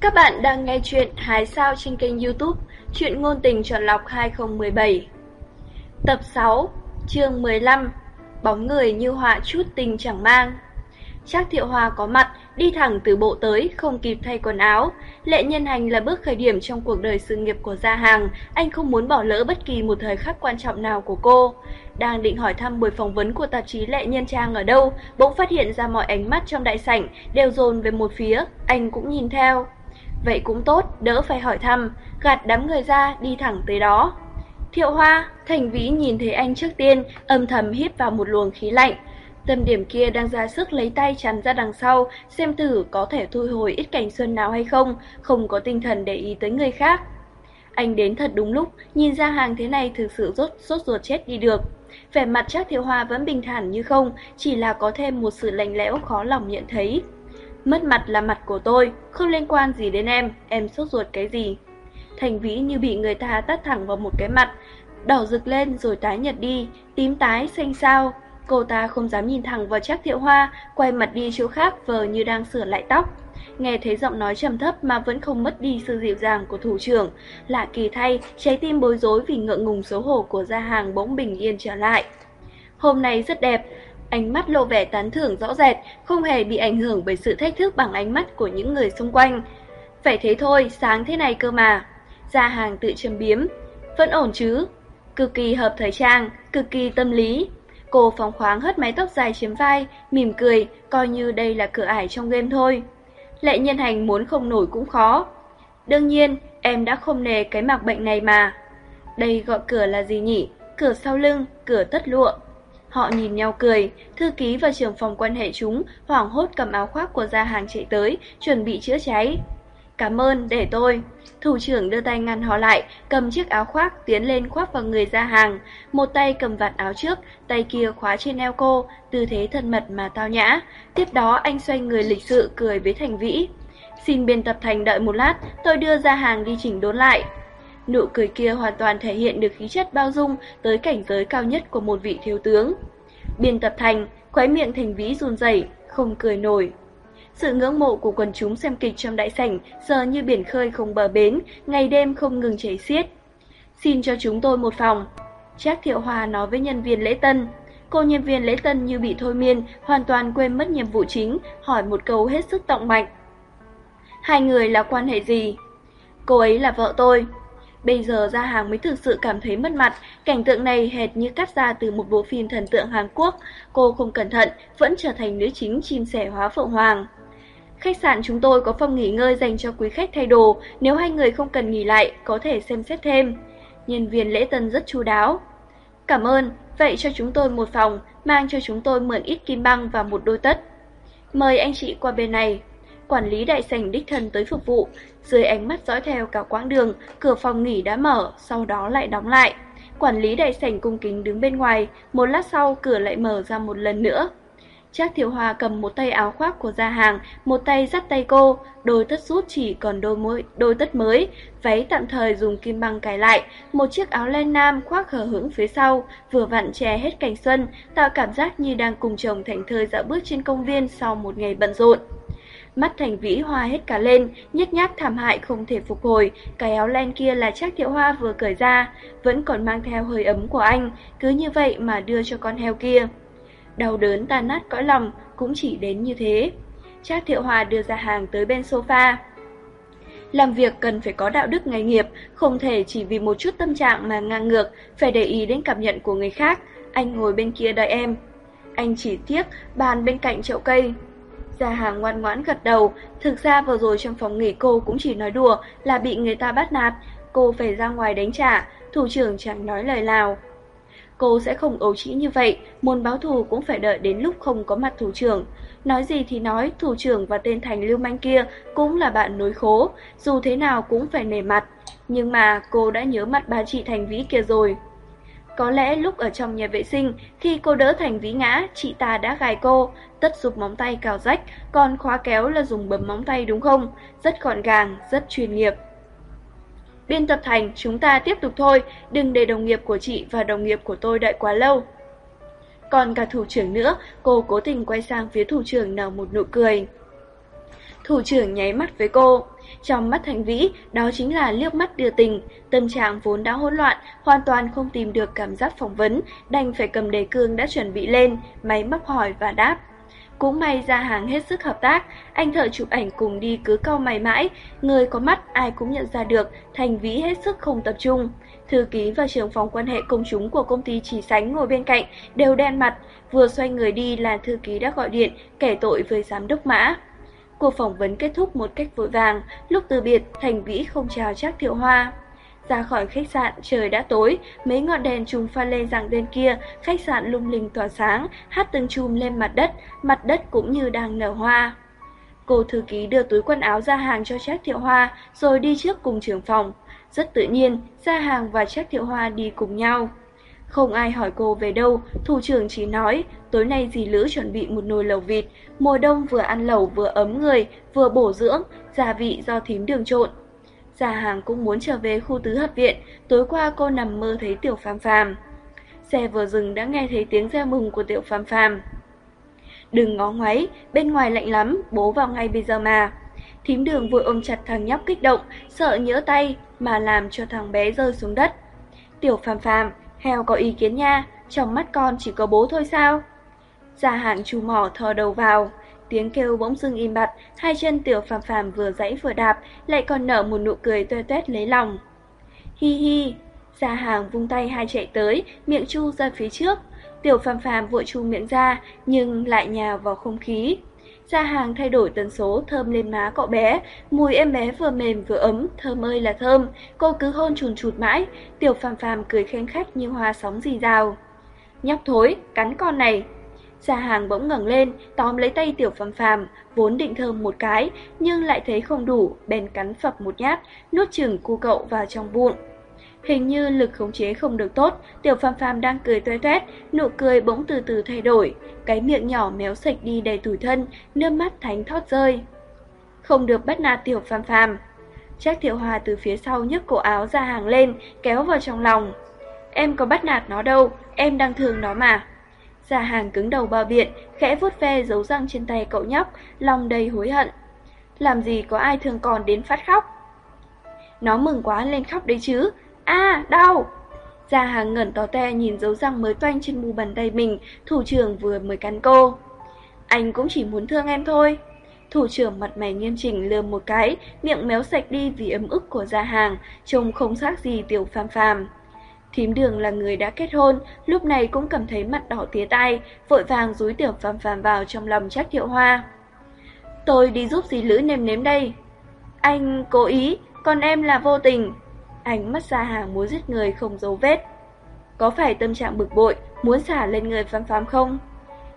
Các bạn đang nghe chuyện Hái Sao trên kênh youtube Chuyện Ngôn Tình Chọn Lọc 2017 Tập 6 chương 15 Bóng người như họa chút tình chẳng mang Trác Thiệu hòa có mặt, đi thẳng từ bộ tới, không kịp thay quần áo. Lệ nhân hành là bước khởi điểm trong cuộc đời sự nghiệp của gia hàng, anh không muốn bỏ lỡ bất kỳ một thời khắc quan trọng nào của cô. Đang định hỏi thăm buổi phỏng vấn của tạp chí Lệ Nhân Trang ở đâu, bỗng phát hiện ra mọi ánh mắt trong đại sảnh đều dồn về một phía, anh cũng nhìn theo. Vậy cũng tốt, đỡ phải hỏi thăm, gạt đám người ra, đi thẳng tới đó. Thiệu Hoa, Thành Vĩ nhìn thấy anh trước tiên, âm thầm hít vào một luồng khí lạnh. Tâm điểm kia đang ra sức lấy tay chắn ra đằng sau, xem thử có thể thu hồi ít cảnh xuân nào hay không, không có tinh thần để ý tới người khác. Anh đến thật đúng lúc, nhìn ra hàng thế này thực sự rốt rốt ruột chết đi được. Vẻ mặt chắc thiệu hoa vẫn bình thản như không, chỉ là có thêm một sự lạnh lẽo khó lòng nhận thấy. Mất mặt là mặt của tôi, không liên quan gì đến em, em sốt ruột cái gì. Thành vĩ như bị người ta tát thẳng vào một cái mặt, đỏ rực lên rồi tái nhật đi, tím tái, xanh sao. Cô ta không dám nhìn thẳng vào chắc thiệu hoa, quay mặt đi chỗ khác vờ như đang sửa lại tóc. Nghe thấy giọng nói trầm thấp mà vẫn không mất đi sự dịu dàng của thủ trưởng. Lạ kỳ thay, trái tim bối rối vì ngượng ngùng xấu hổ của gia hàng bỗng bình yên trở lại. Hôm nay rất đẹp, ánh mắt lộ vẻ tán thưởng rõ rệt, không hề bị ảnh hưởng bởi sự thách thức bằng ánh mắt của những người xung quanh. Phải thế thôi, sáng thế này cơ mà. Gia hàng tự châm biếm. Vẫn ổn chứ? Cực kỳ hợp thời trang, cực kỳ tâm lý. Cô phóng khoáng hất mái tóc dài chiếm vai, mỉm cười, coi như đây là cửa ải trong game thôi. Lệ nhân hành muốn không nổi cũng khó. Đương nhiên, em đã không nề cái mặc bệnh này mà. Đây gọi cửa là gì nhỉ? Cửa sau lưng, cửa tất lụa. Họ nhìn nhau cười, thư ký và trưởng phòng quan hệ chúng hoảng hốt cầm áo khoác của gia hàng chạy tới, chuẩn bị chữa cháy. Cảm ơn, để tôi. Thủ trưởng đưa tay ngăn họ lại, cầm chiếc áo khoác tiến lên khoác vào người ra hàng. Một tay cầm vạt áo trước, tay kia khóa trên eo cô, tư thế thân mật mà tao nhã. Tiếp đó anh xoay người lịch sự cười với Thành Vĩ. Xin biên tập Thành đợi một lát, tôi đưa ra hàng đi chỉnh đốn lại. Nụ cười kia hoàn toàn thể hiện được khí chất bao dung tới cảnh giới cao nhất của một vị thiếu tướng. Biên tập Thành, khóe miệng Thành Vĩ run rẩy, không cười nổi. Sự ngưỡng mộ của quần chúng xem kịch trong đại sảnh giờ như biển khơi không bờ bến, ngày đêm không ngừng chảy xiết. Xin cho chúng tôi một phòng. Trác Thiệu Hòa nói với nhân viên lễ tân. Cô nhân viên lễ tân như bị thôi miên, hoàn toàn quên mất nhiệm vụ chính, hỏi một câu hết sức tọng mạnh. Hai người là quan hệ gì? Cô ấy là vợ tôi. Bây giờ ra hàng mới thực sự cảm thấy mất mặt, cảnh tượng này hệt như cắt ra từ một bộ phim thần tượng Hàn Quốc. Cô không cẩn thận, vẫn trở thành nữ chính chim sẻ hóa phượng hoàng. Khách sạn chúng tôi có phòng nghỉ ngơi dành cho quý khách thay đồ, nếu hai người không cần nghỉ lại, có thể xem xét thêm. Nhân viên lễ tân rất chu đáo. Cảm ơn, vậy cho chúng tôi một phòng, mang cho chúng tôi mượn ít kim băng và một đôi tất. Mời anh chị qua bên này. Quản lý đại sảnh đích thân tới phục vụ, dưới ánh mắt dõi theo cả quãng đường, cửa phòng nghỉ đã mở, sau đó lại đóng lại. Quản lý đại sảnh cung kính đứng bên ngoài, một lát sau cửa lại mở ra một lần nữa. Trác Thiệu Hòa cầm một tay áo khoác của gia hàng, một tay dắt tay cô, đôi tất rút chỉ còn đôi môi, đôi tất mới, váy tạm thời dùng kim băng cài lại, một chiếc áo len nam khoác hở hững phía sau, vừa vặn che hết cảnh xuân, tạo cảm giác như đang cùng chồng thành thơi dạo bước trên công viên sau một ngày bận rộn. Mắt thành vĩ hoa hết cả lên, nhếch nhác thảm hại không thể phục hồi, cái áo len kia là Trác Thiệu Hoa vừa cởi ra, vẫn còn mang theo hơi ấm của anh, cứ như vậy mà đưa cho con heo kia. Đau đớn tan nát cõi lòng cũng chỉ đến như thế. Trác Thiệu Hoa đưa ra hàng tới bên sofa. Làm việc cần phải có đạo đức nghề nghiệp, không thể chỉ vì một chút tâm trạng mà ngang ngược, phải để ý đến cảm nhận của người khác. Anh ngồi bên kia đợi em. Anh chỉ tiếc bàn bên cạnh chậu cây. Gia hàng ngoan ngoãn gật đầu, thực ra vừa rồi trong phòng nghỉ cô cũng chỉ nói đùa là bị người ta bắt nạt, cô phải ra ngoài đánh trả, thủ trưởng chẳng nói lời nào. Cô sẽ không ấu trĩ như vậy, muốn báo thù cũng phải đợi đến lúc không có mặt thủ trưởng. Nói gì thì nói, thủ trưởng và tên thành lưu manh kia cũng là bạn nối khố, dù thế nào cũng phải nề mặt. Nhưng mà cô đã nhớ mặt bà chị Thành Vĩ kia rồi. Có lẽ lúc ở trong nhà vệ sinh, khi cô đỡ Thành Vĩ ngã, chị ta đã gài cô, tất giúp móng tay cào rách, còn khóa kéo là dùng bấm móng tay đúng không? Rất gọn gàng, rất chuyên nghiệp. Biên tập thành, chúng ta tiếp tục thôi, đừng để đồng nghiệp của chị và đồng nghiệp của tôi đợi quá lâu. Còn cả thủ trưởng nữa, cô cố tình quay sang phía thủ trưởng nở một nụ cười. Thủ trưởng nháy mắt với cô, trong mắt Thành Vĩ, đó chính là liếc mắt đưa tình, tâm trạng vốn đã hỗn loạn, hoàn toàn không tìm được cảm giác phỏng vấn, đành phải cầm đề cương đã chuẩn bị lên, máy móc hỏi và đáp. Cũng may ra hàng hết sức hợp tác, anh thợ chụp ảnh cùng đi cứ cau mày mãi, người có mắt ai cũng nhận ra được, Thành Vĩ hết sức không tập trung. Thư ký và trưởng phòng quan hệ công chúng của công ty chỉ sánh ngồi bên cạnh, đều đen mặt, vừa xoay người đi là thư ký đã gọi điện, kể tội với giám đốc mã. Cuộc phỏng vấn kết thúc một cách vội vàng, lúc từ biệt, Thành Vĩ không chào Trác Thiệu Hoa. Ra khỏi khách sạn, trời đã tối, mấy ngọn đèn trùng pha lê rằng bên kia, khách sạn lung linh tỏa sáng, hát từng chùm lên mặt đất, mặt đất cũng như đang nở hoa. Cô thư ký đưa túi quần áo ra hàng cho Trác Thiệu Hoa, rồi đi trước cùng trưởng phòng. Rất tự nhiên, ra hàng và Trác Thiệu Hoa đi cùng nhau. Không ai hỏi cô về đâu, thủ trưởng chỉ nói, tối nay dì Lữ chuẩn bị một nồi lẩu vịt, mùa đông vừa ăn lẩu vừa ấm người, vừa bổ dưỡng, gia vị do thím đường trộn. Già hàng cũng muốn trở về khu tứ hợp viện, tối qua cô nằm mơ thấy tiểu phàm phàm. Xe vừa dừng đã nghe thấy tiếng reo mừng của tiểu phàm phàm. Đừng ngó ngoáy, bên ngoài lạnh lắm, bố vào ngay bây giờ mà. Thím đường vội ôm chặt thằng nhóc kích động, sợ nhỡ tay mà làm cho thằng bé rơi xuống đất. Tiểu phàm phàm, heo có ý kiến nha, trong mắt con chỉ có bố thôi sao? Gia hàng chú mỏ thò đầu vào, tiếng kêu bỗng dưng im bặt, hai chân tiểu phàm phàm vừa dãy vừa đạp, lại còn nở một nụ cười toe toét lấy lòng. Hi hi, Gia hàng vung tay hai chạy tới, miệng chu ra phía trước. Tiểu phàm phàm vội chu miệng ra, nhưng lại nhào vào không khí. Gia hàng thay đổi tần số thơm lên má cậu bé, mùi em bé vừa mềm vừa ấm, thơm ơi là thơm, cô cứ hôn chùn chụt mãi, tiểu phàm phàm cười khen khách như hoa sóng dì rào. Nhóc thối, cắn con này. Gia hàng bỗng ngẩng lên, tóm lấy tay tiểu phàm phàm, vốn định thơm một cái, nhưng lại thấy không đủ, bèn cắn phập một nhát, nuốt chừng cu cậu vào trong bụng. Hình như lực khống chế không được tốt, tiểu phàm phàm đang cười toe toét, nụ cười bỗng từ từ thay đổi, cái miệng nhỏ méo sạch đi đầy tủi thân, nước mắt thánh thót rơi. Không được bắt nạt tiểu phàm phàm. Trác Thiệu Hòa từ phía sau nhấc cổ áo ra hàng lên, kéo vào trong lòng. Em có bắt nạt nó đâu, em đang thương nó mà. Gia hàng cứng đầu bao biện, khẽ vuốt ve dấu răng trên tay cậu nhóc, lòng đầy hối hận. Làm gì có ai thường còn đến phát khóc. Nó mừng quá lên khóc đấy chứ, À, đau! Gia hàng ngẩn to te nhìn dấu răng mới toanh trên mu bàn tay mình, thủ trưởng vừa mới cắn cô. Anh cũng chỉ muốn thương em thôi. Thủ trưởng mặt mày nghiêm chỉnh lườm một cái, miệng méo sạch đi vì ấm ức của gia hàng, trông không khác gì tiểu phàm phàm. Thím đường là người đã kết hôn, lúc này cũng cảm thấy mặt đỏ tía tai, vội vàng rúi tiểu phàm phàm vào trong lòng chắc thiệu hoa. Tôi đi giúp dì Lữ nêm nếm đây. Anh cố ý, còn em là vô tình. Ánh mắt ra hàng muốn giết người không dấu vết. Có phải tâm trạng bực bội, muốn xả lên người phàm phàm không?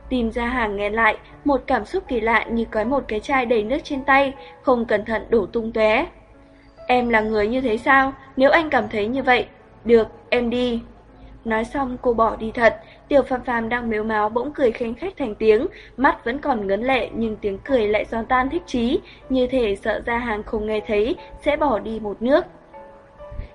Tìm ra hàng nghe lại, một cảm xúc kỳ lạ như có một cái chai đầy nước trên tay, không cẩn thận đổ tung tóe. Em là người như thế sao? Nếu anh cảm thấy như vậy, được, em đi. Nói xong cô bỏ đi thật, tiểu phàm phàm đang mếu máu bỗng cười khen khách thành tiếng, mắt vẫn còn ngấn lệ nhưng tiếng cười lại giòn tan thích chí, như thể sợ ra hàng không nghe thấy, sẽ bỏ đi một nước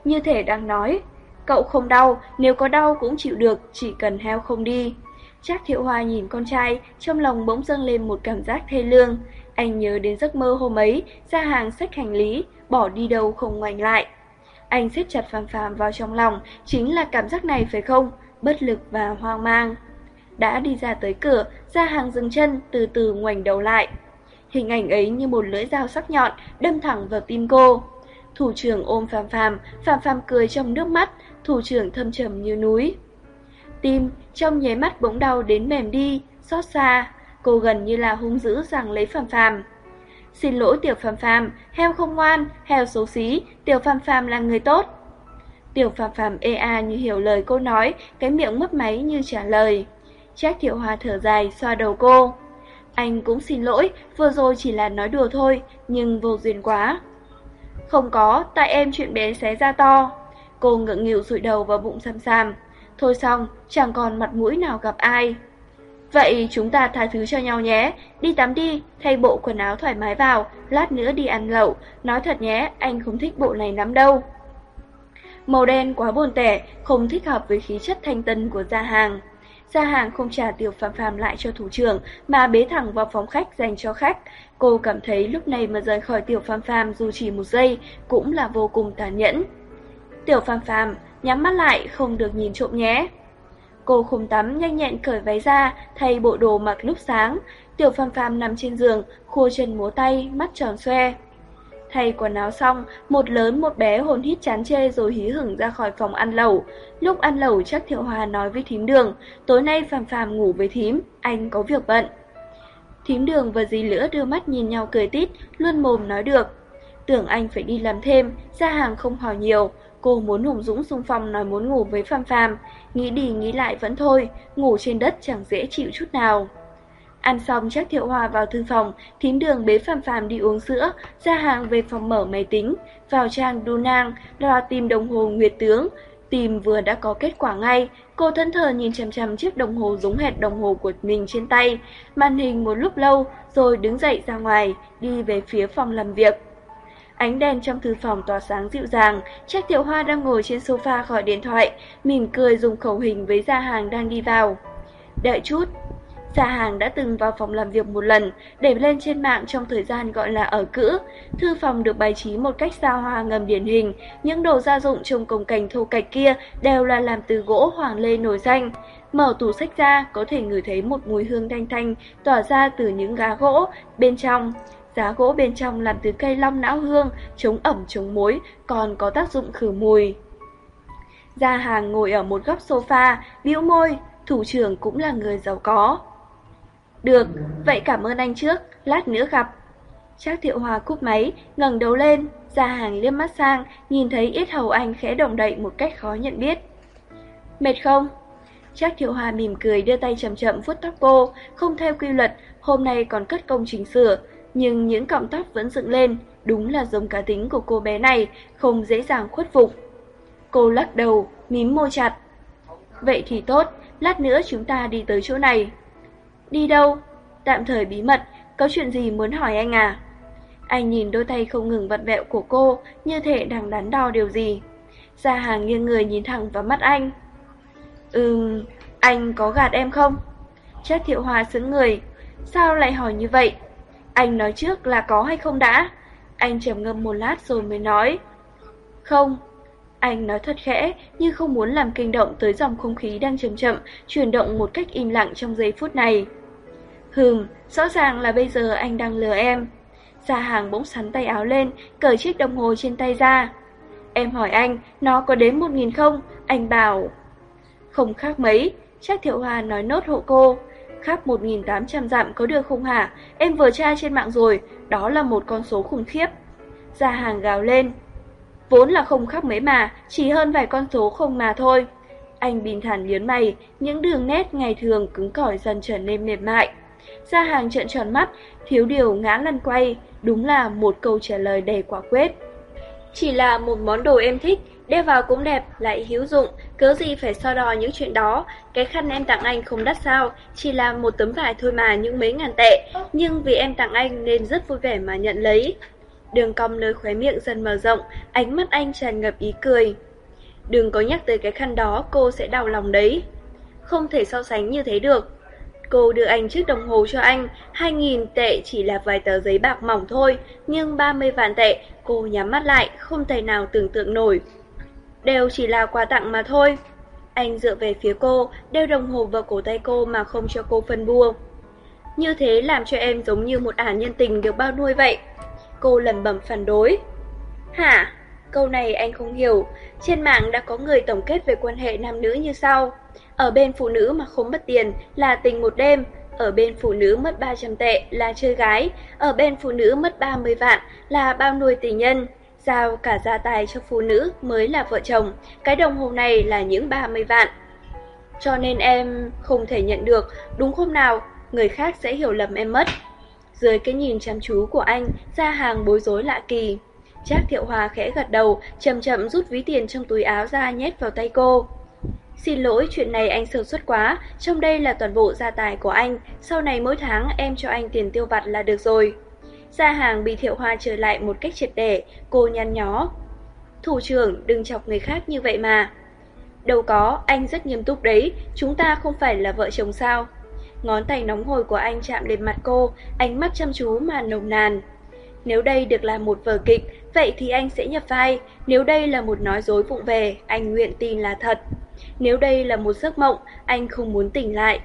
như thể đang nói, cậu không đau, nếu có đau cũng chịu được, chỉ cần heo không đi. Trác Thiệu Hoa nhìn con trai, trong lòng bỗng dâng lên một cảm giác thê lương. Anh nhớ đến giấc mơ hôm ấy, ra hàng sách hành lý, bỏ đi đâu không ngoảnh lại. Anh siết chặt phàm phàm vào trong lòng, chính là cảm giác này phải không? Bất lực và hoang mang. Đã đi ra tới cửa, ra hàng dừng chân, từ từ ngoảnh đầu lại. Hình ảnh ấy như một lưỡi dao sắc nhọn, đâm thẳng vào tim cô. Thủ trưởng ôm Phạm Phạm, Phạm Phạm cười trong nước mắt, thủ trưởng thâm trầm như núi. Tim trong nháy mắt bỗng đau đến mềm đi, xót xa, cô gần như là hung dữ rằng lấy Phạm Phạm. Xin lỗi Tiểu phàm phàm heo không ngoan, heo xấu xí, Tiểu phàm phàm là người tốt. Tiểu phàm phàm ê a như hiểu lời cô nói, cái miệng mất máy như trả lời. Trác Thiệu hòa thở dài, xoa đầu cô. Anh cũng xin lỗi, vừa rồi chỉ là nói đùa thôi, nhưng vô duyên quá. Không có, tại em chuyện bé xé ra to. Cô ngượng nghịu rụi đầu vào bụng xăm xăm. Thôi xong, chẳng còn mặt mũi nào gặp ai. Vậy chúng ta tha thứ cho nhau nhé, đi tắm đi, thay bộ quần áo thoải mái vào, lát nữa đi ăn lẩu, nói thật nhé, anh không thích bộ này lắm đâu. Màu đen quá buồn tẻ, không thích hợp với khí chất thanh tân của gia hàng. Gia hàng không trả tiểu phàm phàm lại cho thủ trưởng mà bế thẳng vào phòng khách dành cho khách. Cô cảm thấy lúc này mà rời khỏi tiểu phàm phàm dù chỉ một giây cũng là vô cùng tàn nhẫn. Tiểu phàm phàm, nhắm mắt lại không được nhìn trộm nhé. Cô khùng tắm nhanh nhẹn cởi váy ra, thay bộ đồ mặc lúc sáng. Tiểu Phàm Phàm nằm trên giường, khô chân múa tay, mắt tròn xoe. Thay quần áo xong, một lớn một bé hồn hít chán chê rồi hí hửng ra khỏi phòng ăn lẩu. Lúc ăn lẩu chắc Thiệu Hòa nói với thím đường, tối nay Phàm Phàm ngủ với thím, anh có việc bận. Thím đường và dì lửa đưa mắt nhìn nhau cười tít, luôn mồm nói được. Tưởng anh phải đi làm thêm, ra hàng không hỏi nhiều, Cô muốn Hùng Dũng xung phong nói muốn ngủ với Phạm Phạm, nghĩ đi nghĩ lại vẫn thôi, ngủ trên đất chẳng dễ chịu chút nào. Ăn xong chắc Thiệu Hòa vào thư phòng, thím đường bế Phạm Phạm đi uống sữa, ra hàng về phòng mở máy tính, vào trang đu nang, đo tìm đồng hồ Nguyệt Tướng. Tìm vừa đã có kết quả ngay, cô thân thờ nhìn chằm chằm chiếc đồng hồ giống hệt đồng hồ của mình trên tay, màn hình một lúc lâu rồi đứng dậy ra ngoài, đi về phía phòng làm việc. Ánh đèn trong thư phòng tỏa sáng dịu dàng, Trác Tiểu Hoa đang ngồi trên sofa gọi điện thoại, mỉm cười dùng khẩu hình với gia hàng đang đi vào. Đợi chút. Gia hàng đã từng vào phòng làm việc một lần, để lên trên mạng trong thời gian gọi là ở cữ. Thư phòng được bài trí một cách xa hoa ngầm điển hình, những đồ gia dụng trong cồng cảnh thô cạch kia đều là làm từ gỗ hoàng lê nổi danh. Mở tủ sách ra, có thể ngửi thấy một mùi hương thanh thanh tỏa ra từ những gá gỗ bên trong. Giá gỗ bên trong làm từ cây long não hương, chống ẩm chống mối, còn có tác dụng khử mùi. Gia hàng ngồi ở một góc sofa, bĩu môi, thủ trưởng cũng là người giàu có. Được, vậy cảm ơn anh trước, lát nữa gặp. Trác Thiệu Hòa cúp máy, ngẩng đầu lên, Gia hàng liếc mắt sang, nhìn thấy yết hầu anh khẽ động đậy một cách khó nhận biết. Mệt không? Trác Thiệu Hòa mỉm cười đưa tay chậm chậm vuốt tóc cô, không theo quy luật, hôm nay còn cất công chỉnh sửa, nhưng những cọng tóc vẫn dựng lên, đúng là giống cá tính của cô bé này, không dễ dàng khuất phục. Cô lắc đầu, mím môi chặt. Vậy thì tốt, lát nữa chúng ta đi tới chỗ này. Đi đâu? Tạm thời bí mật, có chuyện gì muốn hỏi anh à? Anh nhìn đôi tay không ngừng vặn vẹo của cô, như thể đang đắn đo điều gì. Gia hàng nghiêng người nhìn thẳng vào mắt anh. Ừm, anh có gạt em không? Chắc thiệu hòa sững người. Sao lại hỏi như vậy? Anh nói trước là có hay không đã? Anh trầm ngâm một lát rồi mới nói. Không. Anh nói thật khẽ, như không muốn làm kinh động tới dòng không khí đang chậm chậm, chuyển động một cách im lặng trong giây phút này. Hừm, rõ ràng là bây giờ anh đang lừa em. Gia hàng bỗng sắn tay áo lên, cởi chiếc đồng hồ trên tay ra. Em hỏi anh, nó có đến một nghìn không? Anh bảo... Không khác mấy, chắc Thiệu Hòa nói nốt hộ cô khắp 1.800 dặm có được không hả? Em vừa tra trên mạng rồi, đó là một con số khủng khiếp. Gia hàng gào lên. Vốn là không khắp mấy mà, chỉ hơn vài con số không mà thôi. Anh bình thản liến mày, những đường nét ngày thường cứng cỏi dần trở nên mềm mại. Gia hàng trợn tròn mắt, thiếu điều ngã lăn quay, đúng là một câu trả lời đầy quả quyết. Chỉ là một món đồ em thích, Đeo vào cũng đẹp, lại hữu dụng, cớ gì phải so đo những chuyện đó. Cái khăn em tặng anh không đắt sao, chỉ là một tấm vải thôi mà những mấy ngàn tệ, nhưng vì em tặng anh nên rất vui vẻ mà nhận lấy. Đường cong nơi khóe miệng dần mở rộng, ánh mắt anh tràn ngập ý cười. Đừng có nhắc tới cái khăn đó, cô sẽ đau lòng đấy. Không thể so sánh như thế được. Cô đưa anh chiếc đồng hồ cho anh, 2.000 tệ chỉ là vài tờ giấy bạc mỏng thôi, nhưng 30 vạn tệ, cô nhắm mắt lại, không thể nào tưởng tượng nổi đều chỉ là quà tặng mà thôi. Anh dựa về phía cô, đeo đồng hồ vào cổ tay cô mà không cho cô phân bua. Như thế làm cho em giống như một ả nhân tình được bao nuôi vậy. Cô lẩm bẩm phản đối. Hả? Câu này anh không hiểu. Trên mạng đã có người tổng kết về quan hệ nam nữ như sau. Ở bên phụ nữ mà không mất tiền là tình một đêm, ở bên phụ nữ mất 300 tệ là chơi gái, ở bên phụ nữ mất 30 vạn là bao nuôi tình nhân. Giao cả gia tài cho phụ nữ mới là vợ chồng, cái đồng hồ này là những 30 vạn. Cho nên em không thể nhận được, đúng không nào, người khác sẽ hiểu lầm em mất. Dưới cái nhìn chăm chú của anh, ra hàng bối rối lạ kỳ. Trác Thiệu Hòa khẽ gật đầu, chậm chậm rút ví tiền trong túi áo ra nhét vào tay cô. Xin lỗi, chuyện này anh sơ suất quá, trong đây là toàn bộ gia tài của anh, sau này mỗi tháng em cho anh tiền tiêu vặt là được rồi. Gia hàng bị thiệu hoa trở lại một cách triệt để, cô nhăn nhó. Thủ trưởng, đừng chọc người khác như vậy mà. Đâu có, anh rất nghiêm túc đấy, chúng ta không phải là vợ chồng sao? Ngón tay nóng hổi của anh chạm lên mặt cô, ánh mắt chăm chú mà nồng nàn. Nếu đây được là một vở kịch, vậy thì anh sẽ nhập vai. Nếu đây là một nói dối vụng về, anh nguyện tin là thật. Nếu đây là một giấc mộng, anh không muốn tỉnh lại.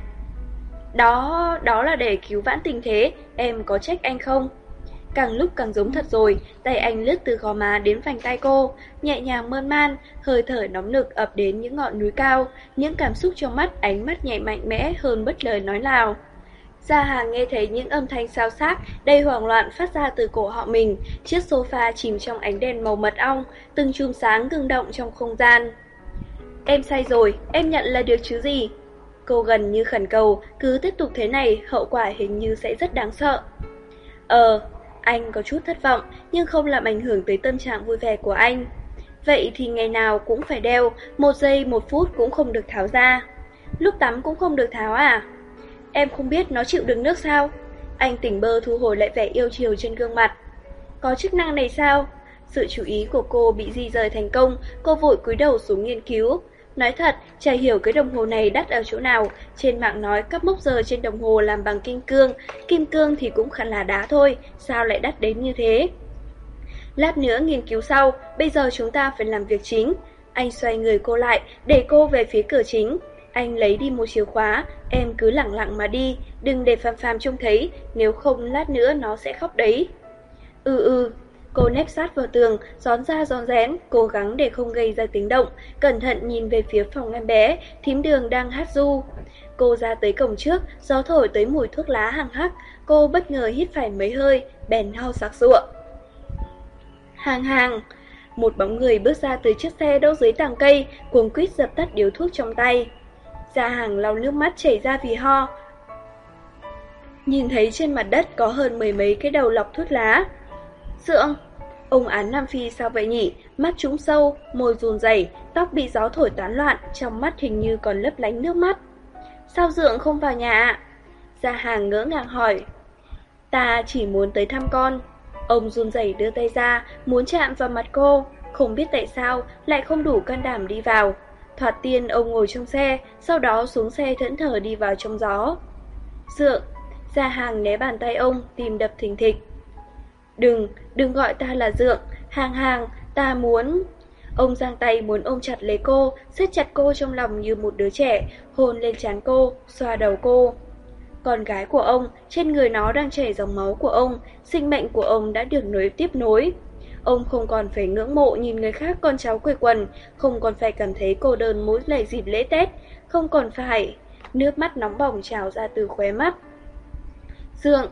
Đó, đó là để cứu vãn tình thế, em có trách anh không? Càng lúc càng giống thật rồi, tay anh lướt từ gò má đến vành tay cô, nhẹ nhàng mơn man, hơi thở nóng nực ập đến những ngọn núi cao, những cảm xúc trong mắt ánh mắt nhẹ mạnh mẽ hơn bất lời nói nào. Gia hàng nghe thấy những âm thanh sao xác, đầy hoảng loạn phát ra từ cổ họ mình, chiếc sofa chìm trong ánh đèn màu mật ong, từng chùm sáng ngừng động trong không gian. Em sai rồi, em nhận là được chứ gì? Cô gần như khẩn cầu, cứ tiếp tục thế này, hậu quả hình như sẽ rất đáng sợ. Ờ, anh có chút thất vọng, nhưng không làm ảnh hưởng tới tâm trạng vui vẻ của anh. Vậy thì ngày nào cũng phải đeo, một giây một phút cũng không được tháo ra. Lúc tắm cũng không được tháo à? Em không biết nó chịu được nước sao? Anh tỉnh bơ thu hồi lại vẻ yêu chiều trên gương mặt. Có chức năng này sao? Sự chú ý của cô bị di rời thành công, cô vội cúi đầu xuống nghiên cứu. Nói thật, chả hiểu cái đồng hồ này đắt ở chỗ nào, trên mạng nói các mốc giờ trên đồng hồ làm bằng kim cương, kim cương thì cũng khẳng là đá thôi, sao lại đắt đến như thế? Lát nữa nghiên cứu sau, bây giờ chúng ta phải làm việc chính. Anh xoay người cô lại, để cô về phía cửa chính. Anh lấy đi một chìa khóa, em cứ lặng lặng mà đi, đừng để Phàm Phàm trông thấy, nếu không lát nữa nó sẽ khóc đấy. Ừ ừ, Cô nép sát vào tường, gión ra gión rén, cố gắng để không gây ra tiếng động, cẩn thận nhìn về phía phòng em bé, thím đường đang hát du. Cô ra tới cổng trước, gió thổi tới mùi thuốc lá hàng hắc, cô bất ngờ hít phải mấy hơi, bèn ho sặc sụa. Hàng hàng, một bóng người bước ra từ chiếc xe đâu dưới tàng cây, cuồng quýt dập tắt điếu thuốc trong tay. Gia hàng lau nước mắt chảy ra vì ho. Nhìn thấy trên mặt đất có hơn mười mấy cái đầu lọc thuốc lá. Dượng, Ông án Nam Phi sao vậy nhỉ? Mắt trúng sâu, môi run rẩy, tóc bị gió thổi tán loạn, trong mắt hình như còn lấp lánh nước mắt. Sao dượng không vào nhà ạ? Gia hàng ngỡ ngàng hỏi. Ta chỉ muốn tới thăm con. Ông run rẩy đưa tay ra, muốn chạm vào mặt cô, không biết tại sao lại không đủ can đảm đi vào. Thoạt tiên ông ngồi trong xe, sau đó xuống xe thẫn thờ đi vào trong gió. Dượng, Gia hàng né bàn tay ông, tìm đập thình thịch. Đừng, đừng gọi ta là dượng, hàng hàng, ta muốn... Ông giang tay muốn ôm chặt lấy cô, siết chặt cô trong lòng như một đứa trẻ, hôn lên trán cô, xoa đầu cô. Con gái của ông, trên người nó đang chảy dòng máu của ông, sinh mệnh của ông đã được nối tiếp nối. Ông không còn phải ngưỡng mộ nhìn người khác con cháu quê quần, không còn phải cảm thấy cô đơn mỗi ngày dịp lễ Tết, không còn phải... Nước mắt nóng bỏng trào ra từ khóe mắt. Dượng,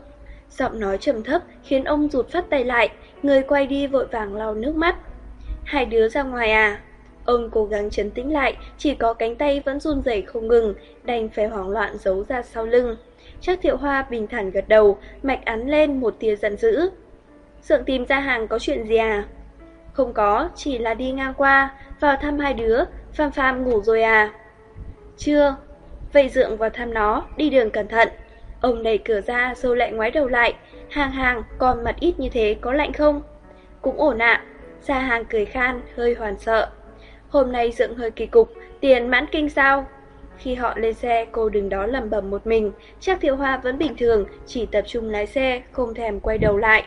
Giọng nói trầm thấp khiến ông rụt phát tay lại, người quay đi vội vàng lau nước mắt. Hai đứa ra ngoài à? Ông cố gắng chấn tĩnh lại, chỉ có cánh tay vẫn run rẩy không ngừng, đành phải hoảng loạn giấu ra sau lưng. Chắc thiệu hoa bình thản gật đầu, mạch án lên một tia giận dữ. Sượng tìm ra hàng có chuyện gì à? Không có, chỉ là đi ngang qua, vào thăm hai đứa, Pham Pham ngủ rồi à? Chưa. Vậy Dượng vào thăm nó, đi đường cẩn thận. Ông đẩy cửa ra rồi lại ngoái đầu lại. Hàng hàng, còn mặt ít như thế có lạnh không? Cũng ổn ạ. Gia hàng cười khan, hơi hoàn sợ. Hôm nay dựng hơi kỳ cục, tiền mãn kinh sao? Khi họ lên xe, cô đứng đó lầm bầm một mình. Chắc Thiệu Hoa vẫn bình thường, chỉ tập trung lái xe, không thèm quay đầu lại.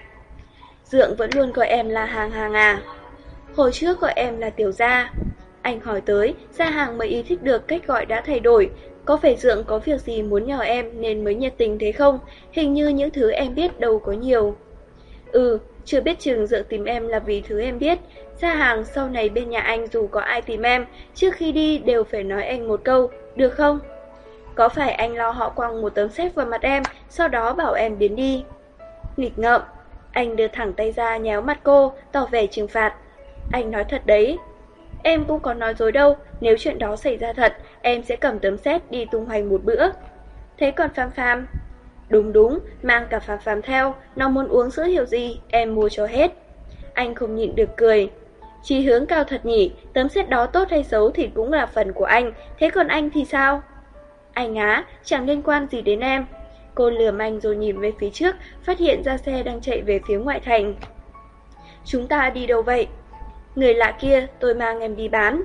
Dượng vẫn luôn gọi em là hàng hàng à? Hồi trước gọi em là tiểu gia. Anh hỏi tới, gia hàng mới ý thích được cách gọi đã thay đổi, có phải Dượng có việc gì muốn nhờ em nên mới nhiệt tình thế không? Hình như những thứ em biết đâu có nhiều. Ừ, chưa biết chừng Dượng tìm em là vì thứ em biết. Ra hàng sau này bên nhà anh dù có ai tìm em, trước khi đi đều phải nói anh một câu, được không? Có phải anh lo họ quăng một tấm xếp vào mặt em, sau đó bảo em biến đi? Nghịch ngợm, anh đưa thẳng tay ra nhéo mặt cô, tỏ vẻ trừng phạt. Anh nói thật đấy, Em cũng có nói dối đâu, nếu chuyện đó xảy ra thật, em sẽ cầm tấm xét đi tung hoành một bữa. Thế còn Phạm Phạm? Đúng đúng, mang cả Phạm Phạm theo, nó muốn uống sữa hiệu gì, em mua cho hết. Anh không nhịn được cười. Chí hướng cao thật nhỉ, tấm xét đó tốt hay xấu thì cũng là phần của anh, thế còn anh thì sao? Anh á, chẳng liên quan gì đến em. Cô lườm anh rồi nhìn về phía trước, phát hiện ra xe đang chạy về phía ngoại thành. Chúng ta đi đâu vậy? Người lạ kia tôi mang em đi bán.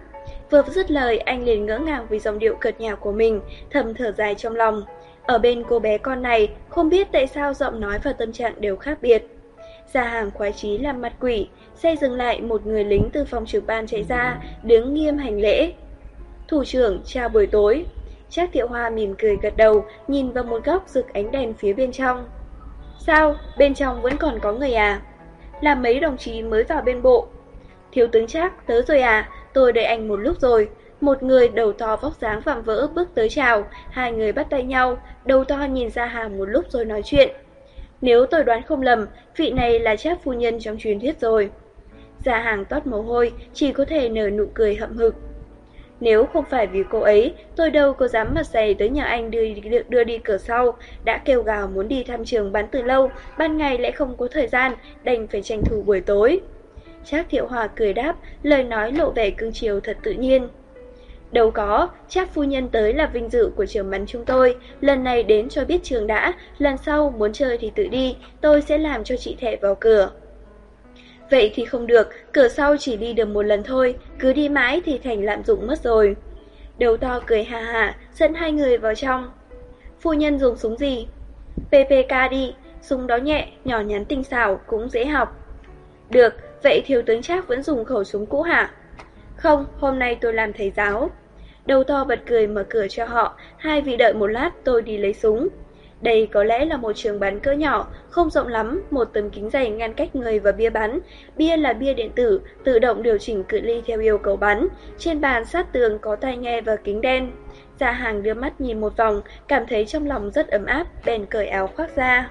Vừa dứt lời, anh liền ngỡ ngàng vì dòng điệu cợt nhả của mình, thầm thở dài trong lòng. Ở bên cô bé con này, không biết tại sao giọng nói và tâm trạng đều khác biệt. Gia hàng khoái chí làm mặt quỷ, xe dừng lại một người lính từ phòng trực ban chạy ra, đứng nghiêm hành lễ. Thủ trưởng, chào buổi tối. Trác Thiệu Hoa mỉm cười gật đầu, nhìn vào một góc rực ánh đèn phía bên trong. Sao, bên trong vẫn còn có người à? Là mấy đồng chí mới vào bên bộ. Thiếu tướng Trác, tới rồi à? Tôi đợi anh một lúc rồi. Một người đầu to vóc dáng vạm vỡ bước tới chào, hai người bắt tay nhau, đầu to nhìn ra hàng một lúc rồi nói chuyện. Nếu tôi đoán không lầm, vị này là chép phu nhân trong truyền thuyết rồi. Gia hàng toát mồ hôi, chỉ có thể nở nụ cười hậm hực. Nếu không phải vì cô ấy, tôi đâu có dám mặt dày tới nhà anh đưa, đưa, đưa đi cửa sau, đã kêu gào muốn đi thăm trường bán từ lâu, ban ngày lại không có thời gian, đành phải tranh thủ buổi tối. Trác Thiệu Hòa cười đáp, lời nói lộ vẻ cương chiều thật tự nhiên. Đâu có, Trác phu nhân tới là vinh dự của trường bắn chúng tôi, lần này đến cho biết trường đã, lần sau muốn chơi thì tự đi, tôi sẽ làm cho chị thẻ vào cửa. Vậy thì không được, cửa sau chỉ đi được một lần thôi, cứ đi mãi thì thành lạm dụng mất rồi. Đầu to cười hà hà, dẫn hai người vào trong. Phu nhân dùng súng gì? PPK đi, súng đó nhẹ, nhỏ nhắn tinh xảo, cũng dễ học. Được, vậy thiếu tướng Trác vẫn dùng khẩu súng cũ hả? Không, hôm nay tôi làm thầy giáo. Đầu to bật cười mở cửa cho họ, hai vị đợi một lát tôi đi lấy súng. Đây có lẽ là một trường bắn cỡ nhỏ, không rộng lắm, một tấm kính dày ngăn cách người và bia bắn. Bia là bia điện tử, tự động điều chỉnh cự ly theo yêu cầu bắn. Trên bàn sát tường có tai nghe và kính đen. Gia hàng đưa mắt nhìn một vòng, cảm thấy trong lòng rất ấm áp, bèn cởi áo khoác ra.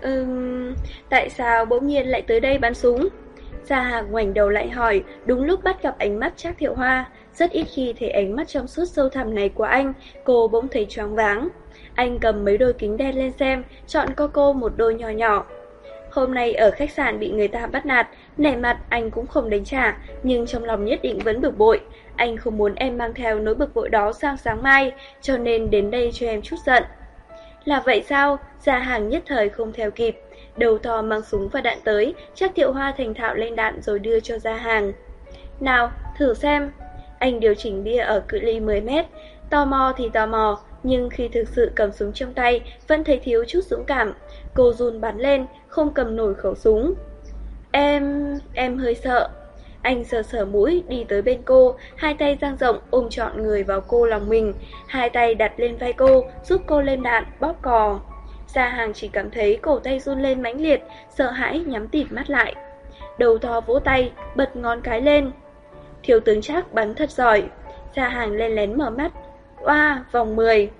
Ừm, tại sao bỗng nhiên lại tới đây bắn súng? Gia hàng ngoảnh đầu lại hỏi, đúng lúc bắt gặp ánh mắt Trác Thiệu Hoa. Rất ít khi thấy ánh mắt trong suốt sâu thẳm này của anh, cô bỗng thấy choáng váng. Anh cầm mấy đôi kính đen lên xem, chọn cho cô một đôi nhỏ nhỏ. Hôm nay ở khách sạn bị người ta bắt nạt, nẻ mặt anh cũng không đánh trả, nhưng trong lòng nhất định vẫn bực bội. Anh không muốn em mang theo nỗi bực bội đó sang sáng mai, cho nên đến đây cho em chút giận. Là vậy sao? Gia hàng nhất thời không theo kịp. Đầu thò mang súng và đạn tới, chắc thiệu hoa thành thạo lên đạn rồi đưa cho ra hàng. Nào, thử xem. Anh điều chỉnh bia ở cự ly 10 mét. Tò mò thì tò mò, nhưng khi thực sự cầm súng trong tay, vẫn thấy thiếu chút dũng cảm. Cô run bắn lên, không cầm nổi khẩu súng. Em... em hơi sợ. Anh sờ sờ mũi, đi tới bên cô, hai tay dang rộng ôm trọn người vào cô lòng mình, hai tay đặt lên vai cô, giúp cô lên đạn, bóp cò. Gia hàng chỉ cảm thấy cổ tay run lên mãnh liệt, sợ hãi nhắm tịt mắt lại. Đầu thò vỗ tay, bật ngón cái lên. Thiếu tướng chắc bắn thật giỏi. Gia hàng lên lén mở mắt, Oa, vòng 10.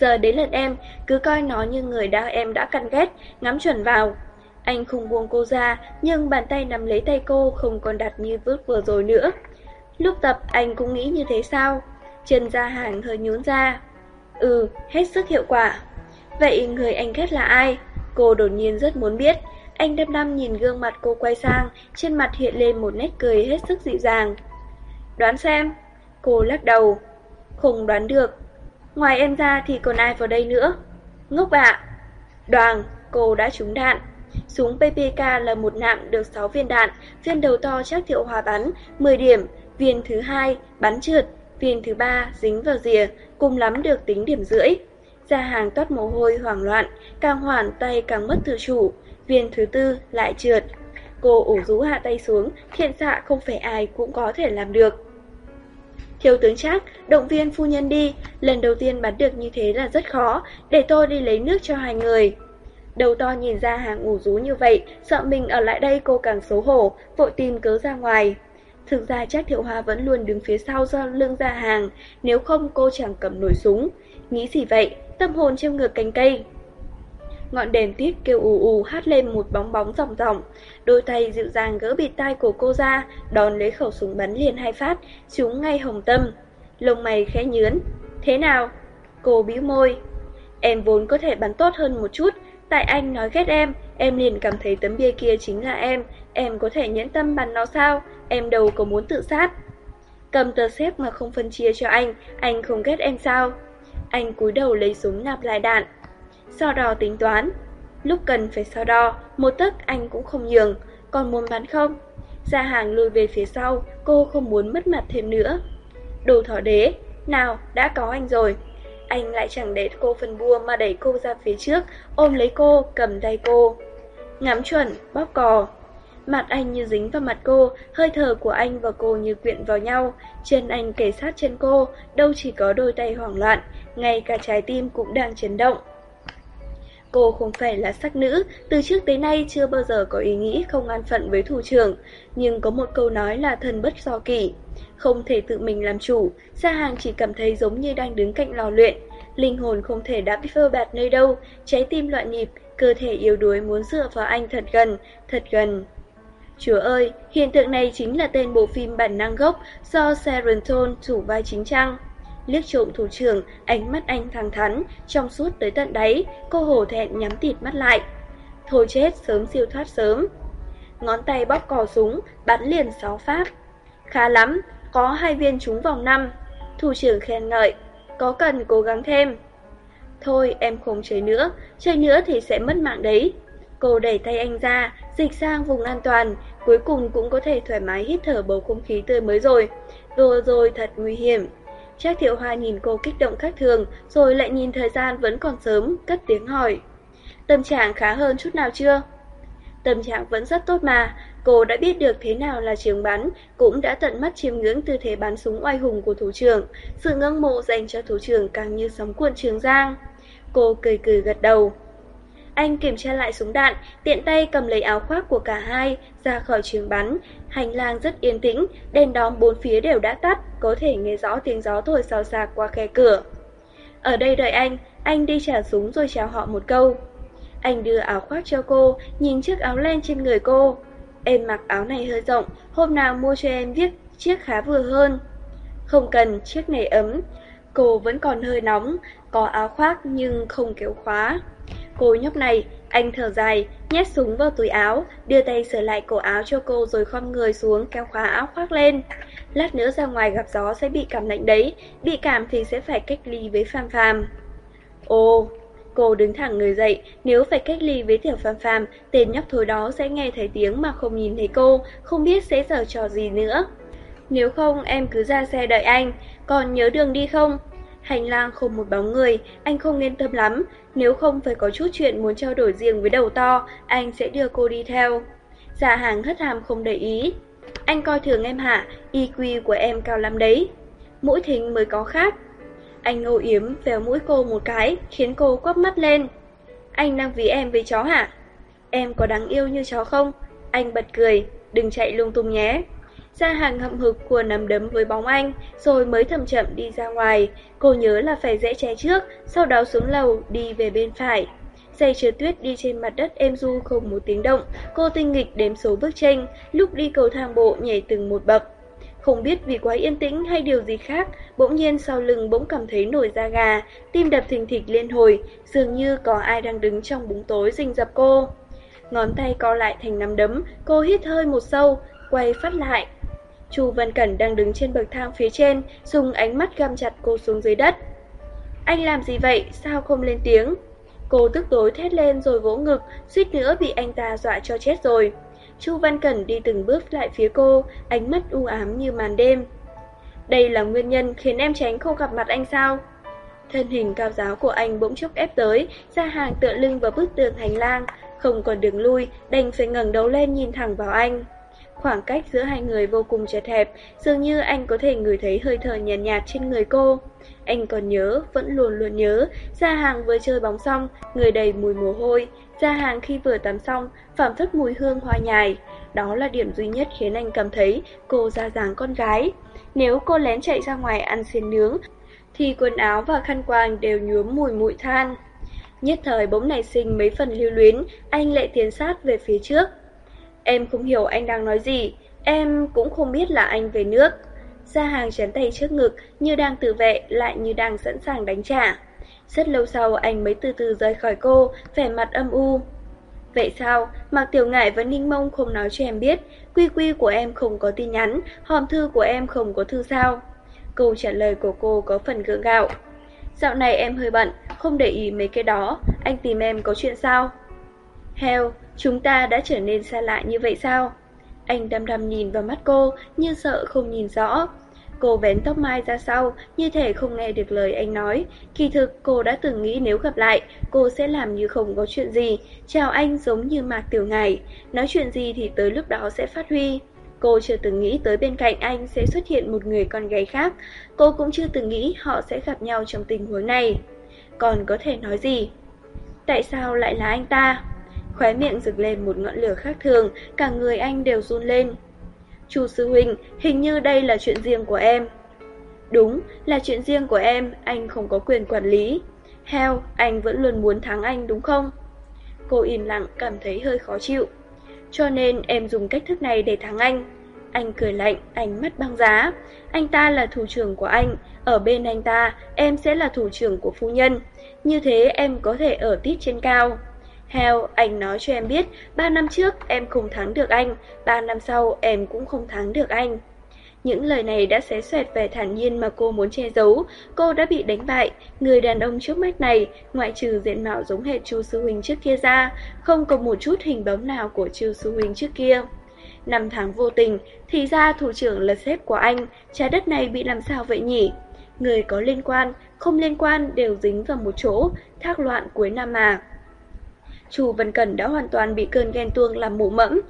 Giờ đến lượt em, cứ coi nó như người đã em đã căn ghét, ngắm chuẩn vào. Anh không buông cô ra, nhưng bàn tay nắm lấy tay cô không còn đặt như vước vừa rồi nữa. Lúc tập anh cũng nghĩ như thế sao? Chân ra hàng hơi nhún ra. Ừ, hết sức hiệu quả. Vậy người anh ghét là ai? Cô đột nhiên rất muốn biết. Anh đăm đăm nhìn gương mặt cô quay sang, trên mặt hiện lên một nét cười hết sức dịu dàng. Đoán xem. Cô lắc đầu. Không đoán được. Ngoài em ra thì còn ai vào đây nữa? Ngốc ạ! Đoàn, cô đã trúng đạn. Súng PPK là một nạm được 6 viên đạn, viên đầu to chắc thiệu hòa bắn, 10 điểm, viên thứ hai bắn trượt, viên thứ ba dính vào rìa, cùng lắm được tính điểm rưỡi gia hàng toát mồ hôi hoảng loạn, càng hoàn tay càng mất tự chủ, viên thứ tư lại trượt. Cô ủ rũ hạ tay xuống, thiện xạ không phải ai cũng có thể làm được. Thiếu tướng Trác, động viên phu nhân đi, lần đầu tiên bắn được như thế là rất khó, để tôi đi lấy nước cho hai người. Đầu to nhìn ra hàng ủ rú như vậy, sợ mình ở lại đây cô càng xấu hổ, vội tìm cớ ra ngoài. Thực ra Trác Thiệu Hoa vẫn luôn đứng phía sau do lưng ra hàng, nếu không cô chẳng cầm nổi súng. Nghĩ gì vậy, tâm hồn treo ngược cành cây. Ngọn đèn tuyết kêu ù ù hát lên một bóng bóng ròng ròng. Đôi tay dịu dàng gỡ bịt tai của cô ra, đòn lấy khẩu súng bắn liền hai phát, trúng ngay hồng tâm. Lông mày khẽ nhướn. Thế nào? Cô bĩu môi. Em vốn có thể bắn tốt hơn một chút, tại anh nói ghét em, em liền cảm thấy tấm bia kia chính là em, em có thể nhẫn tâm bắn nó sao, em đâu có muốn tự sát. Cầm tờ xếp mà không phân chia cho anh, anh không ghét em sao? Anh cúi đầu lấy súng nạp lại đạn. So đo tính toán. Lúc cần phải so đo, một tấc anh cũng không nhường, còn muốn bắn không? ra hàng lùi về phía sau, cô không muốn mất mặt thêm nữa. Đồ thỏ đế, nào, đã có anh rồi. Anh lại chẳng để cô phần bua mà đẩy cô ra phía trước, ôm lấy cô, cầm tay cô. Ngắm chuẩn, bóp cò. Mặt anh như dính vào mặt cô, hơi thở của anh và cô như quyện vào nhau, chân anh kề sát chân cô, đâu chỉ có đôi tay hoảng loạn, ngay cả trái tim cũng đang chấn động. Cô không phải là sắc nữ, từ trước tới nay chưa bao giờ có ý nghĩ không an phận với thủ trưởng, nhưng có một câu nói là thần bất do kỷ. Không thể tự mình làm chủ, Sa Hàng chỉ cảm thấy giống như đang đứng cạnh lò luyện. Linh hồn không thể đã bị phơ bạt nơi đâu, trái tim loạn nhịp, cơ thể yếu đuối muốn dựa vào anh thật gần, thật gần. Chúa ơi, hiện tượng này chính là tên bộ phim bản năng gốc do Sharon Tone thủ vai chính trang liếc trộm thủ trưởng, ánh mắt anh thẳng thắn, trong suốt tới tận đáy, cô hổ thẹn nhắm tịt mắt lại. Thôi chết, sớm siêu thoát sớm. Ngón tay bóp cò súng, bắn liền sáu phát. Khá lắm, có hai viên trúng vòng năm. Thủ trưởng khen ngợi, có cần cố gắng thêm. Thôi em không chơi nữa, chơi nữa thì sẽ mất mạng đấy. Cô đẩy tay anh ra, dịch sang vùng an toàn, cuối cùng cũng có thể thoải mái hít thở bầu không khí tươi mới rồi. Vừa rồi thật nguy hiểm. Trác Thiệu Hoa nhìn cô kích động khác thường, rồi lại nhìn thời gian vẫn còn sớm, cất tiếng hỏi. Tâm trạng khá hơn chút nào chưa? Tâm trạng vẫn rất tốt mà, cô đã biết được thế nào là trường bắn, cũng đã tận mắt chiêm ngưỡng tư thế bắn súng oai hùng của thủ trưởng, sự ngưỡng mộ dành cho thủ trưởng càng như sóng cuộn trường giang. Cô cười cười gật đầu. Anh kiểm tra lại súng đạn, tiện tay cầm lấy áo khoác của cả hai, ra khỏi trường bắn. Hành lang rất yên tĩnh, đèn đóm bốn phía đều đã tắt, có thể nghe rõ tiếng gió thổi xào xạc qua khe cửa. Ở đây đợi anh, anh đi trả súng rồi chào họ một câu. Anh đưa áo khoác cho cô, nhìn chiếc áo len trên người cô. Em mặc áo này hơi rộng, hôm nào mua cho em viết chiếc khá vừa hơn. Không cần, chiếc này ấm. Cô vẫn còn hơi nóng, có áo khoác nhưng không kéo khóa. Cô nhóc này, anh thở dài, nhét súng vào túi áo, đưa tay sửa lại cổ áo cho cô rồi khom người xuống kéo khóa áo khoác lên. Lát nữa ra ngoài gặp gió sẽ bị cảm lạnh đấy, bị cảm thì sẽ phải cách ly với Pham Pham. Ồ, cô đứng thẳng người dậy, nếu phải cách ly với Tiểu Pham Pham, tên nhóc thối đó sẽ nghe thấy tiếng mà không nhìn thấy cô, không biết sẽ giở trò gì nữa. Nếu không em cứ ra xe đợi anh, còn nhớ đường đi không? Hành lang không một bóng người, anh không yên tâm lắm, nếu không phải có chút chuyện muốn trao đổi riêng với đầu to, anh sẽ đưa cô đi theo. Dạ hàng hất hàm không để ý. Anh coi thường em hả, IQ của em cao lắm đấy. Mũi thính mới có khác. Anh ngô yếm véo mũi cô một cái, khiến cô quắp mắt lên. Anh đang ví em với chó hả? Em có đáng yêu như chó không? Anh bật cười, đừng chạy lung tung nhé. Gia hàng hậm hực của nắm đấm với bóng anh, rồi mới thầm chậm đi ra ngoài. Cô nhớ là phải rẽ trái trước, sau đó xuống lầu, đi về bên phải. Giày trượt tuyết đi trên mặt đất êm du không một tiếng động, cô tinh nghịch đếm số bước tranh, lúc đi cầu thang bộ nhảy từng một bậc. Không biết vì quá yên tĩnh hay điều gì khác, bỗng nhiên sau lưng bỗng cảm thấy nổi da gà, tim đập thình thịch liên hồi, dường như có ai đang đứng trong bóng tối rình rập cô. Ngón tay co lại thành nắm đấm, cô hít hơi một sâu, quay phát lại, Chu Văn Cẩn đang đứng trên bậc thang phía trên, dùng ánh mắt găm chặt cô xuống dưới đất. Anh làm gì vậy, sao không lên tiếng? Cô tức tối thét lên rồi vỗ ngực, suýt nữa bị anh ta dọa cho chết rồi. Chu Văn Cẩn đi từng bước lại phía cô, ánh mắt u ám như màn đêm. Đây là nguyên nhân khiến em tránh không gặp mặt anh sao? Thân hình cao giáo của anh bỗng chốc ép tới, ra hàng tựa lưng vào bức tường hành lang, không còn đường lui, đành phải ngẩng đầu lên nhìn thẳng vào anh. Khoảng cách giữa hai người vô cùng chật hẹp, dường như anh có thể ngửi thấy hơi thở nhàn nhạt, nhạt trên người cô. Anh còn nhớ, vẫn luôn luôn nhớ, ra hàng vừa chơi bóng xong, người đầy mùi mồ hôi, ra hàng khi vừa tắm xong, phẩm thất mùi hương hoa nhài. Đó là điểm duy nhất khiến anh cảm thấy cô ra dáng con gái. Nếu cô lén chạy ra ngoài ăn xiên nướng, thì quần áo và khăn quàng đều nhuốm mùi mụi than. Nhất thời bỗng nảy sinh mấy phần lưu luyến, anh lại tiến sát về phía trước. Em không hiểu anh đang nói gì, em cũng không biết là anh về nước. Gia hàng chắn tay trước ngực, như đang tự vệ, lại như đang sẵn sàng đánh trả. Rất lâu sau anh mới từ từ rời khỏi cô, vẻ mặt âm u. Vậy sao, Mạc Tiểu Ngải vẫn Ninh Mông không nói cho em biết, quy quy của em không có tin nhắn, hòm thư của em không có thư sao? Câu trả lời của cô có phần gượng gạo. Dạo này em hơi bận, không để ý mấy cái đó, anh tìm em có chuyện sao? Heo, chúng ta đã trở nên xa lạ như vậy sao? Anh đăm đăm nhìn vào mắt cô, như sợ không nhìn rõ. Cô vén tóc mai ra sau, như thể không nghe được lời anh nói. Kỳ thực cô đã từng nghĩ nếu gặp lại, cô sẽ làm như không có chuyện gì. Chào anh giống như Mạc Tiểu Ngải, nói chuyện gì thì tới lúc đó sẽ phát huy. Cô chưa từng nghĩ tới bên cạnh anh sẽ xuất hiện một người con gái khác. Cô cũng chưa từng nghĩ họ sẽ gặp nhau trong tình huống này. Còn có thể nói gì? Tại sao lại là anh ta? Khóe miệng rực lên một ngọn lửa khác thường, cả người anh đều run lên. Chu sư huynh, hình như đây là chuyện riêng của em. Đúng, là chuyện riêng của em, anh không có quyền quản lý. Heo, anh vẫn luôn muốn thắng anh đúng không? Cô im lặng, cảm thấy hơi khó chịu. Cho nên em dùng cách thức này để thắng anh. Anh cười lạnh, ánh mắt băng giá. Anh ta là thủ trưởng của anh, ở bên anh ta, em sẽ là thủ trưởng của phu nhân. Như thế em có thể ở tít trên cao. Heo, anh nói cho em biết, 3 năm trước em không thắng được anh, 3 năm sau em cũng không thắng được anh. Những lời này đã xé xoẹt vẻ thản nhiên mà cô muốn che giấu, cô đã bị đánh bại, người đàn ông trước mắt này, ngoại trừ diện mạo giống hệt Chu Sư Huynh trước kia ra, không có một chút hình bóng nào của Chu Sư Huynh trước kia. Năm tháng vô tình, thì ra thủ trưởng là sếp của anh, trái đất này bị làm sao vậy nhỉ? Người có liên quan, không liên quan đều dính vào một chỗ, thác loạn cuối năm mà. Chu Vân Cẩn đã hoàn toàn bị cơn ghen tuông làm mụ mẫm.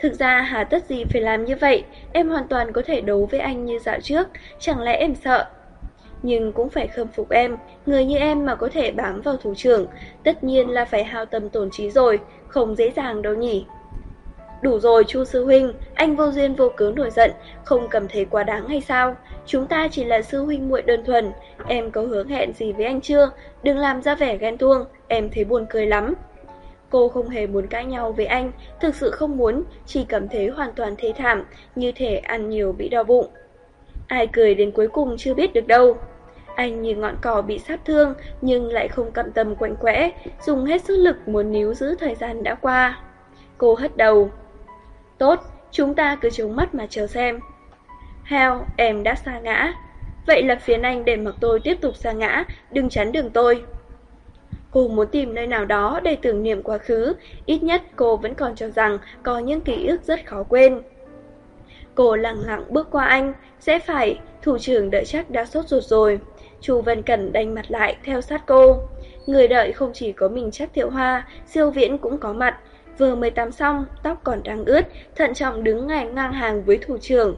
Thực ra hà tất gì phải làm như vậy, em hoàn toàn có thể đấu với anh như dạo trước, chẳng lẽ em sợ. Nhưng cũng phải khâm phục em, người như em mà có thể bám vào thủ trưởng, tất nhiên là phải hao tâm tổn trí rồi, không dễ dàng đâu nhỉ. Đủ rồi Chu Sư Huynh, anh vô duyên vô cớ nổi giận, không cảm thấy quá đáng hay sao? Chúng ta chỉ là sư huynh muội đơn thuần, em có hứa hẹn gì với anh chưa? Đừng làm ra vẻ ghen tuông, em thấy buồn cười lắm. Cô không hề muốn cãi nhau với anh, thực sự không muốn, chỉ cảm thấy hoàn toàn thế thảm, như thể ăn nhiều bị đau bụng. Ai cười đến cuối cùng chưa biết được đâu. Anh như ngọn cỏ bị sát thương, nhưng lại không cặm tâm quạnh quẽ, dùng hết sức lực muốn níu giữ thời gian đã qua. Cô hất đầu. Tốt, chúng ta cứ chống mắt mà chờ xem. Heo, em đã xa ngã. Vậy là phía anh để mặc tôi tiếp tục xa ngã, đừng chắn đường tôi. Cô muốn tìm nơi nào đó để tưởng niệm quá khứ, ít nhất cô vẫn còn cho rằng có những ký ức rất khó quên. Cô lặng lặng bước qua anh, sẽ phải, thủ trưởng đợi chắc đã sốt ruột rồi. Chu Vân Cẩn đành mặt lại theo sát cô. Người đợi không chỉ có mình chắc thiệu hoa, siêu viễn cũng có mặt. Vừa mới tắm xong, tóc còn đang ướt, thận trọng đứng ngay ngang hàng với thủ trưởng.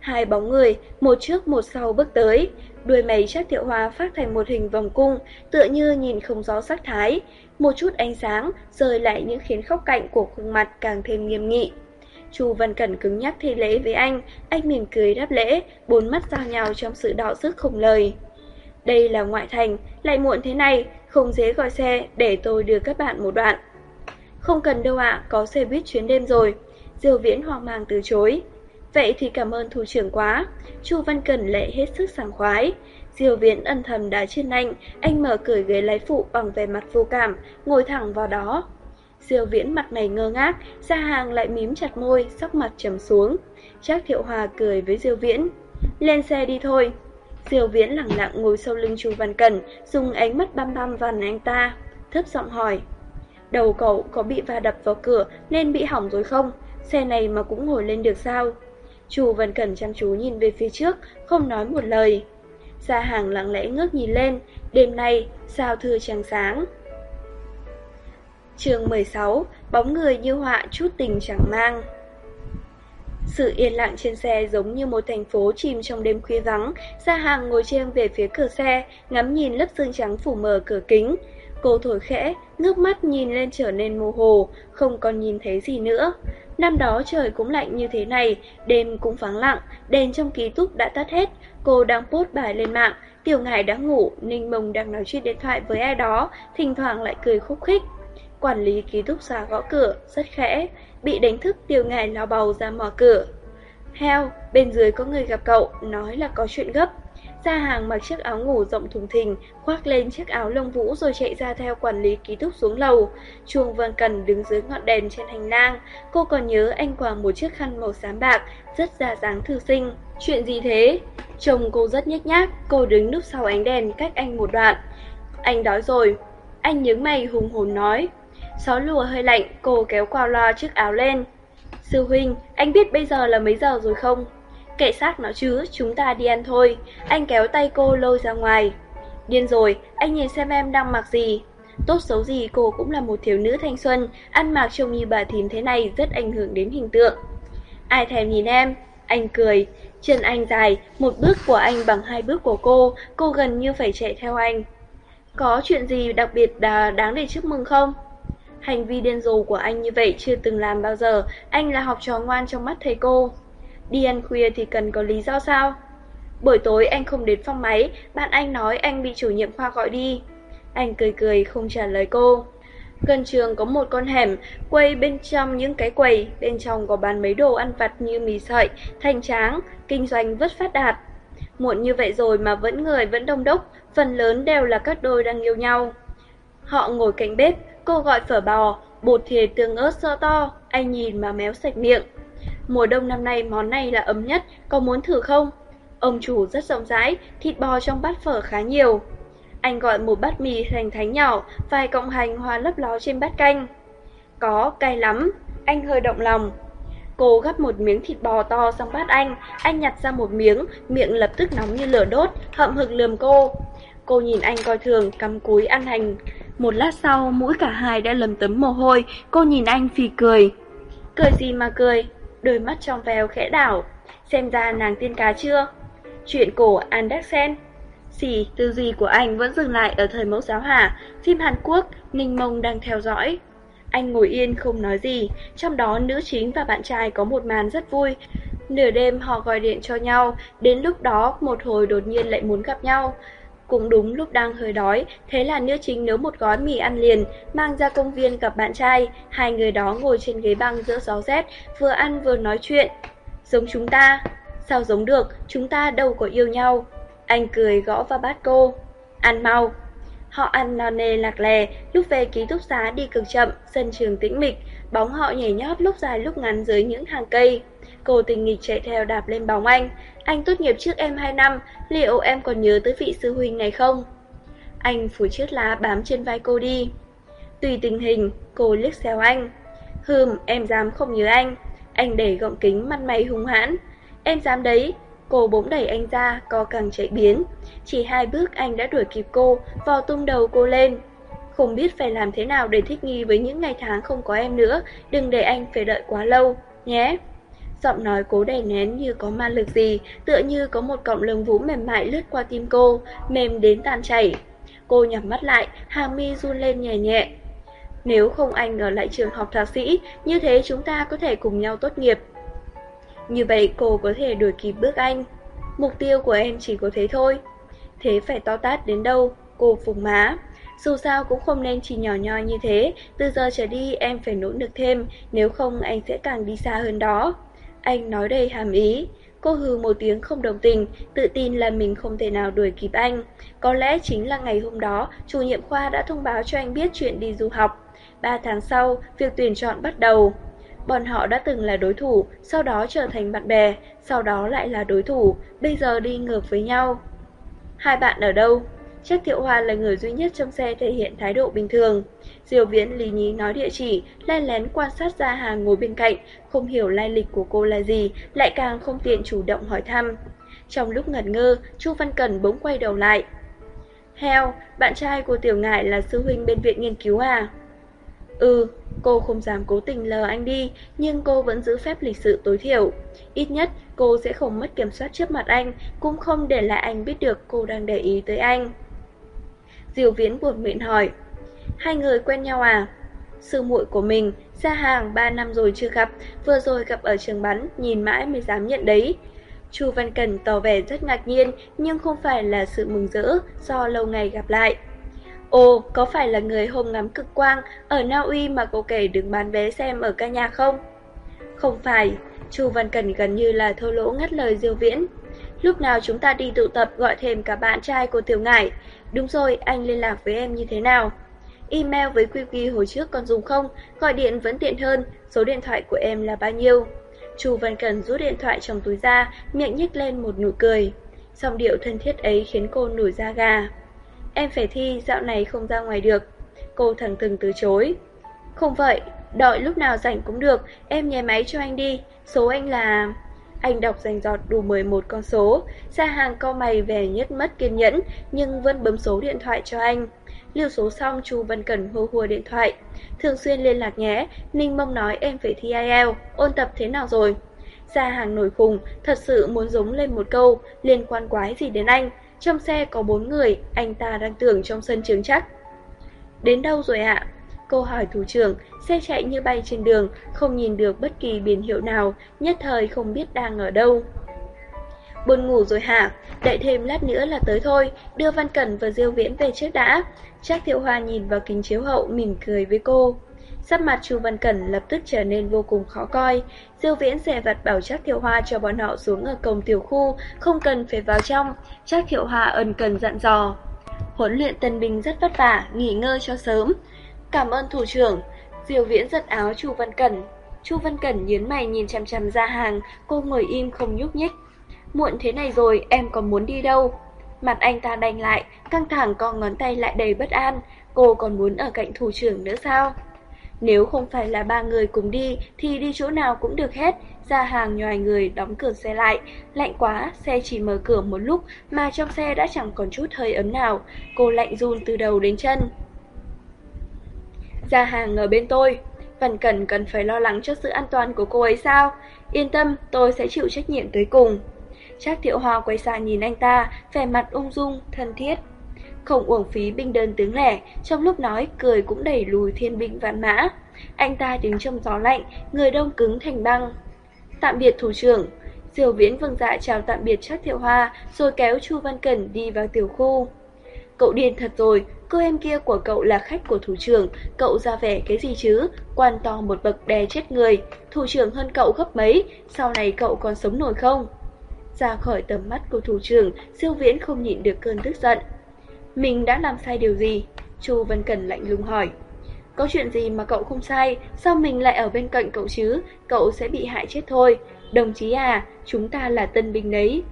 Hai bóng người, một trước một sau bước tới, đuôi mày chắc thiệu hoa phát thành một hình vòng cung, tựa như nhìn không rõ sắc thái. Một chút ánh sáng rời lại những khiến khóc cạnh của khuôn mặt càng thêm nghiêm nghị. Chu Văn Cẩn cứng nhắc thi lễ với anh, anh mỉm cười đáp lễ, bốn mắt giao nhau trong sự đọ sức không lời. Đây là ngoại thành, lại muộn thế này, không dễ gọi xe, để tôi đưa các bạn một đoạn. Không cần đâu ạ, có xe buýt chuyến đêm rồi. diều Viễn hoang mang từ chối. Vậy thì cảm ơn thủ trưởng quá. Chu Văn cần lệ hết sức sảng khoái. Diêu Viễn ân thầm đá trên anh, anh mở cười ghế lái phụ bằng vẻ mặt vô cảm, ngồi thẳng vào đó. Diêu Viễn mặt mày ngơ ngác, ra Hàng lại mím chặt môi, sắc mặt trầm xuống. Trác Thiệu Hòa cười với Diêu Viễn. Lên xe đi thôi. Diêu Viễn lặng lặng ngồi sau lưng Chu Văn cần dùng ánh mắt băm băm vào anh ta, thấp giọng hỏi. Đầu cậu có bị va đập vào cửa nên bị hỏng rồi không? Xe này mà cũng ngồi lên được sao? Chu Vân Cẩn chăm chú nhìn về phía trước, không nói một lời. Gia hàng lặng lẽ ngước nhìn lên, đêm nay, sao thưa trăng sáng. chương 16, bóng người như họa chút tình chẳng mang. Sự yên lặng trên xe giống như một thành phố chìm trong đêm khuya vắng, Gia hàng ngồi trên về phía cửa xe, ngắm nhìn lớp sương trắng phủ mờ cửa kính. Cô thổi khẽ, ngước mắt nhìn lên trở nên mơ hồ, không còn nhìn thấy gì nữa. Năm đó trời cũng lạnh như thế này, đêm cũng vắng lặng, đèn trong ký túc đã tắt hết, cô đang post bài lên mạng, Tiểu Ngải đã ngủ, Ninh Mông đang nói chuyện điện thoại với ai đó, thỉnh thoảng lại cười khúc khích. Quản lý ký túc xá gõ cửa, rất khẽ, bị đánh thức Tiểu Ngải lao bầu ra mở cửa. Heo, bên dưới có người gặp cậu, nói là có chuyện gấp. Gia hàng mặc chiếc áo ngủ rộng thùng thình, khoác lên chiếc áo lông vũ rồi chạy ra theo quản lý ký túc xuống lầu. Chuông Vân Cần đứng dưới ngọn đèn trên hành lang. Cô còn nhớ anh quàng một chiếc khăn màu xám bạc, rất ra dáng thư sinh. Chuyện gì thế? Chồng cô rất nhếch nhác, cô đứng núp sau ánh đèn cách anh một đoạn. Anh đói rồi. Anh nhướng mày hùng hồn nói. Gió lùa hơi lạnh, cô kéo qua loa chiếc áo lên. Sư huynh, anh biết bây giờ là mấy giờ rồi không? Kệ xác nó chứ, chúng ta đi ăn thôi. Anh kéo tay cô lôi ra ngoài. Điên rồi, anh nhìn xem em đang mặc gì. Tốt xấu gì cô cũng là một thiếu nữ thanh xuân, ăn mặc trông như bà thím thế này rất ảnh hưởng đến hình tượng. Ai thèm nhìn em? Anh cười. Chân anh dài, một bước của anh bằng hai bước của cô, cô gần như phải chạy theo anh. Có chuyện gì đặc biệt đà đáng để chúc mừng không? Hành vi điên rồ của anh như vậy chưa từng làm bao giờ, anh là học trò ngoan trong mắt thầy cô. Đi ăn khuya thì cần có lý do sao? Buổi tối anh không đến phòng máy, bạn anh nói anh bị chủ nhiệm khoa gọi đi. Anh cười cười không trả lời cô. Gần trường có một con hẻm, quay bên trong những cái quầy, bên trong có bán mấy đồ ăn vặt như mì sợi, thanh tráng, kinh doanh vất phát đạt. Muộn như vậy rồi mà vẫn người vẫn đông đúc, phần lớn đều là các đôi đang yêu nhau. Họ ngồi cạnh bếp, cô gọi phở bò, bột thìa tương ớt sơ to, anh nhìn mà méo sạch miệng. Mùa đông năm nay món này là ấm nhất, có muốn thử không? Ông chủ rất rộng rãi, thịt bò trong bát phở khá nhiều. Anh gọi một bát mì thành thánh nhỏ, vài cọng hành hoa lấp ló trên bát canh. Có, cay lắm, anh hơi động lòng. Cô gắp một miếng thịt bò to sang bát anh, anh nhặt ra một miếng, miệng lập tức nóng như lửa đốt, hậm hực lườm cô. Cô nhìn anh coi thường, cắm cúi ăn hành. Một lát sau, mũi cả hai đã lầm tấm mồ hôi, cô nhìn anh phì cười. Cười gì mà cười, đôi mắt trong veo khẽ đảo. Xem ra nàng tiên cá chưa? Chuyện cổ Andersen Xì, tư duy của anh vẫn dừng lại ở thời mẫu giáo hà. phim Hàn Quốc, Ninh Mông đang theo dõi. Anh ngồi yên không nói gì, trong đó nữ chính và bạn trai có một màn rất vui. Nửa đêm họ gọi điện cho nhau, đến lúc đó một hồi đột nhiên lại muốn gặp nhau. Cũng đúng lúc đang hơi đói, thế là nữ chính nấu một gói mì ăn liền, mang ra công viên gặp bạn trai. Hai người đó ngồi trên ghế băng giữa gió rét, vừa ăn vừa nói chuyện. Giống chúng ta. Sao giống được, chúng ta đâu có yêu nhau. Anh cười gõ vào bát cô. Ăn mau. Họ ăn non nê lạc lè, lúc về ký túc xá đi cực chậm, sân trường tĩnh mịch, bóng họ nhảy nhót lúc dài lúc ngắn dưới những hàng cây. Cô tình nghịch chạy theo đạp lên bóng anh. Anh tốt nghiệp trước em 2 năm, liệu em còn nhớ tới vị sư huynh này không? Anh phủ chiếc lá bám trên vai cô đi. Tùy tình hình, cô liếc xéo anh. Hừm, em dám không nhớ anh. Anh để gọng kính mặt mày hung hãn. Em dám đấy, Cô bỗng đẩy anh ra, co càng chạy biến. Chỉ hai bước anh đã đuổi kịp cô, vò tung đầu cô lên. Không biết phải làm thế nào để thích nghi với những ngày tháng không có em nữa, đừng để anh phải đợi quá lâu, nhé. Giọng nói cố đè nén như có ma lực gì, tựa như có một cọng lông vũ mềm mại lướt qua tim cô, mềm đến tan chảy. Cô nhắm mắt lại, hàng mi run lên nhẹ nhẹ. Nếu không anh ở lại trường học thạc sĩ, như thế chúng ta có thể cùng nhau tốt nghiệp. Như vậy cô có thể đuổi kịp bước anh. Mục tiêu của em chỉ có thế thôi. Thế phải to tát đến đâu, cô phùng má. Dù sao cũng không nên chỉ nhỏ nhoi như thế, từ giờ trở đi em phải nỗ lực thêm, nếu không anh sẽ càng đi xa hơn đó. Anh nói đầy hàm ý. Cô hừ một tiếng không đồng tình, tự tin là mình không thể nào đuổi kịp anh. Có lẽ chính là ngày hôm đó, chủ nhiệm khoa đã thông báo cho anh biết chuyện đi du học. Ba tháng sau, việc tuyển chọn bắt đầu. Bọn họ đã từng là đối thủ, sau đó trở thành bạn bè, sau đó lại là đối thủ, bây giờ đi ngược với nhau. Hai bạn ở đâu? Chắc Thiệu Hoa là người duy nhất trong xe thể hiện thái độ bình thường. Diêu Viễn lý nhí nói địa chỉ, len lén quan sát ra hàng ngồi bên cạnh, không hiểu lai lịch của cô là gì, lại càng không tiện chủ động hỏi thăm. Trong lúc ngẩn ngơ, Chu Văn Cẩn bỗng quay đầu lại. Heo, bạn trai của Tiểu Ngải là sư huynh bên viện nghiên cứu à? Ừ, cô không dám cố tình lờ anh đi, nhưng cô vẫn giữ phép lịch sự tối thiểu. Ít nhất, cô sẽ không mất kiểm soát trước mặt anh, cũng không để lại anh biết được cô đang để ý tới anh. Diều Viễn buồn miệng hỏi, hai người quen nhau à? Sư muội của mình, ra hàng 3 năm rồi chưa gặp, vừa rồi gặp ở trường bắn, nhìn mãi mới dám nhận đấy. Chu Văn Cần tỏ vẻ rất ngạc nhiên, nhưng không phải là sự mừng rỡ do lâu ngày gặp lại. Ồ, có phải là người hôm ngắm cực quang ở Na Uy mà cô kể được bán vé xem ở ca nhà không? Không phải, Chu Văn Cần gần như là thô lỗ ngắt lời Diêu Viễn. Lúc nào chúng ta đi tụ tập gọi thêm cả bạn trai của Tiểu Ngải. Đúng rồi, anh liên lạc với em như thế nào? Email với QQ hồi trước còn dùng không? Gọi điện vẫn tiện hơn, số điện thoại của em là bao nhiêu? Chu Văn Cần rút điện thoại trong túi ra, miệng nhếch lên một nụ cười. Song điệu thân thiết ấy khiến cô nổi da gà. Em phải thi, dạo này không ra ngoài được. Cô thẳng thừng từ chối. Không vậy, đợi lúc nào rảnh cũng được, em nhé máy cho anh đi, số anh là... Anh đọc dành giọt đủ 11 con số, xa hàng co mày về nhất mất kiên nhẫn, nhưng vẫn bấm số điện thoại cho anh. Lưu số xong, Chu Văn Cẩn hô hùa điện thoại. Thường xuyên liên lạc nhé, Ninh Mông nói em phải thi IELTS, ôn tập thế nào rồi? Ra hàng nổi khùng, thật sự muốn giống lên một câu, liên quan quái gì đến anh. Trong xe có bốn người, anh ta đang tưởng trong sân trường chắc. Đến đâu rồi ạ? Cô hỏi thủ trưởng, xe chạy như bay trên đường, không nhìn được bất kỳ biển hiệu nào, nhất thời không biết đang ở đâu. Buồn ngủ rồi hả? Đợi thêm lát nữa là tới thôi, đưa Văn Cẩn và Diêu Viễn về trước đã. Trác Thiệu Hoa nhìn vào kính chiếu hậu mỉm cười với cô. Sắc mặt Chu Văn Cẩn lập tức trở nên vô cùng khó coi. Diêu Viễn rẻ vặt bảo Trác Thiệu Hoa cho bọn họ xuống ở cổng tiểu khu, không cần phải vào trong. Trác Thiệu Hoa ân cần dặn dò. Huấn luyện tân binh rất vất vả, nghỉ ngơi cho sớm. Cảm ơn thủ trưởng. Diêu Viễn giật áo Chu Văn Cẩn. Chu Văn Cẩn nhướng mày nhìn chằm chằm ra hàng, cô ngồi im không nhúc nhích. Muộn thế này rồi, em còn muốn đi đâu? Mặt anh ta đành lại, căng thẳng con ngón tay lại đầy bất an. Cô còn muốn ở cạnh thủ trưởng nữa sao? Nếu không phải là ba người cùng đi thì đi chỗ nào cũng được hết. Ra hàng nhòi người đóng cửa xe lại. Lạnh quá, xe chỉ mở cửa một lúc mà trong xe đã chẳng còn chút hơi ấm nào. Cô lạnh run từ đầu đến chân. Ra hàng ở bên tôi. Văn Cẩn cần phải lo lắng cho sự an toàn của cô ấy sao? Yên tâm, tôi sẽ chịu trách nhiệm tới cùng. Trác Thiệu Hoa quay sang nhìn anh ta, vẻ mặt ung dung, thân thiết. Không uổng phí binh đơn tướng lẻ, trong lúc nói cười cũng đẩy lùi thiên binh vạn mã. Anh ta đứng trong gió lạnh, người đông cứng thành băng. Tạm biệt thủ trưởng. Diều Viễn vâng dạ chào tạm biệt Trác Thiệu Hoa, rồi kéo Chu Văn Cẩn đi vào tiểu khu. Cậu điên thật rồi, cô em kia của cậu là khách của thủ trưởng, cậu ra vẻ cái gì chứ, quan to một bậc đè chết người, thủ trưởng hơn cậu gấp mấy, sau này cậu còn sống nổi không? Ra khỏi tầm mắt của thủ trưởng, siêu viễn không nhịn được cơn tức giận. Mình đã làm sai điều gì? Chu Văn Cần lạnh lùng hỏi. Có chuyện gì mà cậu không sai, sao mình lại ở bên cạnh cậu chứ, cậu sẽ bị hại chết thôi. Đồng chí à, chúng ta là tân binh đấy.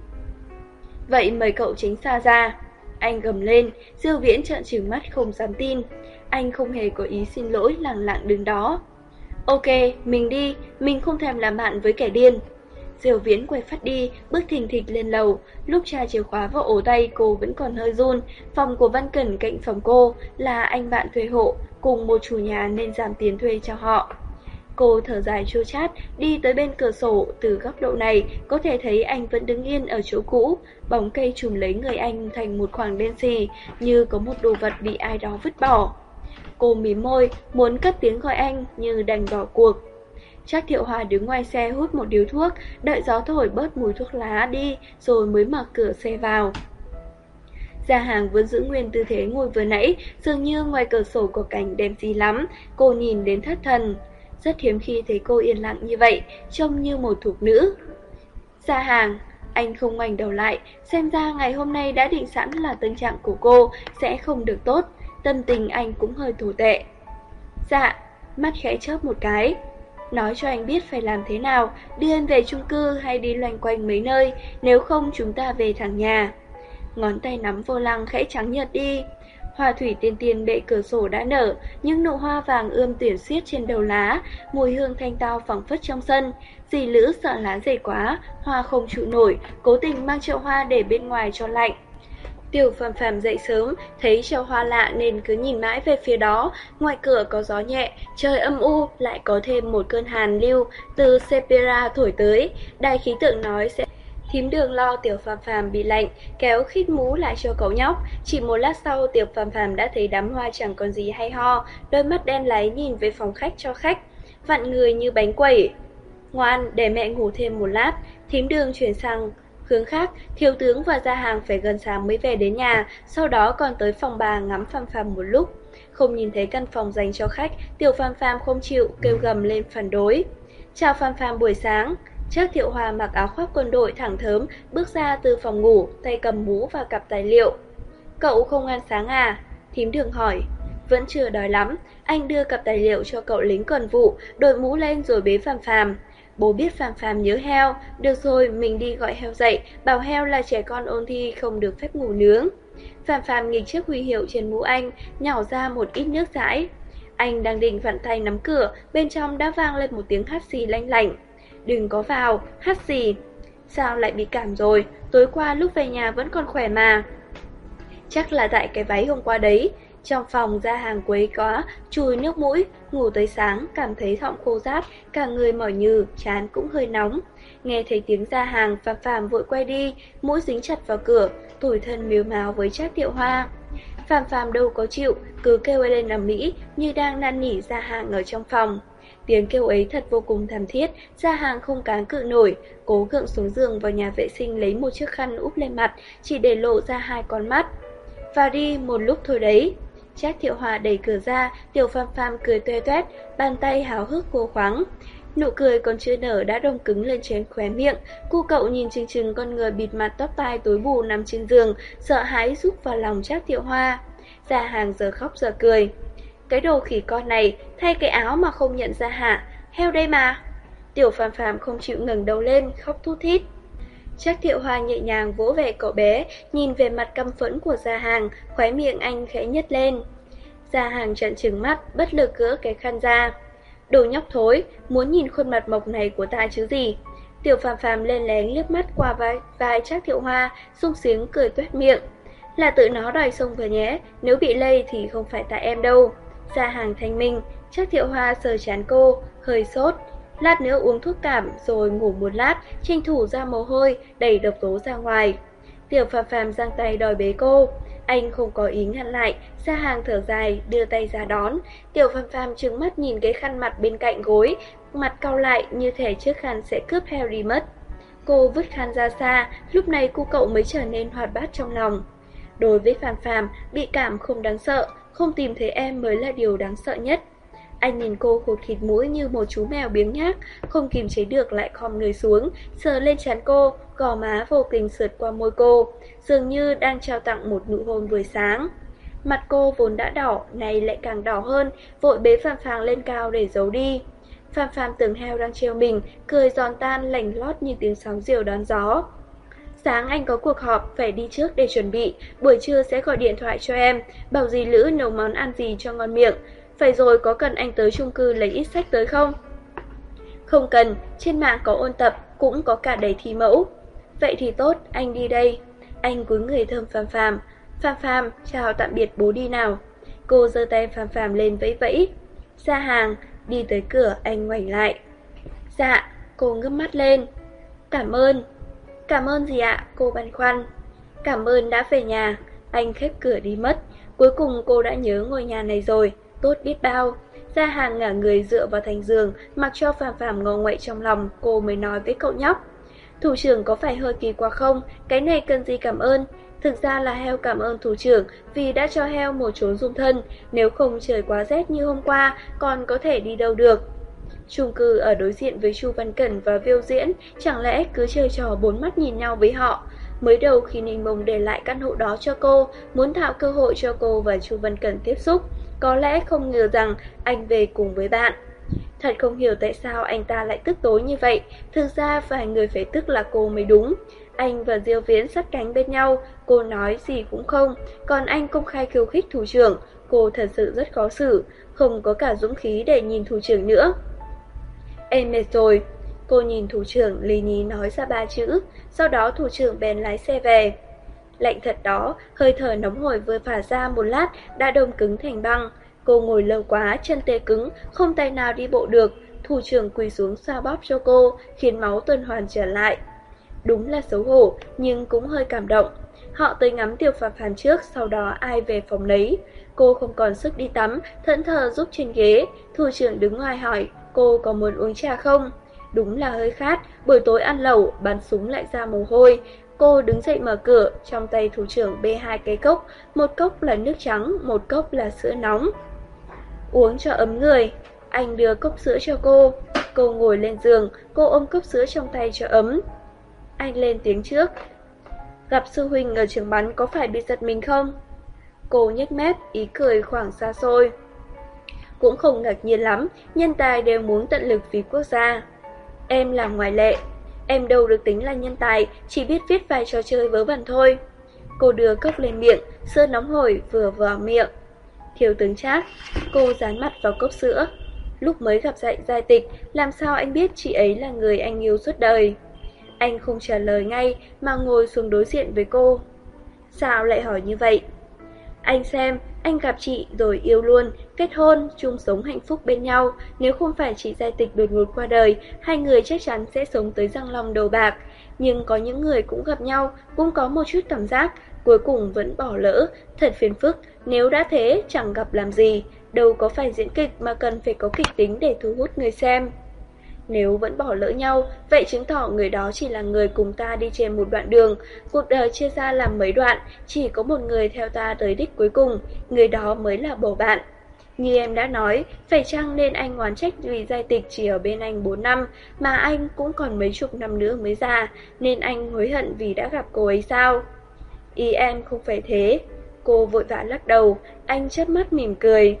Vậy mời cậu tránh xa ra. Anh gầm lên, Diêu Viễn trợn trừng mắt không dám tin. Anh không hề có ý xin lỗi lặng lặng đứng đó. Ok, mình đi, mình không thèm làm bạn với kẻ điên. Diều Viễn quay phát đi, bước thình thịch lên lầu. Lúc tra chìa khóa vào ổ tay cô vẫn còn hơi run. Phòng của Văn Cẩn cạnh phòng cô là anh bạn thuê hộ, cùng một chủ nhà nên giảm tiền thuê cho họ. Cô thở dài chua chát, đi tới bên cửa sổ, từ góc độ này có thể thấy anh vẫn đứng yên ở chỗ cũ, bóng cây trùm lấy người anh thành một khoảng đen xì, như có một đồ vật bị ai đó vứt bỏ. Cô mím môi, muốn cất tiếng gọi anh như đành bỏ cuộc. Trác Thiệu Hòa đứng ngoài xe hút một điếu thuốc, đợi gió thổi bớt mùi thuốc lá đi, rồi mới mở cửa xe vào. Gia hàng vẫn giữ nguyên tư thế ngồi vừa nãy, dường như ngoài cửa sổ của cảnh đẹp gì lắm, cô nhìn đến thất thần. Rất hiếm khi thấy cô yên lặng như vậy, trông như một thuộc nữ. Gia hàng, anh không ngoảnh đầu lại, xem ra ngày hôm nay đã định sẵn là tâm trạng của cô sẽ không được tốt, tâm tình anh cũng hơi thổ tệ. Dạ, mắt khẽ chớp một cái, Nói cho anh biết phải làm thế nào, đưa anh về chung cư hay đi loanh quanh mấy nơi, nếu không chúng ta về thẳng nhà. Ngón tay nắm vô lăng khẽ trắng nhợt đi. Hoa thủy tiên tiên bệ cửa sổ đã nở, những nụ hoa vàng ươm tuyển xiết trên đầu lá, mùi hương thanh tao phẳng phất trong sân. Dì Lữ sợ lá dày quá, hoa không trụ nổi, cố tình mang chậu hoa để bên ngoài cho lạnh. Tiểu phàm phàm dậy sớm, thấy chậu hoa lạ nên cứ nhìn mãi về phía đó. Ngoài cửa có gió nhẹ, trời âm u, lại có thêm một cơn hàn lưu từ Sepera thổi tới. Đài khí tượng nói sẽ... Thím đường lo tiểu phàm phàm bị lạnh, kéo khít mũ lại cho cậu nhóc. Chỉ một lát sau tiểu phàm phàm đã thấy đám hoa chẳng còn gì hay ho, đôi mắt đen láy nhìn về phòng khách cho khách, vặn người như bánh quẩy. Ngoan, để mẹ ngủ thêm một lát, thím đường chuyển sang Hướng khác, thiếu tướng và gia hàng phải gần sáng mới về đến nhà, sau đó còn tới phòng bà ngắm phàm phàm một lúc. Không nhìn thấy căn phòng dành cho khách, tiểu phàm phàm không chịu, kêu gầm lên phản đối. Chào phàm phàm buổi sáng. Trác Thiệu Hòa mặc áo khoác quân đội thẳng thớm, bước ra từ phòng ngủ, tay cầm mũ và cặp tài liệu. Cậu không ăn sáng à? Thím đường hỏi. Vẫn chưa đói lắm, anh đưa cặp tài liệu cho cậu lính cần vụ, đội mũ lên rồi bế phàm phàm. Bố biết Phàm Phàm nhớ heo, được rồi, mình đi gọi heo dậy, bảo heo là trẻ con ôn thi không được phép ngủ nướng. Phàm Phàm nghịch chiếc huy hiệu trên mũ anh, nhỏ ra một ít nước dãi. Anh đang định vặn tay nắm cửa, bên trong đã vang lên một tiếng hát xì lanh lảnh. Đừng có vào, hát xì. Sao lại bị cảm rồi, tối qua lúc về nhà vẫn còn khỏe mà. Chắc là tại cái váy hôm qua đấy, trong phòng ra hàng quấy quá chùi nước mũi, ngủ tới sáng, cảm thấy họng khô rát, cả người mỏi nhừ, chán cũng hơi nóng. Nghe thấy tiếng ra hàng, Phạm Phạm vội quay đi, mũi dính chặt vào cửa, tủi thân miếu máu với Trác Tiệu Hoa. Phạm Phạm đâu có chịu, cứ kêu lên nằm mỹ như đang năn nỉ ra hàng ở trong phòng. Tiếng kêu ấy thật vô cùng thảm thiết, ra hàng không cáng cự nổi, cố gượng xuống giường vào nhà vệ sinh lấy một chiếc khăn úp lên mặt, chỉ để lộ ra hai con mắt. Và đi một lúc thôi đấy. Trác Thiệu Hòa đẩy cửa ra, Tiểu Phàm Phàm cười toe toét, bàn tay háo hức cô khoáng. Nụ cười còn chưa nở đã đông cứng lên trên khóe miệng, cu cậu nhìn chừng chừng con người bịt mặt tóc tai tối bù nằm trên giường, sợ hãi rút vào lòng Trác Thiệu Hoa. Gia hàng giờ khóc giờ cười. Cái đồ khỉ con này, thay cái áo mà không nhận ra hả? Heo đây mà. Tiểu Phàm Phàm không chịu ngẩng đầu lên, khóc thút thít. Trác thiệu hoa nhẹ nhàng vỗ về cậu bé, nhìn về mặt căm phẫn của gia hàng, khóe miệng anh khẽ nhất lên. Gia hàng trận trừng mắt, bất lực gỡ cái khăn ra. Đồ nhóc thối, muốn nhìn khuôn mặt mộc này của ta chứ gì. Tiểu phàm phàm lên lén liếc mắt qua vai, vai Trác Thiệu Hoa, sung sướng cười tuét miệng. Là tự nó đòi xông vừa nhé, nếu bị lây thì không phải tại em đâu. Gia hàng thanh minh, Trác Thiệu Hoa sờ chán cô, hơi sốt. Lát nữa uống thuốc cảm rồi ngủ một lát, tranh thủ ra mồ hôi, đẩy độc tố ra ngoài. Tiểu Phạm Phạm giang tay đòi bế cô. Anh không có ý ngăn lại, ra hàng thở dài, đưa tay ra đón. Tiểu Phạm Phạm trừng mắt nhìn cái khăn mặt bên cạnh gối, mặt cau lại như thể chiếc khăn sẽ cướp Harry mất. Cô vứt khăn ra xa, lúc này cô cậu mới trở nên hoạt bát trong lòng. Đối với Phạm Phạm, bị cảm không đáng sợ, không tìm thấy em mới là điều đáng sợ nhất. Anh nhìn cô khụt khịt mũi như một chú mèo biếng nhác, không kìm chế được lại khom người xuống, sờ lên trán cô, gò má vô tình sượt qua môi cô, dường như đang trao tặng một nụ hôn buổi sáng. Mặt cô vốn đã đỏ, này lại càng đỏ hơn, vội bế Phạm Phàng lên cao để giấu đi. Phạm Phàm tưởng heo đang trêu mình, cười giòn tan lành lót như tiếng sóng diều đón gió. Sáng anh có cuộc họp, phải đi trước để chuẩn bị, buổi trưa sẽ gọi điện thoại cho em, bảo dì Lữ nấu món ăn gì cho ngon miệng. Phải rồi có cần anh tới chung cư lấy ít sách tới không? Không cần, trên mạng có ôn tập, cũng có cả đầy thi mẫu. Vậy thì tốt, anh đi đây. Anh cúi người thơm phàm phàm. Phàm phàm, chào tạm biệt bố đi nào. Cô giơ tay phàm phàm lên vẫy vẫy. Ra hàng, đi tới cửa anh ngoảnh lại. Dạ, cô ngước mắt lên. Cảm ơn. Cảm ơn gì ạ, cô băn khoăn. Cảm ơn đã về nhà. Anh khép cửa đi mất. Cuối cùng cô đã nhớ ngôi nhà này rồi tốt biết bao. Gia hàng ngả người dựa vào thành giường, mặc cho phàm phàm ngô ngoại trong lòng, cô mới nói với cậu nhóc. Thủ trưởng có phải hơi kỳ quá không? Cái này cần gì cảm ơn? Thực ra là heo cảm ơn thủ trưởng vì đã cho heo một chốn dung thân, nếu không trời quá rét như hôm qua, còn có thể đi đâu được. Trung cư ở đối diện với Chu Văn Cẩn và Viêu Diễn, chẳng lẽ cứ chơi trò bốn mắt nhìn nhau với họ? Mới đầu khi Ninh Mông để lại căn hộ đó cho cô, muốn tạo cơ hội cho cô và Chu Văn Cẩn tiếp xúc, có lẽ không ngờ rằng anh về cùng với bạn. Thật không hiểu tại sao anh ta lại tức tối như vậy, thực ra vài người phải tức là cô mới đúng. Anh và Diêu Viễn sát cánh bên nhau, cô nói gì cũng không, còn anh công khai khiêu khích thủ trưởng, cô thật sự rất khó xử, không có cả dũng khí để nhìn thủ trưởng nữa. Em mệt rồi, cô nhìn thủ trưởng lì nhí nói ra ba chữ, sau đó thủ trưởng bèn lái xe về. Lạnh thật đó, hơi thở nóng hổi vừa phả ra một lát đã đông cứng thành băng. Cô ngồi lâu quá, chân tê cứng, không tay nào đi bộ được. Thủ trưởng quỳ xuống xoa bóp cho cô, khiến máu tuần hoàn trở lại. Đúng là xấu hổ, nhưng cũng hơi cảm động. Họ tới ngắm tiểu phàm phàm trước, sau đó ai về phòng lấy. Cô không còn sức đi tắm, thẫn thờ giúp trên ghế. Thủ trưởng đứng ngoài hỏi, cô có muốn uống trà không? Đúng là hơi khát, buổi tối ăn lẩu, bắn súng lại ra mồ hôi. Cô đứng dậy mở cửa, trong tay thủ trưởng bê hai cái cốc, một cốc là nước trắng, một cốc là sữa nóng. Uống cho ấm người, anh đưa cốc sữa cho cô. Cô ngồi lên giường, cô ôm cốc sữa trong tay cho ấm. Anh lên tiếng trước. Gặp sư huynh ở trường bắn có phải bị giật mình không? Cô nhếch mép, ý cười khoảng xa xôi. Cũng không ngạc nhiên lắm, nhân tài đều muốn tận lực vì quốc gia. Em là ngoại lệ, Em đâu được tính là nhân tài, chỉ biết viết vài trò chơi vớ vẩn thôi. Cô đưa cốc lên miệng, sữa nóng hổi vừa vào miệng. Thiếu tướng Trác, cô dán mặt vào cốc sữa. Lúc mới gặp dạy giai tịch, làm sao anh biết chị ấy là người anh yêu suốt đời? Anh không trả lời ngay mà ngồi xuống đối diện với cô. Sao lại hỏi như vậy? Anh xem, anh gặp chị rồi yêu luôn, kết hôn, chung sống hạnh phúc bên nhau. Nếu không phải chị giai tịch đột ngột qua đời, hai người chắc chắn sẽ sống tới răng long đầu bạc. Nhưng có những người cũng gặp nhau, cũng có một chút cảm giác, cuối cùng vẫn bỏ lỡ, thật phiền phức, nếu đã thế chẳng gặp làm gì, đâu có phải diễn kịch mà cần phải có kịch tính để thu hút người xem. Nếu vẫn bỏ lỡ nhau, vậy chứng tỏ người đó chỉ là người cùng ta đi trên một đoạn đường. Cuộc đời chia ra làm mấy đoạn, chỉ có một người theo ta tới đích cuối cùng, người đó mới là bầu bạn. Như em đã nói, phải chăng nên anh oán trách vì giai tịch chỉ ở bên anh 4 năm, mà anh cũng còn mấy chục năm nữa mới già, nên anh hối hận vì đã gặp cô ấy sao? Ý em không phải thế. Cô vội vã lắc đầu, anh chớp mắt mỉm cười.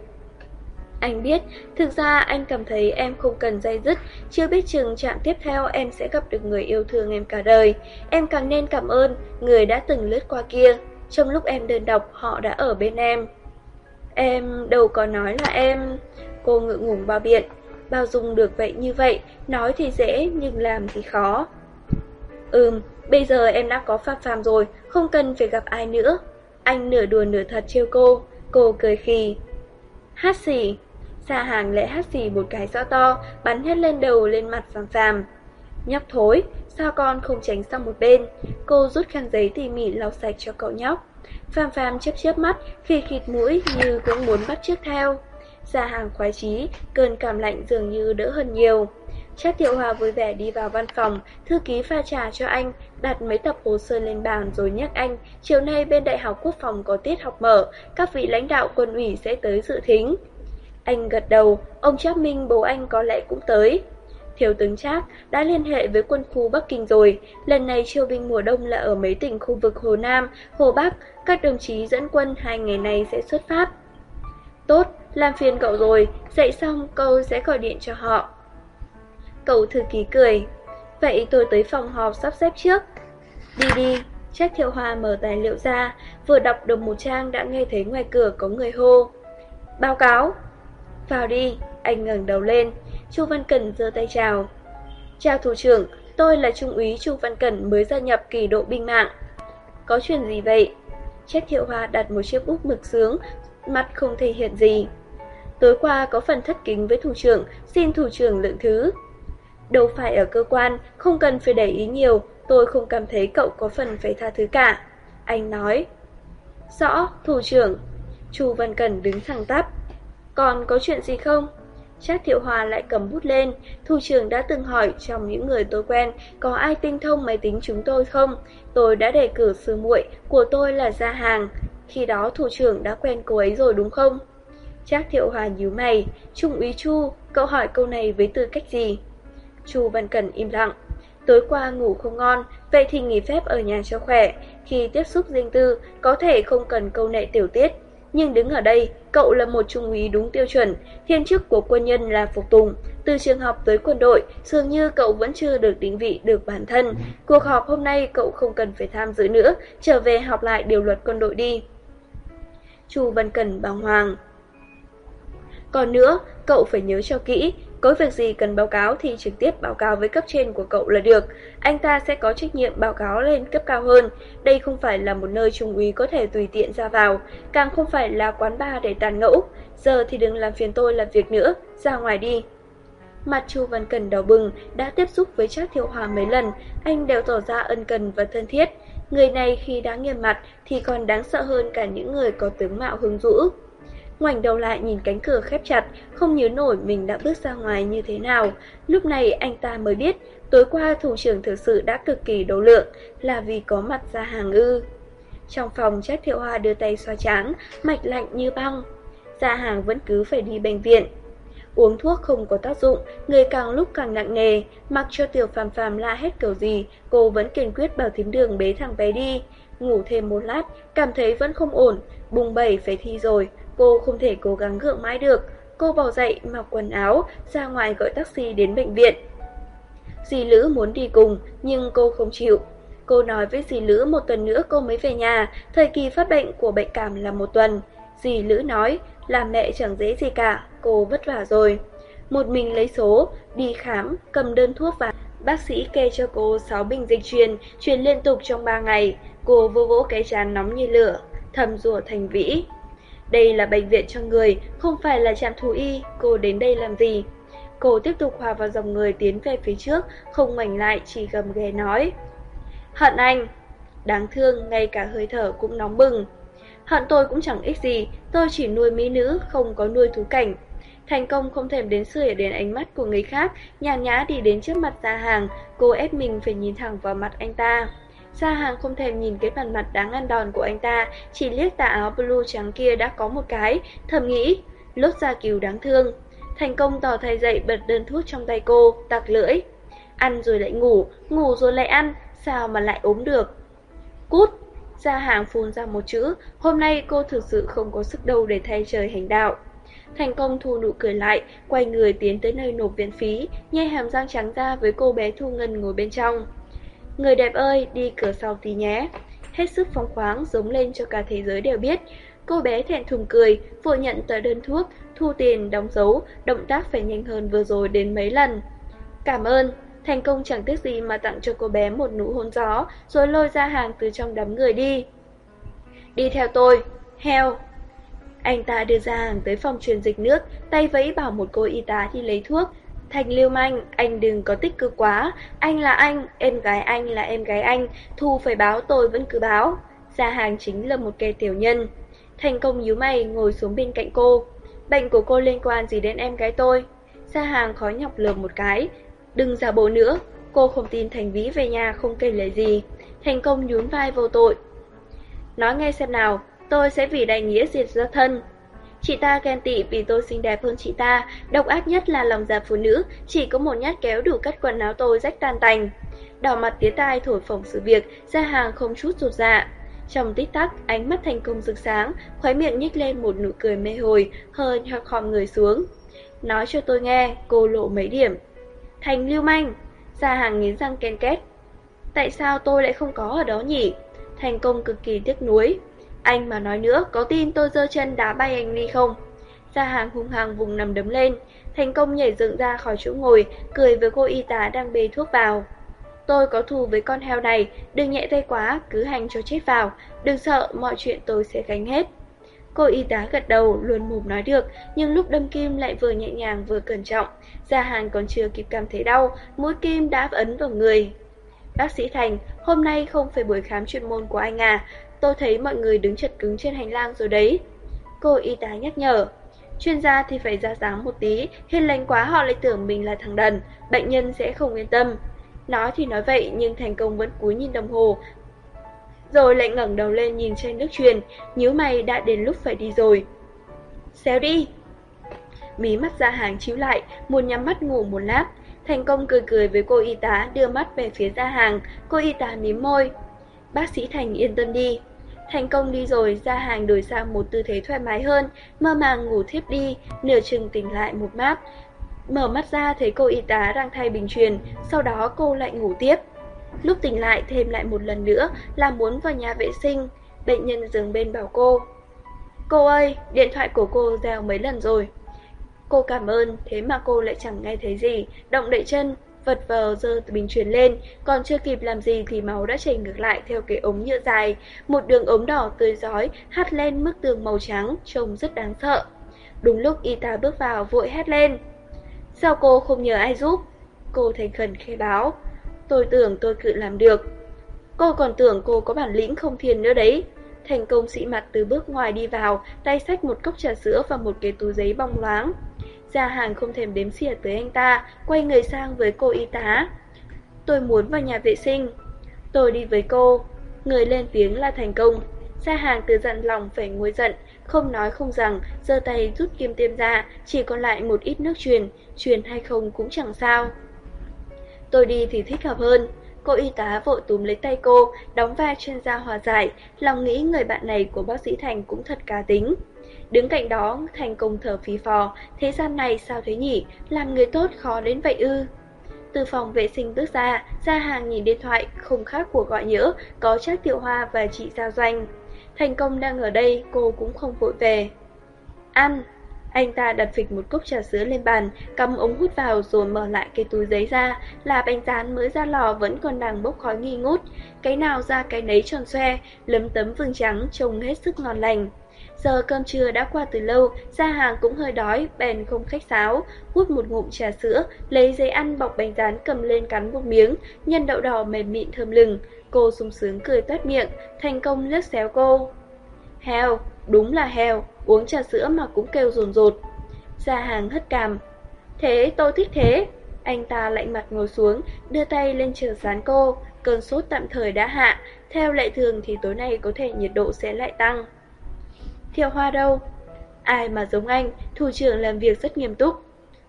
Anh biết, thực ra anh cảm thấy em không cần dây dứt, chưa biết chừng chạm tiếp theo em sẽ gặp được người yêu thương em cả đời. Em càng nên cảm ơn người đã từng lướt qua kia, trong lúc em đơn độc họ đã ở bên em. Em đâu có nói là em... Cô ngự ngùng bao biện, bao dung được vậy như vậy, nói thì dễ nhưng làm thì khó. Ừm, bây giờ em đã có pháp Phạm rồi, không cần phải gặp ai nữa. Anh nửa đùa nửa thật trêu cô, cô cười khì. Hát xì, Xa hàng lại hát xì một cái rõ to, bắn hết lên đầu lên mặt phàm phàm. Nhóc thối, sao con không tránh sang một bên? Cô rút khăn giấy tỉ mỉ lau sạch cho cậu nhóc. Phàm phàm chớp chớp mắt, khi khịt mũi như cũng muốn bắt trước theo. Ra hàng khoái chí, cơn cảm lạnh dường như đỡ hơn nhiều. Trác Thiệu Hòa vui vẻ đi vào văn phòng, thư ký pha trà cho anh, đặt mấy tập hồ sơ lên bàn rồi nhắc anh, chiều nay bên Đại học Quốc phòng có tiết học mở, các vị lãnh đạo quân ủy sẽ tới dự thính. Anh gật đầu, ông Trác Minh bố anh có lẽ cũng tới. Thiếu tướng Trác đã liên hệ với quân khu Bắc Kinh rồi, lần này chiêu binh mùa đông là ở mấy tỉnh khu vực Hồ Nam, Hồ Bắc, các đồng chí dẫn quân hai ngày này sẽ xuất phát. Tốt, làm phiền cậu rồi, dậy xong cậu sẽ gọi điện cho họ. Cậu thư ký cười, vậy tôi tới phòng họp sắp xếp trước. Đi đi, Trác Thiệu Hoa mở tài liệu ra, vừa đọc được một trang đã nghe thấy ngoài cửa có người hô. Báo cáo, vào đi, anh ngẩng đầu lên. Chu Văn Cẩn giơ tay chào. Chào thủ trưởng, tôi là Trung úy Chu Văn Cẩn mới gia nhập kỳ độ binh mạng. Có chuyện gì vậy? Trách Thiệu Hoa đặt một chiếc úp mực sướng, mặt không thể hiện gì. Tối qua có phần thất kính với thủ trưởng, xin thủ trưởng lượng thứ. Đâu phải ở cơ quan, không cần phải để ý nhiều, tôi không cảm thấy cậu có phần phải tha thứ cả. Anh nói. Rõ, thủ trưởng. Chu Văn Cẩn đứng thẳng tắp. Còn có chuyện gì không? Trác Thiệu Hòa lại cầm bút lên, thủ trưởng đã từng hỏi trong những người tôi quen có ai tinh thông máy tính chúng tôi không? Tôi đã đề cử sư muội của tôi là Gia Hàng, khi đó thủ trưởng đã quen cô ấy rồi đúng không? Trác Thiệu Hòa nhíu mày, Trung úy Chu, cậu hỏi câu này với tư cách gì? Chu Văn Cẩn im lặng. Tối qua ngủ không ngon, vậy thì nghỉ phép ở nhà cho khỏe. Khi tiếp xúc riêng tư, có thể không cần câu nệ tiểu tiết, nhưng đứng ở đây, cậu là một trung úy đúng tiêu chuẩn, thiên chức của quân nhân là phục tùng. Từ trường học tới quân đội, dường như cậu vẫn chưa được định vị được bản thân. Cuộc họp hôm nay cậu không cần phải tham dự nữa, trở về học lại điều luật quân đội đi. Chu Văn Cần bàng hoàng. Còn nữa, cậu phải nhớ cho kỹ, có việc gì cần báo cáo thì trực tiếp báo cáo với cấp trên của cậu là được. Anh ta sẽ có trách nhiệm báo cáo lên cấp cao hơn. Đây không phải là một nơi trung úy có thể tùy tiện ra vào, càng không phải là quán bar để tàn ngẫu. Giờ thì đừng làm phiền tôi làm việc nữa, ra ngoài đi. Mặt Chu Văn Cần đỏ bừng, đã tiếp xúc với Trác Thiệu Hòa mấy lần, anh đều tỏ ra ân cần và thân thiết. Người này khi đáng nghiêm mặt thì còn đáng sợ hơn cả những người có tướng mạo hứng dữ ngoảnh đầu lại nhìn cánh cửa khép chặt, không nhớ nổi mình đã bước ra ngoài như thế nào. Lúc này anh ta mới biết, tối qua thủ trưởng thực sự đã cực kỳ đấu lượng, là vì có mặt ra hàng ư. Trong phòng Trác Thiệu Hoa đưa tay xoa trán, mạch lạnh như băng. Gia hàng vẫn cứ phải đi bệnh viện. Uống thuốc không có tác dụng, người càng lúc càng nặng nề, mặc cho tiểu phàm phàm la hết kiểu gì, cô vẫn kiên quyết bảo thím đường bế thằng bé đi. Ngủ thêm một lát, cảm thấy vẫn không ổn, bùng bẩy phải thi rồi, Cô không thể cố gắng gượng mãi được. Cô bỏ dậy, mặc quần áo, ra ngoài gọi taxi đến bệnh viện. Dì Lữ muốn đi cùng, nhưng cô không chịu. Cô nói với dì Lữ một tuần nữa cô mới về nhà, thời kỳ phát bệnh của bệnh cảm là một tuần. Dì Lữ nói, làm mẹ chẳng dễ gì cả, cô vất vả rồi. Một mình lấy số, đi khám, cầm đơn thuốc và bác sĩ kê cho cô 6 bình dịch truyền, truyền liên tục trong 3 ngày. Cô vô vỗ cái chán nóng như lửa, thầm rủa thành vĩ. Đây là bệnh viện cho người, không phải là trạm thú y, cô đến đây làm gì? Cô tiếp tục hòa vào dòng người tiến về phía trước, không ngoảnh lại chỉ gầm ghé nói. Hận anh! Đáng thương, ngay cả hơi thở cũng nóng bừng. Hận tôi cũng chẳng ích gì, tôi chỉ nuôi mỹ nữ, không có nuôi thú cảnh. Thành công không thèm đến sưởi đến ánh mắt của người khác, nhàn nhã đi đến trước mặt Gia Hàng, cô ép mình phải nhìn thẳng vào mặt anh ta. Gia Hàng không thèm nhìn cái bản mặt đáng ăn đòn của anh ta, chỉ liếc tà áo blue trắng kia đã có một cái, thầm nghĩ, lốt ra cứu đáng thương. Thành công tỏ thay dậy bật đơn thuốc trong tay cô, tặc lưỡi. Ăn rồi lại ngủ, ngủ rồi lại ăn, sao mà lại ốm được. Cút! Gia hàng phun ra một chữ, hôm nay cô thực sự không có sức đâu để thay trời hành đạo. Thành công thu nụ cười lại, quay người tiến tới nơi nộp viện phí, nhai hàm răng trắng ra với cô bé Thu Ngân ngồi bên trong. Người đẹp ơi, đi cửa sau tí nhé. Hết sức phóng khoáng, giống lên cho cả thế giới đều biết. Cô bé thẹn thùng cười, vội nhận tờ đơn thuốc, thu tiền, đóng dấu, động tác phải nhanh hơn vừa rồi đến mấy lần. Cảm ơn, thành công chẳng tiếc gì mà tặng cho cô bé một nụ hôn gió, rồi lôi ra hàng từ trong đám người đi. Đi theo tôi, heo. Anh ta đưa ra hàng tới phòng truyền dịch nước, tay vẫy bảo một cô y tá đi lấy thuốc. Thành lưu manh, anh đừng có tích cực quá, anh là anh, em gái anh là em gái anh, thu phải báo tôi vẫn cứ báo. Gia hàng chính là một kẻ tiểu nhân. Thành công nhíu mày ngồi xuống bên cạnh cô. Bệnh của cô liên quan gì đến em gái tôi? Gia hàng khó nhọc lườm một cái. Đừng giả bộ nữa, cô không tin Thành Vĩ về nhà không kể lời gì. Thành công nhún vai vô tội. Nói nghe xem nào, tôi sẽ vì đại nghĩa diệt gia thân. Chị ta ghen tị vì tôi xinh đẹp hơn chị ta, độc ác nhất là lòng già phụ nữ, chỉ có một nhát kéo đủ cắt quần áo tôi rách tan tành. Đỏ mặt tía tai thổi phồng sự việc, ra hàng không chút rụt dạ. Trong tích tắc, ánh mắt thành công rực sáng, khóe miệng nhích lên một nụ cười mê hồi, hơi hoặc khom người xuống. Nói cho tôi nghe, cô lộ mấy điểm. Thành lưu manh, ra hàng nghiến răng ken két. Tại sao tôi lại không có ở đó nhỉ? Thành công cực kỳ tiếc nuối. Anh mà nói nữa, có tin tôi giơ chân đá bay anh đi không? Gia hàng hung hăng vùng nằm đấm lên, thành công nhảy dựng ra khỏi chỗ ngồi, cười với cô y tá đang bê thuốc vào. Tôi có thù với con heo này, đừng nhẹ tay quá, cứ hành cho chết vào, đừng sợ, mọi chuyện tôi sẽ gánh hết. Cô y tá gật đầu, luôn mồm nói được, nhưng lúc đâm kim lại vừa nhẹ nhàng vừa cẩn trọng. Gia hàng còn chưa kịp cảm thấy đau, mũi kim đã ấn vào người. Bác sĩ Thành, hôm nay không phải buổi khám chuyên môn của anh à, tôi thấy mọi người đứng chật cứng trên hành lang rồi đấy. Cô y tá nhắc nhở. Chuyên gia thì phải ra dáng một tí, hiền lành quá họ lại tưởng mình là thằng đần, bệnh nhân sẽ không yên tâm. Nói thì nói vậy nhưng thành công vẫn cúi nhìn đồng hồ, rồi lại ngẩng đầu lên nhìn trên nước truyền, nhíu mày đã đến lúc phải đi rồi. Xéo đi! Mí mắt ra hàng chiếu lại, muốn nhắm mắt ngủ một lát. Thành công cười cười với cô y tá đưa mắt về phía ra hàng, cô y tá mím môi. Bác sĩ Thành yên tâm đi. Thành công đi rồi, ra hàng đổi sang một tư thế thoải mái hơn, mơ màng ngủ thiếp đi, nửa chừng tỉnh lại một mát. Mở mắt ra thấy cô y tá đang thay bình truyền, sau đó cô lại ngủ tiếp. Lúc tỉnh lại thêm lại một lần nữa là muốn vào nhà vệ sinh, bệnh nhân dừng bên bảo cô. Cô ơi, điện thoại của cô reo mấy lần rồi. Cô cảm ơn, thế mà cô lại chẳng nghe thấy gì, động đậy chân, vật vờ dơ bình truyền lên, còn chưa kịp làm gì thì máu đã chảy ngược lại theo cái ống nhựa dài, một đường ống đỏ tươi giói hắt lên mức tường màu trắng, trông rất đáng sợ. Đúng lúc y tá bước vào vội hét lên. Sao cô không nhờ ai giúp? Cô thành khẩn khai báo. Tôi tưởng tôi tự làm được. Cô còn tưởng cô có bản lĩnh không thiên nữa đấy. Thành công sĩ mặt từ bước ngoài đi vào, tay xách một cốc trà sữa và một cái túi giấy bong loáng. Gia hàng không thèm đếm xỉa tới anh ta, quay người sang với cô y tá. Tôi muốn vào nhà vệ sinh. Tôi đi với cô. Người lên tiếng là thành công. Gia hàng từ dặn lòng phải nguôi giận, không nói không rằng, giơ tay rút kim tiêm ra, chỉ còn lại một ít nước truyền, truyền hay không cũng chẳng sao. Tôi đi thì thích hợp hơn. Cô y tá vội túm lấy tay cô, đóng vai chuyên gia hòa giải, lòng nghĩ người bạn này của bác sĩ Thành cũng thật cá tính. Đứng cạnh đó, Thành công thở phì phò, thế gian này sao thế nhỉ, làm người tốt khó đến vậy ư. Từ phòng vệ sinh bước ra, ra hàng nhìn điện thoại, không khác của gọi nhỡ, có chắc Tiểu Hoa và chị Giao Doanh. Thành công đang ở đây, cô cũng không vội về. Ăn! Anh ta đặt phịch một cốc trà sữa lên bàn, cầm ống hút vào rồi mở lại cái túi giấy ra, là bánh rán mới ra lò vẫn còn đang bốc khói nghi ngút. Cái nào ra cái nấy tròn xoe, lấm tấm vương trắng trông hết sức ngon lành. Giờ cơm trưa đã qua từ lâu, ra hàng cũng hơi đói, bèn không khách sáo, hút một ngụm trà sữa, lấy giấy ăn bọc bánh rán cầm lên cắn một miếng, nhân đậu đỏ mềm mịn thơm lừng. Cô sung sướng cười toét miệng, thành công lướt xéo cô. Heo, đúng là heo, uống trà sữa mà cũng kêu rồn rột. Gia hàng hất cằm. Thế tôi thích thế. Anh ta lạnh mặt ngồi xuống, đưa tay lên chờ sán cô. Cơn sốt tạm thời đã hạ, theo lệ thường thì tối nay có thể nhiệt độ sẽ lại tăng. Thiệu hoa đâu? Ai mà giống anh, thủ trưởng làm việc rất nghiêm túc.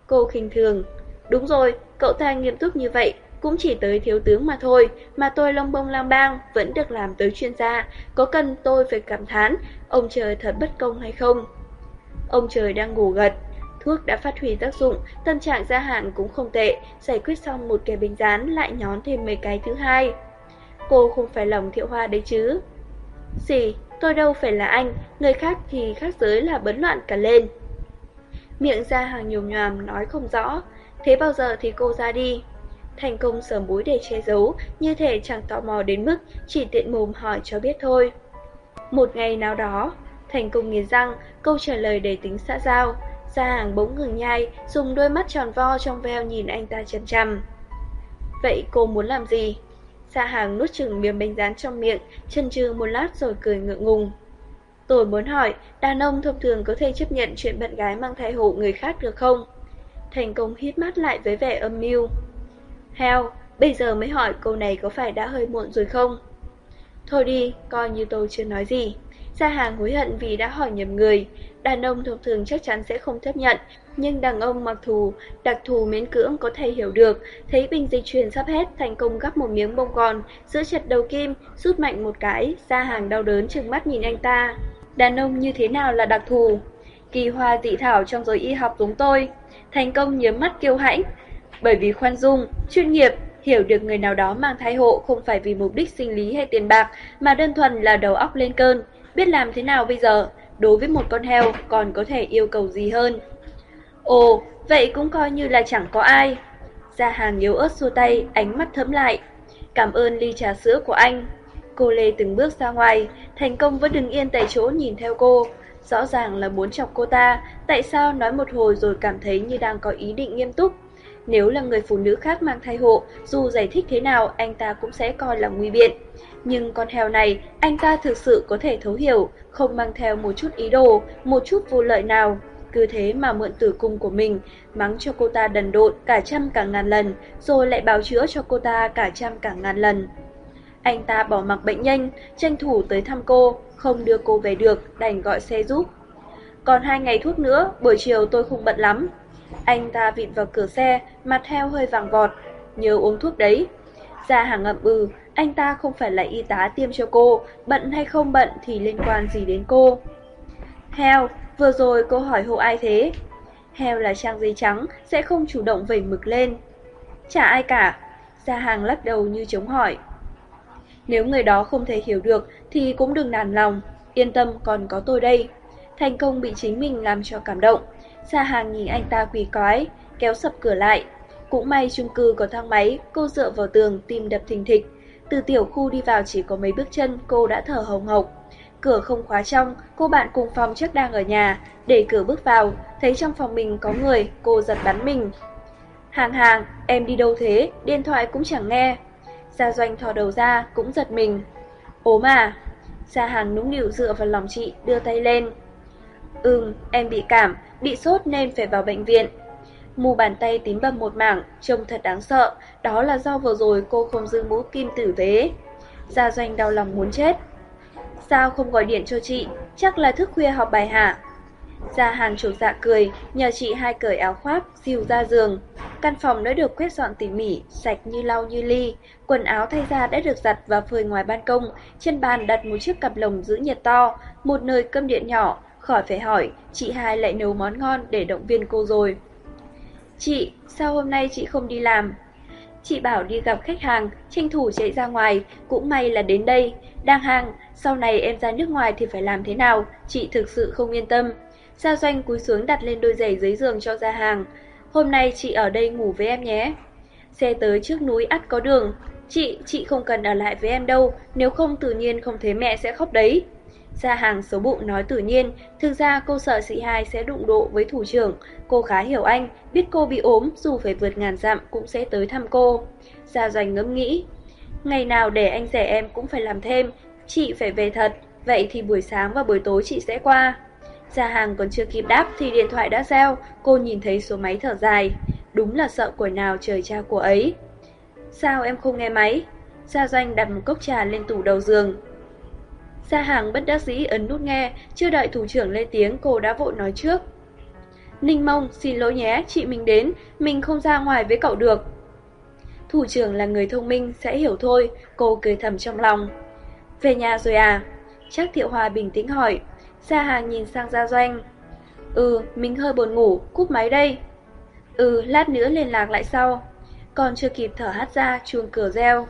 Cô khinh thường. Đúng rồi, cậu ta nghiêm túc như vậy, cũng chỉ tới thiếu tướng mà thôi, mà tôi lông bông lang bang vẫn được làm tới chuyên gia, có cần tôi phải cảm thán, ông trời thật bất công hay không? Ông trời đang ngủ gật, thuốc đã phát huy tác dụng, tâm trạng gia hạn cũng không tệ, giải quyết xong một cái bình rán lại nhón thêm mấy cái thứ hai. Cô không phải lòng thiệu hoa đấy chứ. Gì, tôi đâu phải là anh, người khác thì khác giới là bấn loạn cả lên. Miệng ra hàng nhiều nhòm nói không rõ, thế bao giờ thì cô ra đi. Thành công sờ mũi để che giấu, như thể chẳng tò mò đến mức chỉ tiện mồm hỏi cho biết thôi. Một ngày nào đó, thành công nghiến răng, câu trả lời đầy tính xã giao. Gia hàng bỗng ngừng nhai, dùng đôi mắt tròn vo trong veo nhìn anh ta chằm chằm. Vậy cô muốn làm gì? Xa hàng nuốt chừng miếng bánh rán trong miệng, chân chừ một lát rồi cười ngượng ngùng. Tôi muốn hỏi, đàn ông thông thường có thể chấp nhận chuyện bạn gái mang thai hộ người khác được không? Thành công hít mắt lại với vẻ âm mưu. Heo, bây giờ mới hỏi câu này có phải đã hơi muộn rồi không? Thôi đi, coi như tôi chưa nói gì. Gia hàng hối hận vì đã hỏi nhầm người. Đàn ông thông thường chắc chắn sẽ không chấp nhận, nhưng đàn ông mặc thù, đặc thù miễn cưỡng có thể hiểu được. Thấy bình dịch truyền sắp hết, thành công gắp một miếng bông gòn, giữ chặt đầu kim, rút mạnh một cái, ra hàng đau đớn trừng mắt nhìn anh ta. Đàn ông như thế nào là đặc thù? Kỳ hoa dị thảo trong giới y học giống tôi. Thành công nhớ mắt kiêu hãnh, bởi vì khoan dung, chuyên nghiệp, hiểu được người nào đó mang thai hộ không phải vì mục đích sinh lý hay tiền bạc, mà đơn thuần là đầu óc lên cơn, biết làm thế nào bây giờ, đối với một con heo còn có thể yêu cầu gì hơn. Ồ, vậy cũng coi như là chẳng có ai. Gia hàng yếu ớt xua tay, ánh mắt thấm lại. Cảm ơn ly trà sữa của anh. Cô Lê từng bước ra ngoài, thành công vẫn đứng yên tại chỗ nhìn theo cô. Rõ ràng là muốn chọc cô ta, tại sao nói một hồi rồi cảm thấy như đang có ý định nghiêm túc. Nếu là người phụ nữ khác mang thai hộ, dù giải thích thế nào anh ta cũng sẽ coi là nguy biện. Nhưng con heo này, anh ta thực sự có thể thấu hiểu, không mang theo một chút ý đồ, một chút vô lợi nào. Cứ thế mà mượn tử cung của mình, mắng cho cô ta đần độn cả trăm cả ngàn lần, rồi lại bào chữa cho cô ta cả trăm cả ngàn lần. Anh ta bỏ mặc bệnh nhân, tranh thủ tới thăm cô, không đưa cô về được, đành gọi xe giúp. Còn hai ngày thuốc nữa, buổi chiều tôi không bận lắm, anh ta vịn vào cửa xe, mặt heo hơi vàng vọt. Nhớ uống thuốc đấy. Ra hàng ngậm ừ, anh ta không phải là y tá tiêm cho cô, bận hay không bận thì liên quan gì đến cô. Heo, vừa rồi cô hỏi hộ ai thế? Heo là trang giấy trắng, sẽ không chủ động vẩy mực lên. Chả ai cả. Gia hàng lắc đầu như chống hỏi. Nếu người đó không thể hiểu được thì cũng đừng nản lòng, yên tâm còn có tôi đây. Thành công bị chính mình làm cho cảm động, Gia hàng nhìn anh ta quỳ cói, kéo sập cửa lại. Cũng may chung cư có thang máy, cô dựa vào tường, tim đập thình thịch. Từ tiểu khu đi vào chỉ có mấy bước chân, cô đã thở hồng hộc. Cửa không khóa trong, cô bạn cùng phòng chắc đang ở nhà, để cửa bước vào, thấy trong phòng mình có người, cô giật bắn mình. Hàng hàng, em đi đâu thế, điện thoại cũng chẳng nghe. Gia doanh thò đầu ra, cũng giật mình. ốm à Gia hàng nũng nịu dựa vào lòng chị, đưa tay lên. Ừm, em bị cảm, bị sốt nên phải vào bệnh viện. Mù bàn tay tím bầm một mảng, trông thật đáng sợ, đó là do vừa rồi cô không giữ mũ kim tử tế. Gia doanh đau lòng muốn chết. Sao không gọi điện cho chị, chắc là thức khuya học bài hả? Gia hàng chủ dạ cười, nhờ chị hai cởi áo khoác, dìu ra giường. Căn phòng đã được quét dọn tỉ mỉ, sạch như lau như ly. Quần áo thay ra đã được giặt và phơi ngoài ban công. Trên bàn đặt một chiếc cặp lồng giữ nhiệt to, một nồi cơm điện nhỏ, khỏi phải hỏi, chị hai lại nấu món ngon để động viên cô rồi. Chị, sao hôm nay chị không đi làm? Chị bảo đi gặp khách hàng, tranh thủ chạy ra ngoài, cũng may là đến đây. Đang hàng, sau này em ra nước ngoài thì phải làm thế nào, chị thực sự không yên tâm. Gia Doanh cúi xuống đặt lên đôi giày dưới giường cho ra hàng. Hôm nay chị ở đây ngủ với em nhé. Xe tới trước núi ắt có đường. Chị, chị không cần ở lại với em đâu, nếu không tự nhiên không thấy mẹ sẽ khóc đấy. Gia hàng xấu bụng nói tự nhiên, thực ra cô sợ chị hai sẽ đụng độ với thủ trưởng. Cô khá hiểu anh, biết cô bị ốm dù phải vượt ngàn dặm cũng sẽ tới thăm cô. Gia Doanh ngẫm nghĩ, ngày nào để anh rẻ em cũng phải làm thêm, chị phải về thật, vậy thì buổi sáng và buổi tối chị sẽ qua. Gia hàng còn chưa kịp đáp thì điện thoại đã reo, cô nhìn thấy số máy thở dài. Đúng là sợ quỷ nào trời cha của ấy. Sao em không nghe máy? Gia Doanh đặt một cốc trà lên tủ đầu giường. Gia hàng bất đắc dĩ ấn nút nghe, chưa đợi thủ trưởng lên tiếng cô đã vội nói trước. Ninh mông, xin lỗi nhé, chị mình đến, mình không ra ngoài với cậu được. Thủ trưởng là người thông minh, sẽ hiểu thôi, cô cười thầm trong lòng. Về nhà rồi à? Chắc Thiệu Hòa bình tĩnh hỏi. Gia hàng nhìn sang Gia Doanh. Ừ, mình hơi buồn ngủ, cúp máy đây. Ừ, lát nữa liên lạc lại sau. Còn chưa kịp thở hát ra, chuông cửa reo.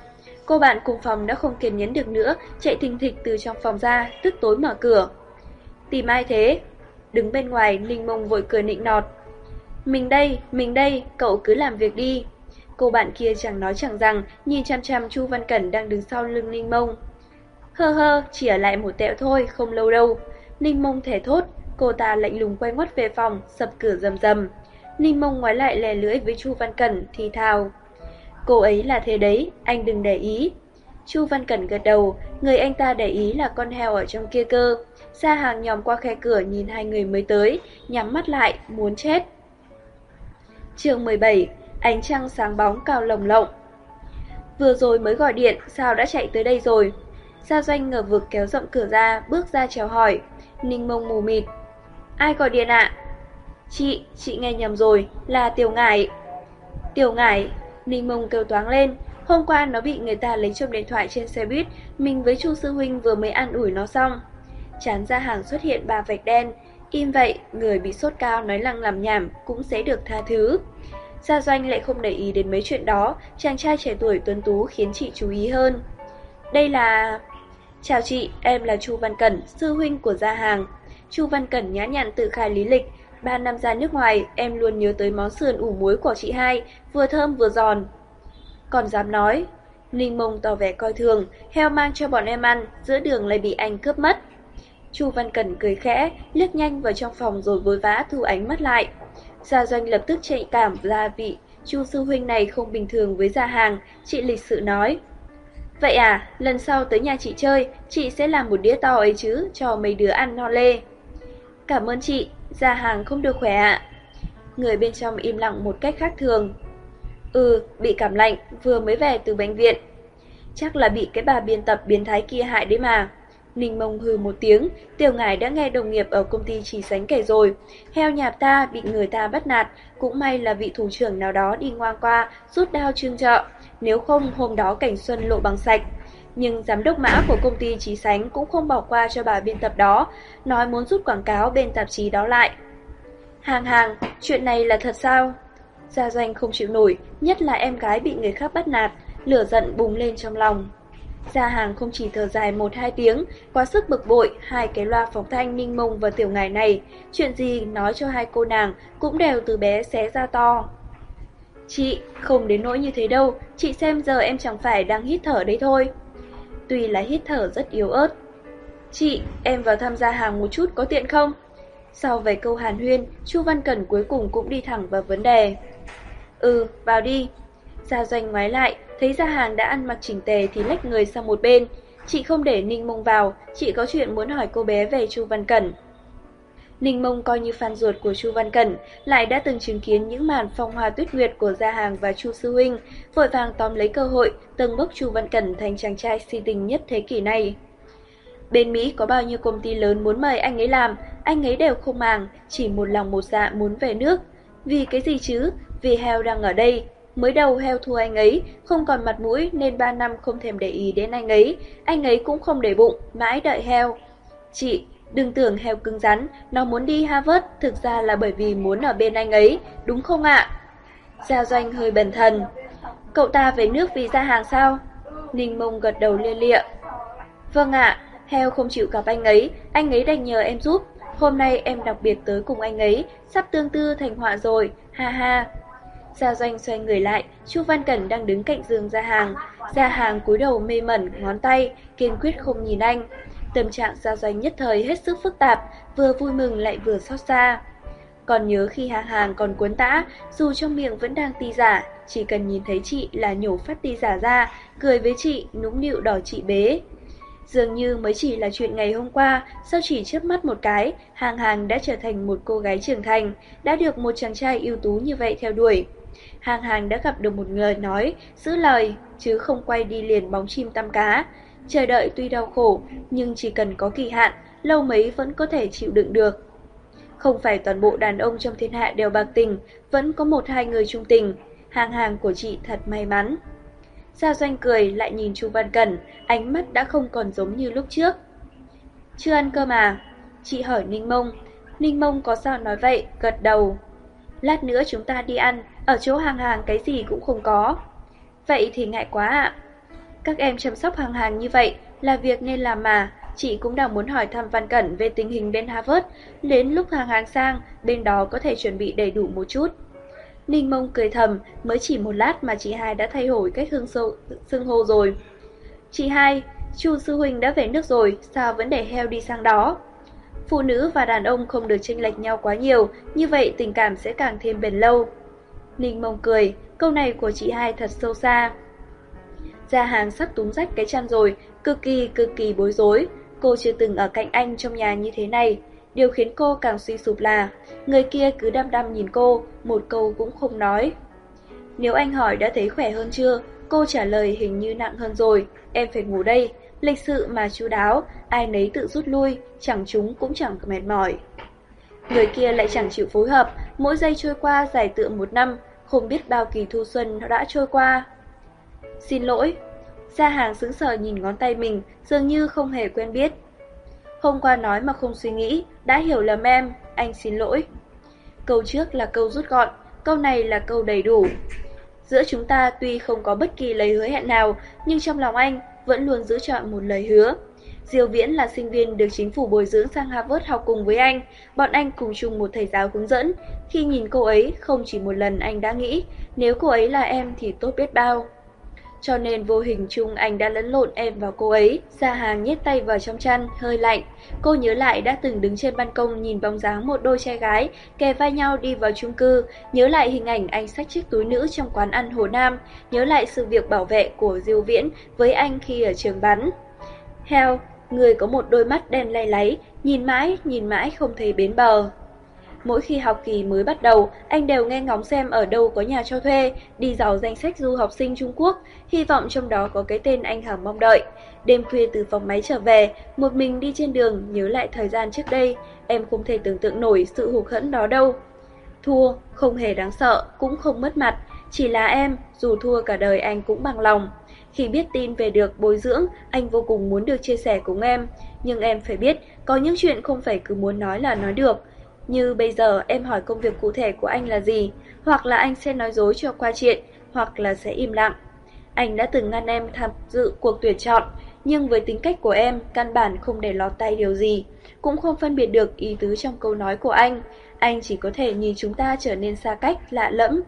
Cô bạn cùng phòng đã không kiên nhẫn được nữa, chạy thình thịch từ trong phòng ra, tức tối mở cửa. Tìm ai thế? Đứng bên ngoài, Ninh Mông vội cười nịnh nọt. Mình đây, mình đây, cậu cứ làm việc đi. Cô bạn kia chẳng nói chẳng rằng, nhìn chăm chăm Chu Văn Cẩn đang đứng sau lưng Ninh Mông. Hơ hơ, chỉ ở lại một tẹo thôi, không lâu đâu. Ninh Mông thẻ thốt, cô ta lạnh lùng quay ngoắt về phòng, sập cửa rầm rầm. Ninh Mông ngoái lại lè lưỡi với Chu Văn Cẩn, thì thào. Cô ấy là thế đấy, anh đừng để ý. Chu Văn Cẩn gật đầu, người anh ta để ý là con heo ở trong kia cơ. sa hàng nhòm qua khe cửa nhìn hai người mới tới, nhắm mắt lại, muốn chết. chương 17, ánh trăng sáng bóng cao lồng lộng. Vừa rồi mới gọi điện, sao đã chạy tới đây rồi? Gia Doanh ngờ vực kéo rộng cửa ra, bước ra chào hỏi. Ninh mông mù mịt. Ai gọi điện ạ? Chị, chị nghe nhầm rồi, là Tiểu Ngải. Tiểu Ngải, Ninh mông kêu toáng lên. Hôm qua nó bị người ta lấy trộm điện thoại trên xe buýt, mình với Chu Sư Huynh vừa mới ăn ủi nó xong. Chán ra hàng xuất hiện ba vạch đen. Im vậy, người bị sốt cao nói lăng làm nhảm cũng sẽ được tha thứ. Gia Doanh lại không để ý đến mấy chuyện đó, chàng trai trẻ tuổi tuấn tú khiến chị chú ý hơn. Đây là... Chào chị, em là Chu Văn Cẩn, sư huynh của gia hàng. Chu Văn Cẩn nhã nhặn tự khai lý lịch. Ba năm ra nước ngoài, em luôn nhớ tới món sườn ủ muối của chị hai, vừa thơm vừa giòn. Còn dám nói, Ninh Mông tỏ vẻ coi thường, heo mang cho bọn em ăn, giữa đường lại bị anh cướp mất. Chu Văn Cẩn cười khẽ, liếc nhanh vào trong phòng rồi vội vã thu ánh mắt lại. Gia Doanh lập tức chạy cảm ra vị, Chu sư huynh này không bình thường với gia hàng, chị lịch sự nói. Vậy à, lần sau tới nhà chị chơi, chị sẽ làm một đĩa to ấy chứ, cho mấy đứa ăn no lê. Cảm ơn chị, gia hàng không được khỏe ạ. Người bên trong im lặng một cách khác thường. Ừ, bị cảm lạnh, vừa mới về từ bệnh viện. Chắc là bị cái bà biên tập biến thái kia hại đấy mà. Ninh mông hừ một tiếng, tiểu ngải đã nghe đồng nghiệp ở công ty chỉ sánh kể rồi. Heo nhạp ta bị người ta bắt nạt, cũng may là vị thủ trưởng nào đó đi ngoan qua, rút đao trương trợ. Nếu không hôm đó cảnh xuân lộ bằng sạch. Nhưng giám đốc mã của công ty Trí Sánh cũng không bỏ qua cho bà biên tập đó, nói muốn rút quảng cáo bên tạp chí đó lại. Hàng hàng, chuyện này là thật sao? Gia Doanh không chịu nổi, nhất là em gái bị người khác bắt nạt, lửa giận bùng lên trong lòng. Gia hàng không chỉ thở dài một hai tiếng, quá sức bực bội, hai cái loa phóng thanh ninh mông và tiểu ngài này, chuyện gì nói cho hai cô nàng cũng đều từ bé xé ra to. Chị, không đến nỗi như thế đâu, chị xem giờ em chẳng phải đang hít thở đấy thôi. Tuy là hít thở rất yếu ớt. Chị, em vào tham gia hàng một chút có tiện không? Sau vài câu hàn huyên, Chu Văn cần cuối cùng cũng đi thẳng vào vấn đề. Ừ, vào đi. Gia doanh ngoái lại, thấy gia hàng đã ăn mặc chỉnh tề thì lách người sang một bên. Chị không để Ninh Mông vào, chị có chuyện muốn hỏi cô bé về Chu Văn Cẩn. Ninh Mông coi như fan ruột của Chu Văn Cẩn, lại đã từng chứng kiến những màn phong hoa tuyết nguyệt của Gia Hàng và Chu Sư Huynh, vội vàng tóm lấy cơ hội, từng bước Chu Văn Cẩn thành chàng trai si tình nhất thế kỷ này. Bên Mỹ có bao nhiêu công ty lớn muốn mời anh ấy làm, anh ấy đều không màng, chỉ một lòng một dạ muốn về nước. Vì cái gì chứ? Vì heo đang ở đây. Mới đầu heo thua anh ấy, không còn mặt mũi nên 3 năm không thèm để ý đến anh ấy. Anh ấy cũng không để bụng, mãi đợi heo. Chị, đừng tưởng heo cứng rắn, nó muốn đi Harvard thực ra là bởi vì muốn ở bên anh ấy, đúng không ạ? Gia Doanh hơi bần thần. Cậu ta về nước vì ra hàng sao? Ninh mông gật đầu lia lịa. Vâng ạ, heo không chịu gặp anh ấy, anh ấy đành nhờ em giúp. Hôm nay em đặc biệt tới cùng anh ấy, sắp tương tư thành họa rồi, ha ha. Gia Doanh xoay người lại, Chu Văn Cẩn đang đứng cạnh giường Gia Hàng. Gia Hàng cúi đầu mê mẩn, ngón tay, kiên quyết không nhìn anh. Tâm trạng Gia Doanh nhất thời hết sức phức tạp, vừa vui mừng lại vừa xót xa. Còn nhớ khi Hàng Hàng còn cuốn tã, dù trong miệng vẫn đang ti giả, chỉ cần nhìn thấy chị là nhổ phát ti giả ra, cười với chị, nũng nịu đỏ chị bế. Dường như mới chỉ là chuyện ngày hôm qua, sau chỉ chớp mắt một cái, Hàng Hàng đã trở thành một cô gái trưởng thành, đã được một chàng trai ưu tú như vậy theo đuổi. Hàng Hàng đã gặp được một người nói, giữ lời, chứ không quay đi liền bóng chim tăm cá. Chờ đợi tuy đau khổ, nhưng chỉ cần có kỳ hạn, lâu mấy vẫn có thể chịu đựng được. Không phải toàn bộ đàn ông trong thiên hạ đều bạc tình, vẫn có một hai người trung tình. Hàng hàng của chị thật may mắn. Gia Doanh cười lại nhìn Chu Văn Cẩn, ánh mắt đã không còn giống như lúc trước. Chưa ăn cơm à? Chị hỏi Ninh Mông. Ninh Mông có sao nói vậy, gật đầu. Lát nữa chúng ta đi ăn, ở chỗ hàng hàng cái gì cũng không có. Vậy thì ngại quá ạ. Các em chăm sóc hàng hàng như vậy là việc nên làm mà. Chị cũng đang muốn hỏi thăm Văn Cẩn về tình hình bên Harvard, đến lúc hàng hàng sang, bên đó có thể chuẩn bị đầy đủ một chút. Ninh mông cười thầm, mới chỉ một lát mà chị hai đã thay đổi cách hương sâu, xưng hô rồi. Chị hai, Chu Sư Huynh đã về nước rồi, sao vẫn để heo đi sang đó? Phụ nữ và đàn ông không được chênh lệch nhau quá nhiều, như vậy tình cảm sẽ càng thêm bền lâu. Ninh mông cười, câu này của chị hai thật sâu xa. Gia hàng sắp túm rách cái chăn rồi, cực kỳ cực kỳ bối rối. Cô chưa từng ở cạnh anh trong nhà như thế này. Điều khiến cô càng suy sụp là, người kia cứ đăm đăm nhìn cô, một câu cũng không nói. Nếu anh hỏi đã thấy khỏe hơn chưa, cô trả lời hình như nặng hơn rồi, em phải ngủ đây. Lịch sự mà chú đáo, ai nấy tự rút lui, chẳng chúng cũng chẳng mệt mỏi. Người kia lại chẳng chịu phối hợp, mỗi giây trôi qua dài tựa một năm, không biết bao kỳ thu xuân đã trôi qua. Xin lỗi. Gia hàng sững sờ nhìn ngón tay mình, dường như không hề quen biết. Hôm qua nói mà không suy nghĩ, đã hiểu lầm em, anh xin lỗi. Câu trước là câu rút gọn, câu này là câu đầy đủ. Giữa chúng ta tuy không có bất kỳ lời hứa hẹn nào, nhưng trong lòng anh vẫn luôn giữ chọn một lời hứa. Diêu Viễn là sinh viên được chính phủ bồi dưỡng sang Harvard học cùng với anh, bọn anh cùng chung một thầy giáo hướng dẫn. Khi nhìn cô ấy, không chỉ một lần anh đã nghĩ, nếu cô ấy là em thì tốt biết bao. Cho nên vô hình chung anh đã lẫn lộn em vào cô ấy. Gia hàng nhét tay vào trong chăn, hơi lạnh. Cô nhớ lại đã từng đứng trên ban công nhìn bóng dáng một đôi trai gái, kề vai nhau đi vào chung cư. Nhớ lại hình ảnh anh xách chiếc túi nữ trong quán ăn Hồ Nam. Nhớ lại sự việc bảo vệ của Diêu Viễn với anh khi ở trường bắn. Heo, người có một đôi mắt đen lay láy, nhìn mãi, nhìn mãi không thấy bến bờ. Mỗi khi học kỳ mới bắt đầu, anh đều nghe ngóng xem ở đâu có nhà cho thuê, đi dò danh sách du học sinh Trung Quốc, hy vọng trong đó có cái tên anh hằng mong đợi. Đêm khuya từ phòng máy trở về, một mình đi trên đường nhớ lại thời gian trước đây, em không thể tưởng tượng nổi sự hụt hẫng đó đâu. Thua, không hề đáng sợ, cũng không mất mặt, chỉ là em, dù thua cả đời anh cũng bằng lòng. Khi biết tin về được bồi dưỡng, anh vô cùng muốn được chia sẻ cùng em. Nhưng em phải biết, có những chuyện không phải cứ muốn nói là nói được. Như bây giờ em hỏi công việc cụ thể của anh là gì, hoặc là anh sẽ nói dối cho qua chuyện, hoặc là sẽ im lặng. Anh đã từng ngăn em tham dự cuộc tuyển chọn, nhưng với tính cách của em, căn bản không để lọt tay điều gì, cũng không phân biệt được ý tứ trong câu nói của anh. Anh chỉ có thể nhìn chúng ta trở nên xa cách, lạ lẫm.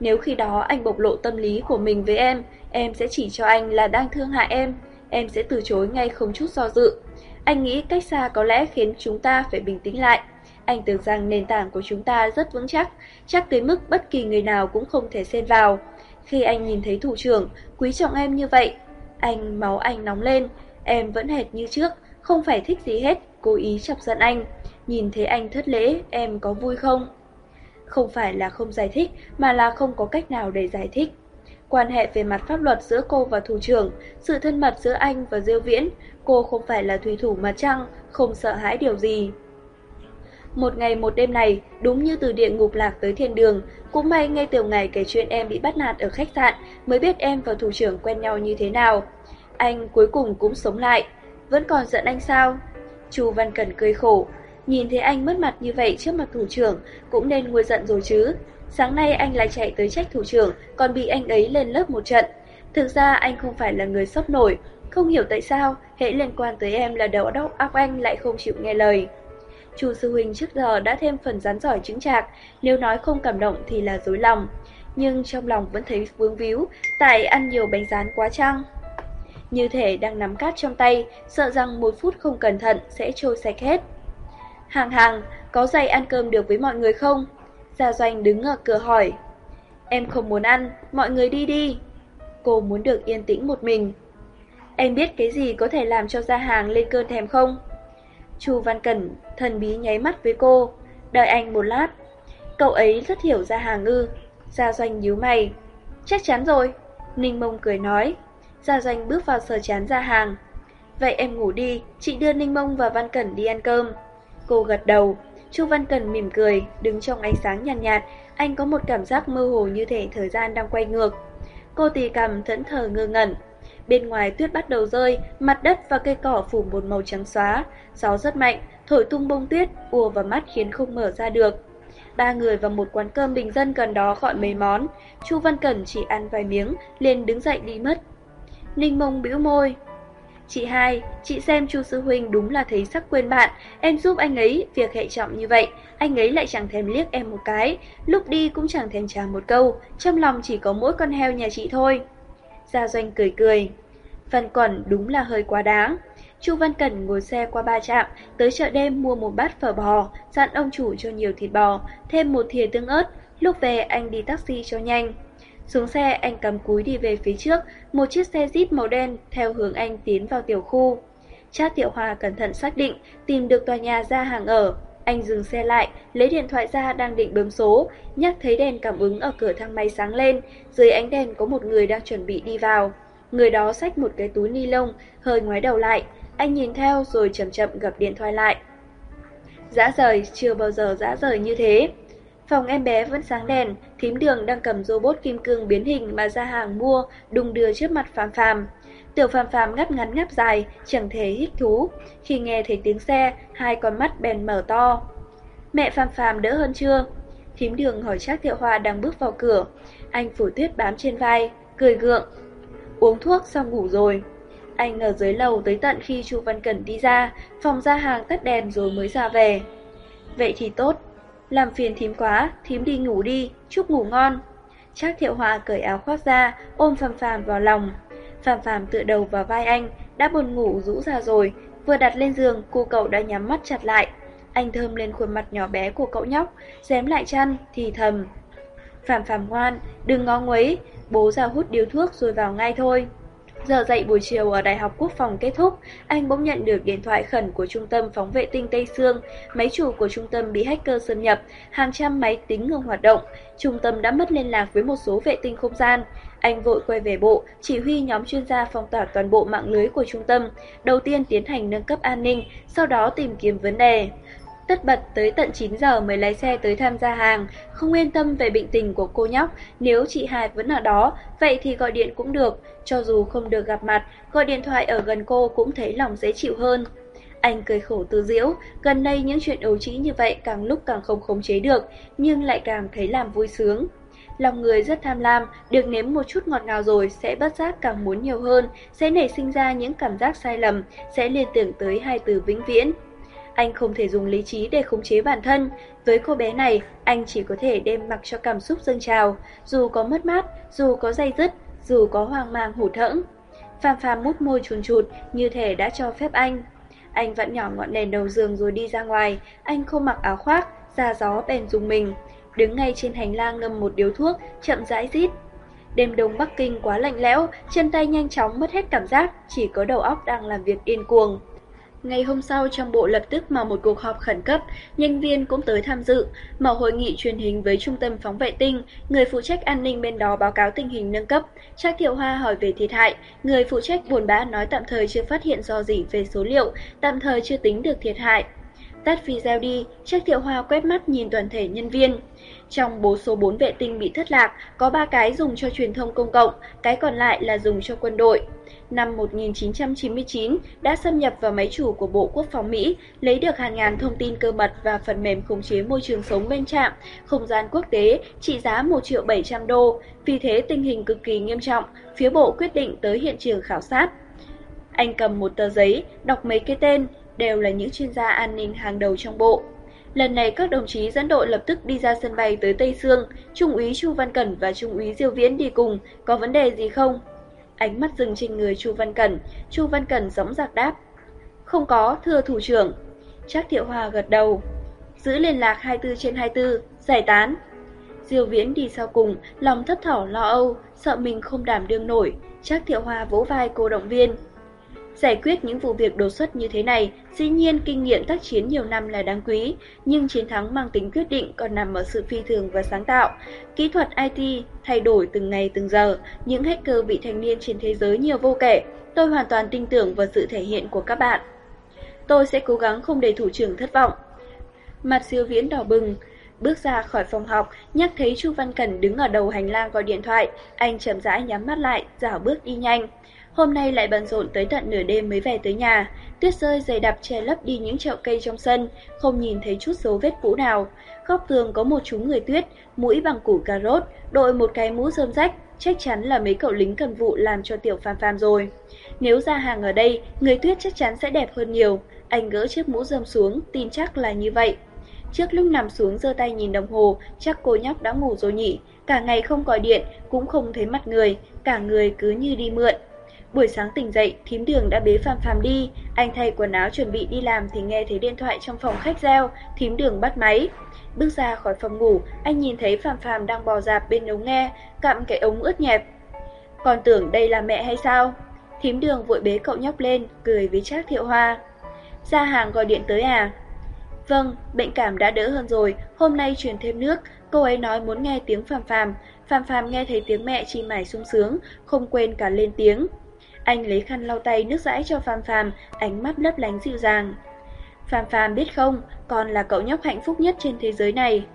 Nếu khi đó anh bộc lộ tâm lý của mình với em, em sẽ chỉ cho anh là đang thương hại em, em sẽ từ chối ngay không chút do dự. Anh nghĩ cách xa có lẽ khiến chúng ta phải bình tĩnh lại. Anh tưởng rằng nền tảng của chúng ta rất vững chắc, chắc tới mức bất kỳ người nào cũng không thể xen vào. Khi anh nhìn thấy thủ trưởng, quý trọng em như vậy, anh máu anh nóng lên, em vẫn hệt như trước, không phải thích gì hết, cố ý chọc giận anh. Nhìn thấy anh thất lễ, em có vui không? Không phải là không giải thích, mà là không có cách nào để giải thích. Quan hệ về mặt pháp luật giữa cô và thủ trưởng, sự thân mật giữa anh và Diêu Viễn, cô không phải là thủy thủ mà chăng, không sợ hãi điều gì. Một ngày một đêm này, đúng như từ địa ngục lạc tới thiên đường, cũng may ngay từ ngày kể chuyện em bị bắt nạt ở khách sạn mới biết em và thủ trưởng quen nhau như thế nào. Anh cuối cùng cũng sống lại, vẫn còn giận anh sao? Chu Văn Cần cười khổ, nhìn thấy anh mất mặt như vậy trước mặt thủ trưởng cũng nên nguôi giận rồi chứ. Sáng nay anh lại chạy tới trách thủ trưởng, còn bị anh ấy lên lớp một trận. Thực ra anh không phải là người sốc nổi, không hiểu tại sao hệ liên quan tới em là đầu đốc óc anh lại không chịu nghe lời. Chu sư huynh trước giờ đã thêm phần rắn giỏi chứng chạc, nếu nói không cảm động thì là dối lòng. Nhưng trong lòng vẫn thấy vướng víu, tại ăn nhiều bánh rán quá chăng. Như thể đang nắm cát trong tay, sợ rằng một phút không cẩn thận sẽ trôi sạch hết. Hàng hàng, có dạy ăn cơm được với mọi người không? Gia Doanh đứng ở cửa hỏi. Em không muốn ăn, mọi người đi đi. Cô muốn được yên tĩnh một mình. Em biết cái gì có thể làm cho Gia Hàng lên cơn thèm không? Chu Văn Cẩn thần bí nháy mắt với cô, đợi anh một lát. Cậu ấy rất hiểu ra Hàng ngư, Gia Doanh nhíu mày. Chắc chắn rồi. Ninh Mông cười nói. Gia Doanh bước vào sờ chán ra Hàng. Vậy em ngủ đi, chị đưa Ninh Mông và Văn Cẩn đi ăn cơm. Cô gật đầu. Chu Văn Cẩn mỉm cười, đứng trong ánh sáng nhàn nhạt, nhạt, anh có một cảm giác mơ hồ như thể thời gian đang quay ngược. Cô tì cầm thẫn thờ ngơ ngẩn. Bên ngoài tuyết bắt đầu rơi, mặt đất và cây cỏ phủ một màu trắng xóa. Gió rất mạnh, thổi tung bông tuyết, ùa vào mắt khiến không mở ra được. Ba người vào một quán cơm bình dân gần đó gọi mấy món. Chu Văn Cẩn chỉ ăn vài miếng, liền đứng dậy đi mất. Ninh mông bĩu môi. Chị hai, chị xem chu sư huynh đúng là thấy sắc quên bạn, em giúp anh ấy, việc hệ trọng như vậy, anh ấy lại chẳng thèm liếc em một cái, lúc đi cũng chẳng thèm trả một câu, trong lòng chỉ có mỗi con heo nhà chị thôi. Gia Doanh cười cười. Văn Quẩn đúng là hơi quá đáng. Chu Văn Cẩn ngồi xe qua ba trạm, tới chợ đêm mua một bát phở bò, dặn ông chủ cho nhiều thịt bò, thêm một thìa tương ớt, lúc về anh đi taxi cho nhanh. Xuống xe anh cầm cúi đi về phía trước, một chiếc xe jeep màu đen theo hướng anh tiến vào tiểu khu. Trác Tiểu Hòa cẩn thận xác định, tìm được tòa nhà ra hàng ở. Anh dừng xe lại, lấy điện thoại ra đang định bấm số, nhắc thấy đèn cảm ứng ở cửa thang máy sáng lên, dưới ánh đèn có một người đang chuẩn bị đi vào. Người đó xách một cái túi ni lông, hơi ngoái đầu lại, anh nhìn theo rồi chậm chậm gập điện thoại lại. Dã rời, chưa bao giờ dã rời như thế. Phòng em bé vẫn sáng đèn, thím đường đang cầm robot kim cương biến hình mà ra hàng mua, đùng đưa trước mặt phàm phàm. Tiểu phàm phàm ngáp ngắn ngáp dài, chẳng thể hít thú. Khi nghe thấy tiếng xe, hai con mắt bèn mở to. Mẹ phàm phàm đỡ hơn chưa? Thím đường hỏi chắc Thiệu Hoa đang bước vào cửa. Anh phủ tuyết bám trên vai, cười gượng. Uống thuốc xong ngủ rồi. Anh ở dưới lầu tới tận khi Chu Văn Cẩn đi ra, phòng ra hàng tắt đèn rồi mới ra về. Vậy thì tốt, làm phiền thím quá, thím đi ngủ đi, chúc ngủ ngon. Trác Thiệu Hòa cởi áo khoác ra, ôm Phàm Phàm vào lòng. Phạm Phạm tựa đầu vào vai anh, đã buồn ngủ rũ ra rồi, vừa đặt lên giường, cô cậu đã nhắm mắt chặt lại. Anh thơm lên khuôn mặt nhỏ bé của cậu nhóc, dém lại chăn, thì thầm. "Phạm Phạm ngoan, đừng ngó nguấy, bố ra hút điếu thuốc rồi vào ngay thôi. Giờ dạy buổi chiều ở Đại học Quốc phòng kết thúc, anh bỗng nhận được điện thoại khẩn của trung tâm phóng vệ tinh Tây Sương. Máy chủ của trung tâm bị hacker xâm nhập, hàng trăm máy tính ngừng hoạt động. Trung tâm đã mất liên lạc với một số vệ tinh không gian. Anh vội quay về bộ, chỉ huy nhóm chuyên gia phong tỏa toàn bộ mạng lưới của trung tâm. Đầu tiên tiến hành nâng cấp an ninh, sau đó tìm kiếm vấn đề. Tất bật tới tận 9 giờ mới lái xe tới tham gia hàng, không yên tâm về bệnh tình của cô nhóc, nếu chị Hải vẫn ở đó, vậy thì gọi điện cũng được, cho dù không được gặp mặt, gọi điện thoại ở gần cô cũng thấy lòng dễ chịu hơn. Anh cười khổ tư diễu, gần đây những chuyện ấu trĩ như vậy càng lúc càng không khống chế được, nhưng lại càng thấy làm vui sướng. Lòng người rất tham lam, được nếm một chút ngọt ngào rồi sẽ bất giác càng muốn nhiều hơn, sẽ nảy sinh ra những cảm giác sai lầm, sẽ liên tưởng tới hai từ vĩnh viễn. Anh không thể dùng lý trí để khống chế bản thân. Với cô bé này, anh chỉ có thể đem mặc cho cảm xúc dâng trào, dù có mất mát, dù có dây dứt, dù có hoang mang hụt hẫng. Phàm phàm mút môi chuồn chụt, như thể đã cho phép anh. Anh vặn nhỏ ngọn đèn đầu giường rồi đi ra ngoài, anh không mặc áo khoác, ra gió bèn dùng mình. Đứng ngay trên hành lang ngâm một điếu thuốc, chậm rãi rít. Đêm đông Bắc Kinh quá lạnh lẽo, chân tay nhanh chóng mất hết cảm giác, chỉ có đầu óc đang làm việc điên cuồng. Ngày hôm sau trong bộ lập tức mở một cuộc họp khẩn cấp, nhân viên cũng tới tham dự, mở hội nghị truyền hình với trung tâm phóng vệ tinh, người phụ trách an ninh bên đó báo cáo tình hình nâng cấp. Trác Thiệu Hoa hỏi về thiệt hại, người phụ trách buồn bã nói tạm thời chưa phát hiện do gì về số liệu, tạm thời chưa tính được thiệt hại. Tắt video đi, Trác Thiệu Hoa quét mắt nhìn toàn thể nhân viên. Trong bố số 4 vệ tinh bị thất lạc, có 3 cái dùng cho truyền thông công cộng, cái còn lại là dùng cho quân đội năm 1999 đã xâm nhập vào máy chủ của Bộ Quốc phòng Mỹ, lấy được hàng ngàn thông tin cơ mật và phần mềm khống chế môi trường sống bên trạm, không gian quốc tế trị giá 1 triệu 700 đô. Vì thế tình hình cực kỳ nghiêm trọng, phía Bộ quyết định tới hiện trường khảo sát. Anh cầm một tờ giấy, đọc mấy cái tên, đều là những chuyên gia an ninh hàng đầu trong bộ. Lần này các đồng chí dẫn đội lập tức đi ra sân bay tới Tây Sương, Trung úy Chu Văn Cẩn và Trung úy Diêu Viễn đi cùng, có vấn đề gì không? Ánh mắt dừng trên người Chu Văn Cẩn, Chu Văn Cẩn gióng giạc đáp. Không có, thưa thủ trưởng. Trác Thiệu Hòa gật đầu. Giữ liên lạc 24 trên 24, giải tán. Diêu Viễn đi sau cùng, lòng thấp thỏ lo âu, sợ mình không đảm đương nổi. Trác Thiệu Hòa vỗ vai cô động viên. Giải quyết những vụ việc đột xuất như thế này, dĩ nhiên kinh nghiệm tác chiến nhiều năm là đáng quý, nhưng chiến thắng mang tính quyết định còn nằm ở sự phi thường và sáng tạo. Kỹ thuật IT thay đổi từng ngày từng giờ, những hacker vị thành niên trên thế giới nhiều vô kể. Tôi hoàn toàn tin tưởng vào sự thể hiện của các bạn. Tôi sẽ cố gắng không để thủ trưởng thất vọng. Mặt siêu viễn đỏ bừng, bước ra khỏi phòng học, nhắc thấy Chu Văn Cẩn đứng ở đầu hành lang gọi điện thoại, anh chậm rãi nhắm mắt lại, dảo bước đi nhanh. Hôm nay lại bận rộn tới tận nửa đêm mới về tới nhà, tuyết rơi dày đặc che lấp đi những chậu cây trong sân, không nhìn thấy chút dấu vết cũ nào. Góc tường có một chú người tuyết, mũi bằng củ cà rốt, đội một cái mũ rơm rách, chắc chắn là mấy cậu lính cần vụ làm cho tiểu phàm phàm rồi. Nếu ra hàng ở đây, người tuyết chắc chắn sẽ đẹp hơn nhiều. Anh gỡ chiếc mũ rơm xuống, tin chắc là như vậy. Trước lúc nằm xuống giơ tay nhìn đồng hồ, chắc cô nhóc đã ngủ rồi nhỉ. Cả ngày không gọi điện, cũng không thấy mặt người, cả người cứ như đi mượn. Buổi sáng tỉnh dậy, thím đường đã bế Phạm Phạm đi, anh thay quần áo chuẩn bị đi làm thì nghe thấy điện thoại trong phòng khách reo, thím đường bắt máy. Bước ra khỏi phòng ngủ, anh nhìn thấy Phạm Phạm đang bò dạp bên ống nghe, cặm cái ống ướt nhẹp. Còn tưởng đây là mẹ hay sao? Thím đường vội bế cậu nhóc lên, cười với Trác Thiệu Hoa. Ra hàng gọi điện tới à? Vâng, bệnh cảm đã đỡ hơn rồi, hôm nay truyền thêm nước, cô ấy nói muốn nghe tiếng Phạm Phạm. Phạm Phạm nghe thấy tiếng mẹ chi mải sung sướng, không quên cả lên tiếng. Anh lấy khăn lau tay nước dãi cho Phạm Phạm, ánh mắt lấp lánh dịu dàng. Phạm Phạm biết không, con là cậu nhóc hạnh phúc nhất trên thế giới này.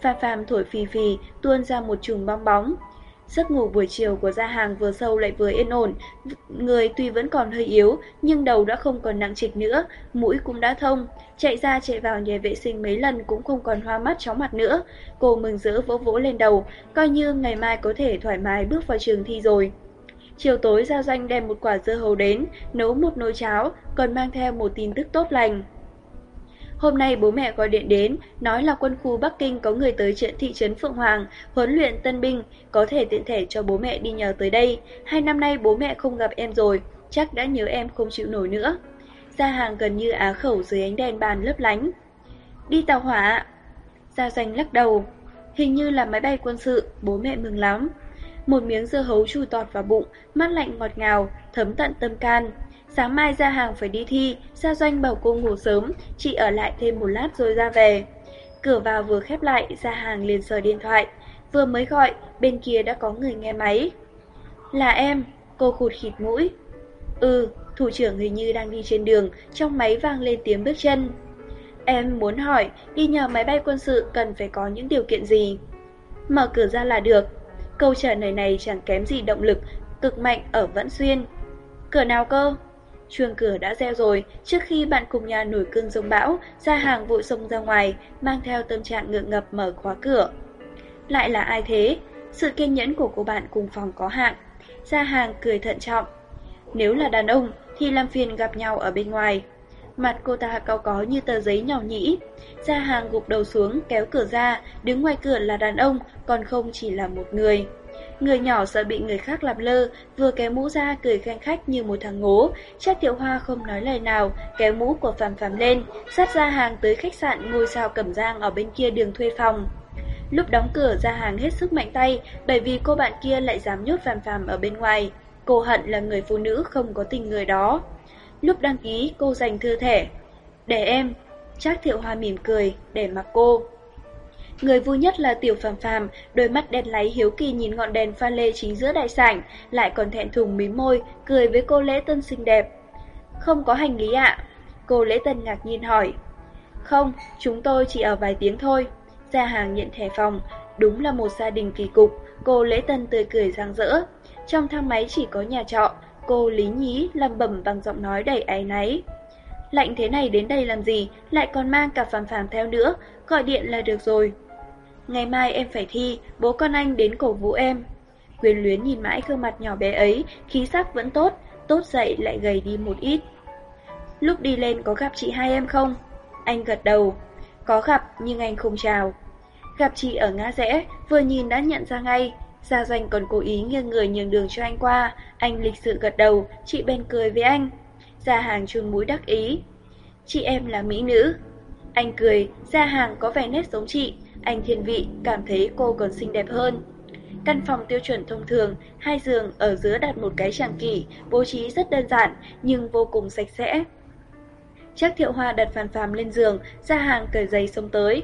Phạm Phạm thổi phì phì, tuôn ra một chùm bong bóng. Giấc ngủ buổi chiều của gia hàng vừa sâu lại vừa yên ổn, người tuy vẫn còn hơi yếu, nhưng đầu đã không còn nặng trịch nữa, mũi cũng đã thông, chạy ra chạy vào nhà vệ sinh mấy lần cũng không còn hoa mắt chóng mặt nữa. Cô mừng rỡ vỗ vỗ lên đầu, coi như ngày mai có thể thoải mái bước vào trường thi rồi. Chiều tối Giao Danh đem một quả dưa hấu đến, nấu một nồi cháo, còn mang theo một tin tức tốt lành. Hôm nay bố mẹ gọi điện đến, nói là quân khu Bắc Kinh có người tới trận thị trấn Phượng Hoàng, huấn luyện tân binh, có thể tiện thể cho bố mẹ đi nhờ tới đây. Hai năm nay bố mẹ không gặp em rồi, chắc đã nhớ em không chịu nổi nữa. Ra hàng gần như á khẩu dưới ánh đèn bàn lấp lánh. Đi tàu hỏa Gia danh lắc đầu. Hình như là máy bay quân sự, bố mẹ mừng lắm. Một miếng dưa hấu chui tọt vào bụng, mát lạnh ngọt ngào, thấm tận tâm can. Sáng mai ra hàng phải đi thi, Gia Doanh bảo cô ngủ sớm, chị ở lại thêm một lát rồi ra về. Cửa vào vừa khép lại, ra hàng liền sờ điện thoại. Vừa mới gọi, bên kia đã có người nghe máy. Là em, cô khụt khịt mũi. Ừ, thủ trưởng hình như đang đi trên đường, trong máy vang lên tiếng bước chân. Em muốn hỏi, đi nhờ máy bay quân sự cần phải có những điều kiện gì? Mở cửa ra là được. Câu trả lời này chẳng kém gì động lực, cực mạnh ở Vẫn Xuyên. Cửa nào cơ? Chuông cửa đã reo rồi, trước khi bạn cùng nhà nổi cơn rông bão, ra hàng vội xông ra ngoài, mang theo tâm trạng ngượng ngập mở khóa cửa. Lại là ai thế? Sự kiên nhẫn của cô bạn cùng phòng có hạn. Ra hàng cười thận trọng. Nếu là đàn ông, thì làm phiền gặp nhau ở bên ngoài. Mặt cô ta cao có như tờ giấy nhỏ nhĩ. Ra hàng gục đầu xuống, kéo cửa ra, đứng ngoài cửa là đàn ông, còn không chỉ là một người. Người nhỏ sợ bị người khác làm lơ, vừa kéo mũ ra cười khanh khách như một thằng ngố. Chắc tiểu hoa không nói lời nào, kéo mũ của Phạm Phạm lên, sát ra hàng tới khách sạn ngôi sao cẩm giang ở bên kia đường thuê phòng. Lúc đóng cửa ra hàng hết sức mạnh tay, bởi vì cô bạn kia lại dám nhốt Phạm Phạm ở bên ngoài. Cô hận là người phụ nữ không có tình người đó. Lúc đăng ký, cô dành thư thẻ. Để em. Trác thiệu hoa mỉm cười, để mặc cô. Người vui nhất là tiểu phàm phàm, đôi mắt đen láy hiếu kỳ nhìn ngọn đèn pha lê chính giữa đại sảnh, lại còn thẹn thùng mím môi, cười với cô lễ tân xinh đẹp. Không có hành lý ạ. Cô lễ tân ngạc nhiên hỏi. Không, chúng tôi chỉ ở vài tiếng thôi. Gia hàng nhận thẻ phòng, đúng là một gia đình kỳ cục, cô lễ tân tươi cười rạng rỡ. Trong thang máy chỉ có nhà trọ, cô Lý Nhí lầm bẩm bằng giọng nói đầy áy náy. Lạnh thế này đến đây làm gì, lại còn mang cả phàm phàm theo nữa, gọi điện là được rồi. Ngày mai em phải thi, bố con anh đến cổ vũ em. Quyền luyến nhìn mãi gương mặt nhỏ bé ấy, khí sắc vẫn tốt, tốt dậy lại gầy đi một ít. lúc đi lên có gặp chị hai em không? Anh gật đầu. Có gặp nhưng anh không chào. Gặp chị ở ngã rẽ, vừa nhìn đã nhận ra ngay. Gia Doanh còn cố ý nghiêng người nhường đường cho anh qua. Anh lịch sự gật đầu, chị bên cười với anh. Gia hàng chuông mũi đắc ý. Chị em là mỹ nữ. Anh cười, Gia hàng có vẻ nét giống chị. Anh thiên vị, cảm thấy cô còn xinh đẹp hơn. Căn phòng tiêu chuẩn thông thường, hai giường ở giữa đặt một cái tràng kỷ, bố trí rất đơn giản nhưng vô cùng sạch sẽ. Chắc Thiệu Hoa đặt phàn phàm lên giường, ra hàng cởi giày xông tới.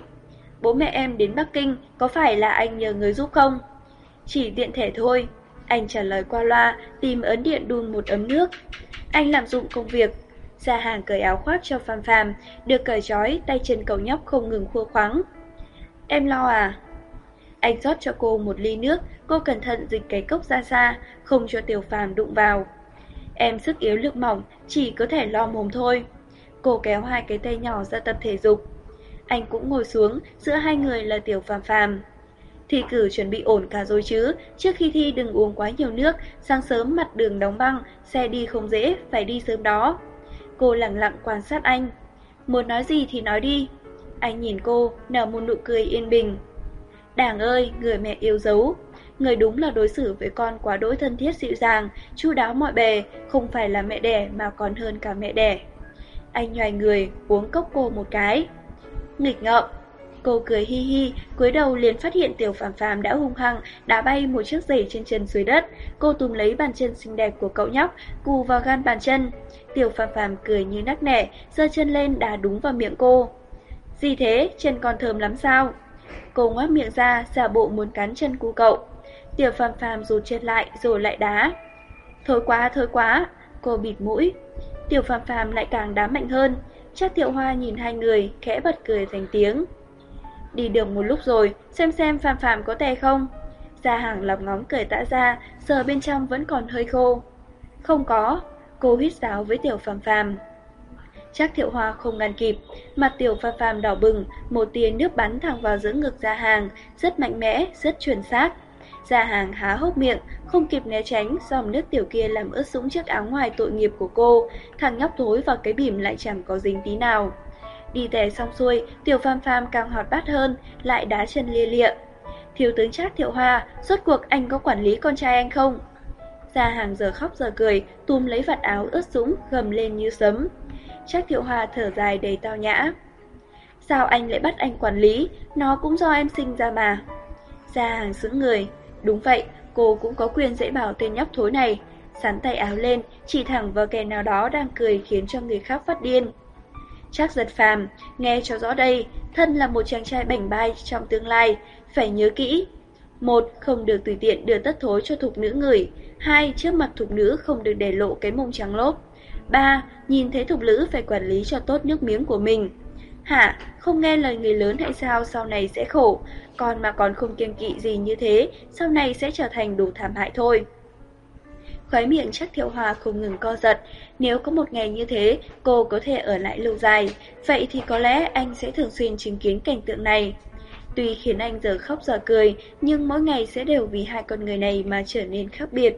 Bố mẹ em đến Bắc Kinh, có phải là anh nhờ người giúp không? Chỉ tiện thể thôi. Anh trả lời qua loa, tìm ấn điện đun một ấm nước. Anh làm dụng công việc. Ra hàng cởi áo khoác cho phàm phàm, được cởi trói, tay chân cậu nhóc không ngừng khua khoắng. Em lo à? Anh rót cho cô một ly nước, cô cẩn thận dịch cái cốc ra xa, không cho tiểu phàm đụng vào. Em sức yếu lực mỏng, chỉ có thể lo mồm thôi. Cô kéo hai cái tay nhỏ ra tập thể dục. Anh cũng ngồi xuống, giữa hai người là tiểu phàm phàm. Thi cử chuẩn bị ổn cả rồi chứ, trước khi thi đừng uống quá nhiều nước, sáng sớm mặt đường đóng băng, xe đi không dễ, phải đi sớm đó. Cô lặng lặng quan sát anh. Muốn nói gì thì nói đi. Anh nhìn cô, nở một nụ cười yên bình. Đảng ơi, người mẹ yêu dấu. Người đúng là đối xử với con quá đỗi thân thiết dịu dàng, chu đáo mọi bề, không phải là mẹ đẻ mà còn hơn cả mẹ đẻ. Anh nhòi người, uống cốc cô một cái. Nghịch ngợm. Cô cười hi hi, cúi đầu liền phát hiện tiểu phàm phàm đã hung hăng, đá bay một chiếc giày trên chân dưới đất. Cô túm lấy bàn chân xinh đẹp của cậu nhóc, cù vào gan bàn chân. Tiểu phàm phàm cười như nắc nẻ, giơ chân lên đá đúng vào miệng cô. Gì thế, chân còn thơm lắm sao? Cô ngoác miệng ra, giả bộ muốn cắn chân cu cậu. Tiểu phàm phàm rụt chân lại rồi lại đá. Thôi quá, thôi quá, cô bịt mũi. Tiểu phàm phàm lại càng đá mạnh hơn. Chắc tiểu hoa nhìn hai người, khẽ bật cười thành tiếng. Đi được một lúc rồi, xem xem Phạm Phạm có tè không. Gia hàng lọc ngóng cởi tã ra, sờ bên trong vẫn còn hơi khô. Không có, cô hít giáo với tiểu Phạm Phạm. Chắc thiệu hoa không ngăn kịp, mặt tiểu Phạm Phạm đỏ bừng, một tia nước bắn thẳng vào giữa ngực gia hàng, rất mạnh mẽ, rất chuẩn xác. Gia hàng há hốc miệng, không kịp né tránh, dòng nước tiểu kia làm ướt sũng chiếc áo ngoài tội nghiệp của cô. Thằng nhóc thối vào cái bìm lại chẳng có dính tí nào. Đi tè xong xuôi, tiểu phàm phàm càng hoạt bát hơn, lại đá chân lia lịa. Thiếu tướng Trác Thiệu Hoa, rốt cuộc anh có quản lý con trai anh không? Gia hàng giờ khóc giờ cười, túm lấy vạt áo ướt sũng, gầm lên như sấm. Trác Thiệu Hoa thở dài đầy tao nhã. Sao anh lại bắt anh quản lý, nó cũng do em sinh ra mà. Gia hàng sững người, Đúng vậy, cô cũng có quyền dễ bảo tên nhóc thối này. Sắn tay áo lên, chỉ thẳng vào kẻ nào đó đang cười khiến cho người khác phát điên. Chắc giật phàm, nghe cho rõ đây, thân là một chàng trai bảnh bai trong tương lai, phải nhớ kỹ. Một, không được tùy tiện đưa tất thối cho thục nữ người. Hai, trước mặt thục nữ không được để lộ cái mông trắng lốp. Ba, nhìn thấy thục nữ phải quản lý cho tốt nước miếng của mình. Hả, không nghe lời người lớn hay sao sau này sẽ khổ, còn mà còn không kiêng kỵ gì như thế, sau này sẽ trở thành đủ thảm hại thôi. Khói miệng chắc thiệu hòa không ngừng co giật, nếu có một ngày như thế, cô có thể ở lại lâu dài, vậy thì có lẽ anh sẽ thường xuyên chứng kiến cảnh tượng này. Tuy khiến anh giờ khóc giờ cười, nhưng mỗi ngày sẽ đều vì hai con người này mà trở nên khác biệt.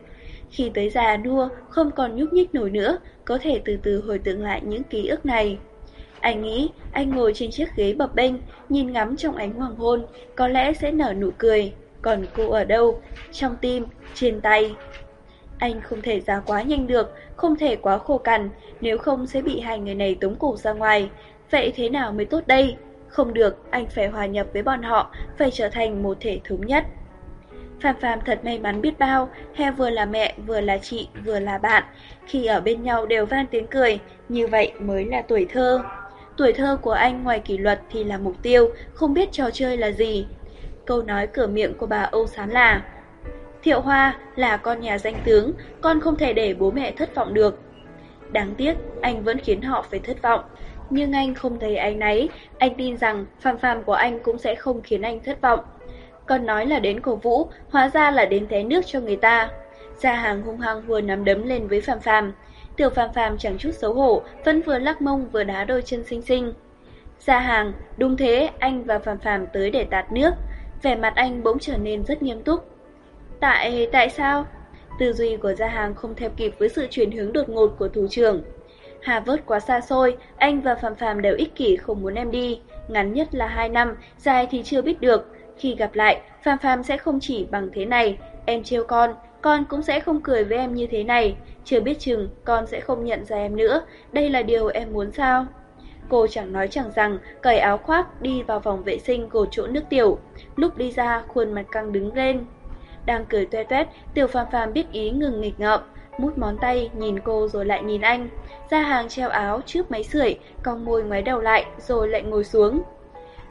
Khi tới già nua, không còn nhúc nhích nổi nữa, có thể từ từ hồi tưởng lại những ký ức này. Anh nghĩ anh ngồi trên chiếc ghế bập bênh, nhìn ngắm trong ánh hoàng hôn, có lẽ sẽ nở nụ cười. Còn cô ở đâu? Trong tim, trên tay. Anh không thể ra quá nhanh được, không thể quá khô cằn, nếu không sẽ bị hai người này tống cổ ra ngoài. Vậy thế nào mới tốt đây? Không được, anh phải hòa nhập với bọn họ, phải trở thành một thể thống nhất. Phạm Phạm thật may mắn biết bao, He vừa là mẹ, vừa là chị, vừa là bạn. Khi ở bên nhau đều vang tiếng cười, như vậy mới là tuổi thơ. Tuổi thơ của anh ngoài kỷ luật thì là mục tiêu, không biết trò chơi là gì. Câu nói cửa miệng của bà Âu Sán là Thiệu Hoa là con nhà danh tướng, con không thể để bố mẹ thất vọng được. Đáng tiếc, anh vẫn khiến họ phải thất vọng. Nhưng anh không thấy anh nấy. anh tin rằng phàm phàm của anh cũng sẽ không khiến anh thất vọng. Còn nói là đến cổ vũ, hóa ra là đến té nước cho người ta. Gia hàng hung hăng vừa nắm đấm lên với phàm phàm. Tiểu phàm phàm chẳng chút xấu hổ, vẫn vừa lắc mông vừa đá đôi chân xinh xinh. Gia hàng, đúng thế, anh và phàm phàm tới để tạt nước. Vẻ mặt anh bỗng trở nên rất nghiêm túc. Tại, tại sao? Tư duy của gia hàng không theo kịp với sự chuyển hướng đột ngột của thủ trưởng. Hà vớt quá xa xôi, anh và Phạm Phạm đều ích kỷ không muốn em đi. Ngắn nhất là 2 năm, dài thì chưa biết được. Khi gặp lại, Phạm Phạm sẽ không chỉ bằng thế này. Em trêu con, con cũng sẽ không cười với em như thế này. Chưa biết chừng, con sẽ không nhận ra em nữa. Đây là điều em muốn sao? Cô chẳng nói chẳng rằng, cởi áo khoác đi vào phòng vệ sinh gột chỗ nước tiểu. Lúc đi ra, khuôn mặt căng đứng lên. Đang cười toe toét, tiểu phàm phàm biết ý ngừng nghịch ngợm, mút món tay, nhìn cô rồi lại nhìn anh. Ra hàng treo áo trước máy sưởi, cong môi ngoái đầu lại, rồi lại ngồi xuống.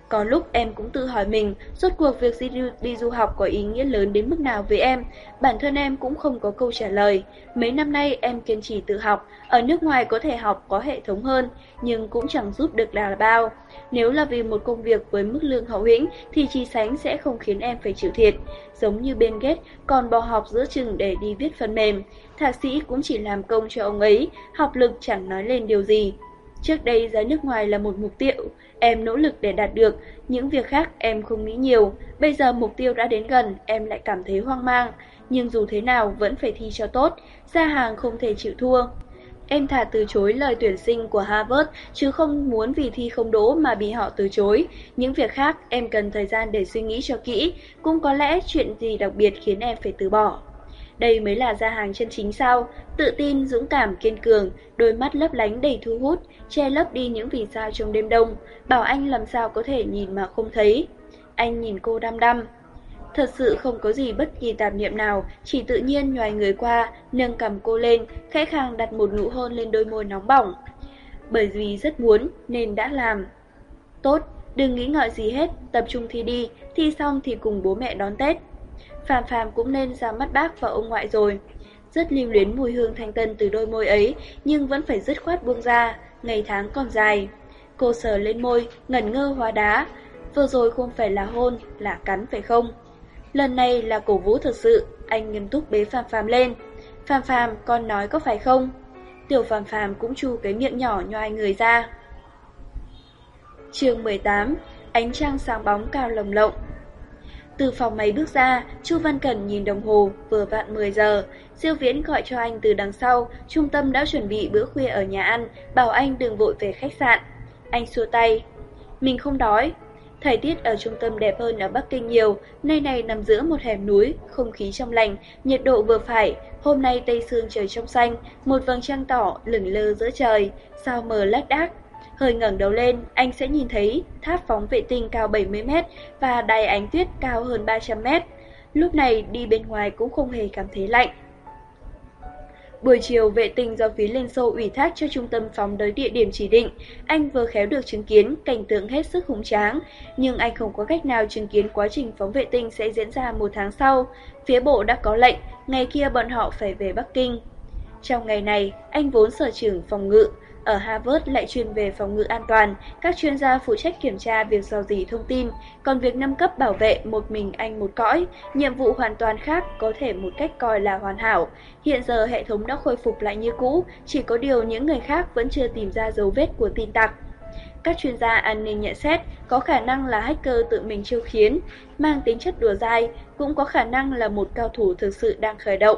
Có lúc em cũng tự hỏi mình, rốt cuộc việc đi, đi du học có ý nghĩa lớn đến mức nào với em. Bản thân em cũng không có câu trả lời. Mấy năm nay em kiên trì tự học, ở nước ngoài có thể học có hệ thống hơn, nhưng cũng chẳng giúp được là bao. Nếu là vì một công việc với mức lương hậu hĩnh thì chi sánh sẽ không khiến em phải chịu thiệt. Giống như bên ghét còn bỏ học giữa chừng để đi viết phần mềm. Thạc sĩ cũng chỉ làm công cho ông ấy, học lực chẳng nói lên điều gì. Trước đây ra nước ngoài là một mục tiêu, em nỗ lực để đạt được, những việc khác em không nghĩ nhiều. Bây giờ mục tiêu đã đến gần, em lại cảm thấy hoang mang. Nhưng dù thế nào vẫn phải thi cho tốt, ra hàng không thể chịu thua. Em thà từ chối lời tuyển sinh của Harvard, chứ không muốn vì thi không đỗ mà bị họ từ chối. Những việc khác em cần thời gian để suy nghĩ cho kỹ, cũng có lẽ chuyện gì đặc biệt khiến em phải từ bỏ. Đây mới là gia hàng chân chính sao, tự tin, dũng cảm, kiên cường, đôi mắt lấp lánh đầy thu hút, che lấp đi những vì sao trong đêm đông, bảo anh làm sao có thể nhìn mà không thấy. Anh nhìn cô đăm đăm. Thật sự không có gì bất kỳ tạp niệm nào, chỉ tự nhiên nhòi người qua, nâng cầm cô lên, khẽ khàng đặt một nụ hôn lên đôi môi nóng bỏng. Bởi vì rất muốn nên đã làm. Tốt, đừng nghĩ ngợi gì hết, tập trung thi đi, thi xong thì cùng bố mẹ đón Tết. Phàm Phàm cũng nên ra mắt bác và ông ngoại rồi. Rất lưu luyến mùi hương thanh tân từ đôi môi ấy, nhưng vẫn phải dứt khoát buông ra, ngày tháng còn dài. Cô sờ lên môi, ngẩn ngơ hóa đá. Vừa rồi không phải là hôn, là cắn phải không? Lần này là cổ vũ thật sự, anh nghiêm túc bế Phàm Phàm lên. Phàm Phàm, con nói có phải không? Tiểu Phàm Phàm cũng chu cái miệng nhỏ nhoai người ra. Chương 18 Ánh trăng sáng bóng cao lồng lộng từ phòng máy bước ra, Chu Văn Cẩn nhìn đồng hồ, vừa vặn 10 giờ. Diêu Viễn gọi cho anh từ đằng sau, trung tâm đã chuẩn bị bữa khuya ở nhà ăn, bảo anh đừng vội về khách sạn. Anh xua tay. Mình không đói. Thời tiết ở trung tâm đẹp hơn ở Bắc Kinh nhiều, nơi này nằm giữa một hẻm núi, không khí trong lành, nhiệt độ vừa phải. Hôm nay tây sương trời trong xanh, một vầng trăng tỏ lửng lơ giữa trời, sao mờ lác đác, Hơi ngẩng đầu lên, anh sẽ nhìn thấy tháp phóng vệ tinh cao 70m và đài ánh tuyết cao hơn 300m. Lúc này đi bên ngoài cũng không hề cảm thấy lạnh. Buổi chiều, vệ tinh do phía Liên Xô ủy thác cho trung tâm phóng tới địa điểm chỉ định. Anh vừa khéo được chứng kiến cảnh tượng hết sức hùng tráng, nhưng anh không có cách nào chứng kiến quá trình phóng vệ tinh sẽ diễn ra một tháng sau. Phía bộ đã có lệnh, ngày kia bọn họ phải về Bắc Kinh. Trong ngày này, anh vốn sở trưởng phòng ngự, ở Harvard lại chuyên về phòng ngự an toàn, các chuyên gia phụ trách kiểm tra việc dò dỉ thông tin, còn việc nâng cấp bảo vệ một mình anh một cõi, nhiệm vụ hoàn toàn khác có thể một cách coi là hoàn hảo. Hiện giờ hệ thống đã khôi phục lại như cũ, chỉ có điều những người khác vẫn chưa tìm ra dấu vết của tin tặc. Các chuyên gia an ninh nhận xét có khả năng là hacker tự mình chiêu khiến, mang tính chất đùa dai, cũng có khả năng là một cao thủ thực sự đang khởi động.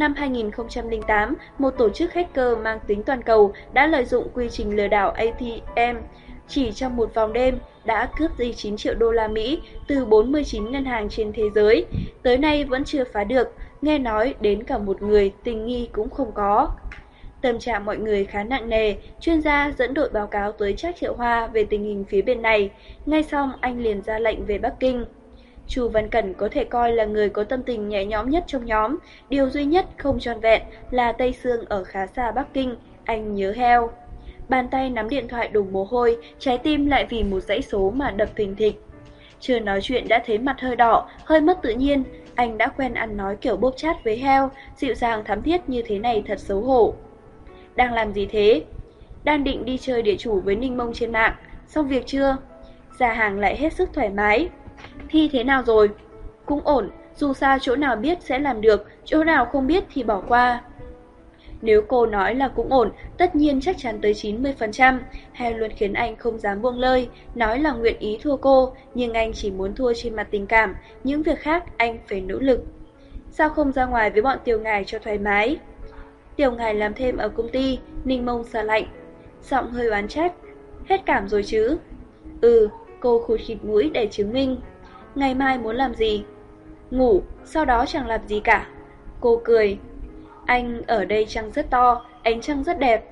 Năm 2008, một tổ chức hacker mang tính toàn cầu đã lợi dụng quy trình lừa đảo ATM chỉ trong một vòng đêm đã cướp đi 9 triệu đô la Mỹ từ 49 ngân hàng trên thế giới. Tới nay vẫn chưa phá được, nghe nói đến cả một người tình nghi cũng không có. Tâm trạng mọi người khá nặng nề, chuyên gia dẫn đội báo cáo tới Trác Triệu Hoa về tình hình phía bên này. Ngay xong anh liền ra lệnh về Bắc Kinh. Chu Văn Cẩn có thể coi là người có tâm tình nhẹ nhõm nhất trong nhóm, điều duy nhất không tròn vẹn là Tây Sương ở khá xa Bắc Kinh, anh nhớ heo. Bàn tay nắm điện thoại đổ mồ hôi, trái tim lại vì một dãy số mà đập thình thịch. Chưa nói chuyện đã thấy mặt hơi đỏ, hơi mất tự nhiên, anh đã quen ăn nói kiểu bốp chát với heo, dịu dàng thắm thiết như thế này thật xấu hổ. Đang làm gì thế? Đang định đi chơi địa chủ với Ninh Mông trên mạng, xong việc chưa? Già hàng lại hết sức thoải mái. Thi thế nào rồi? Cũng ổn, dù sao chỗ nào biết sẽ làm được, chỗ nào không biết thì bỏ qua. Nếu cô nói là cũng ổn, tất nhiên chắc chắn tới 90%. hay luôn khiến anh không dám buông lơi, nói là nguyện ý thua cô, nhưng anh chỉ muốn thua trên mặt tình cảm, những việc khác anh phải nỗ lực. Sao không ra ngoài với bọn tiểu ngài cho thoải mái? Tiểu ngài làm thêm ở công ty, Ninh Mông xa lạnh. Giọng hơi oán trách. Hết cảm rồi chứ? Ừ, cô khụt khịt mũi để chứng minh. Ngày mai muốn làm gì? Ngủ, sau đó chẳng làm gì cả. Cô cười. Anh ở đây trăng rất to, ánh trăng rất đẹp.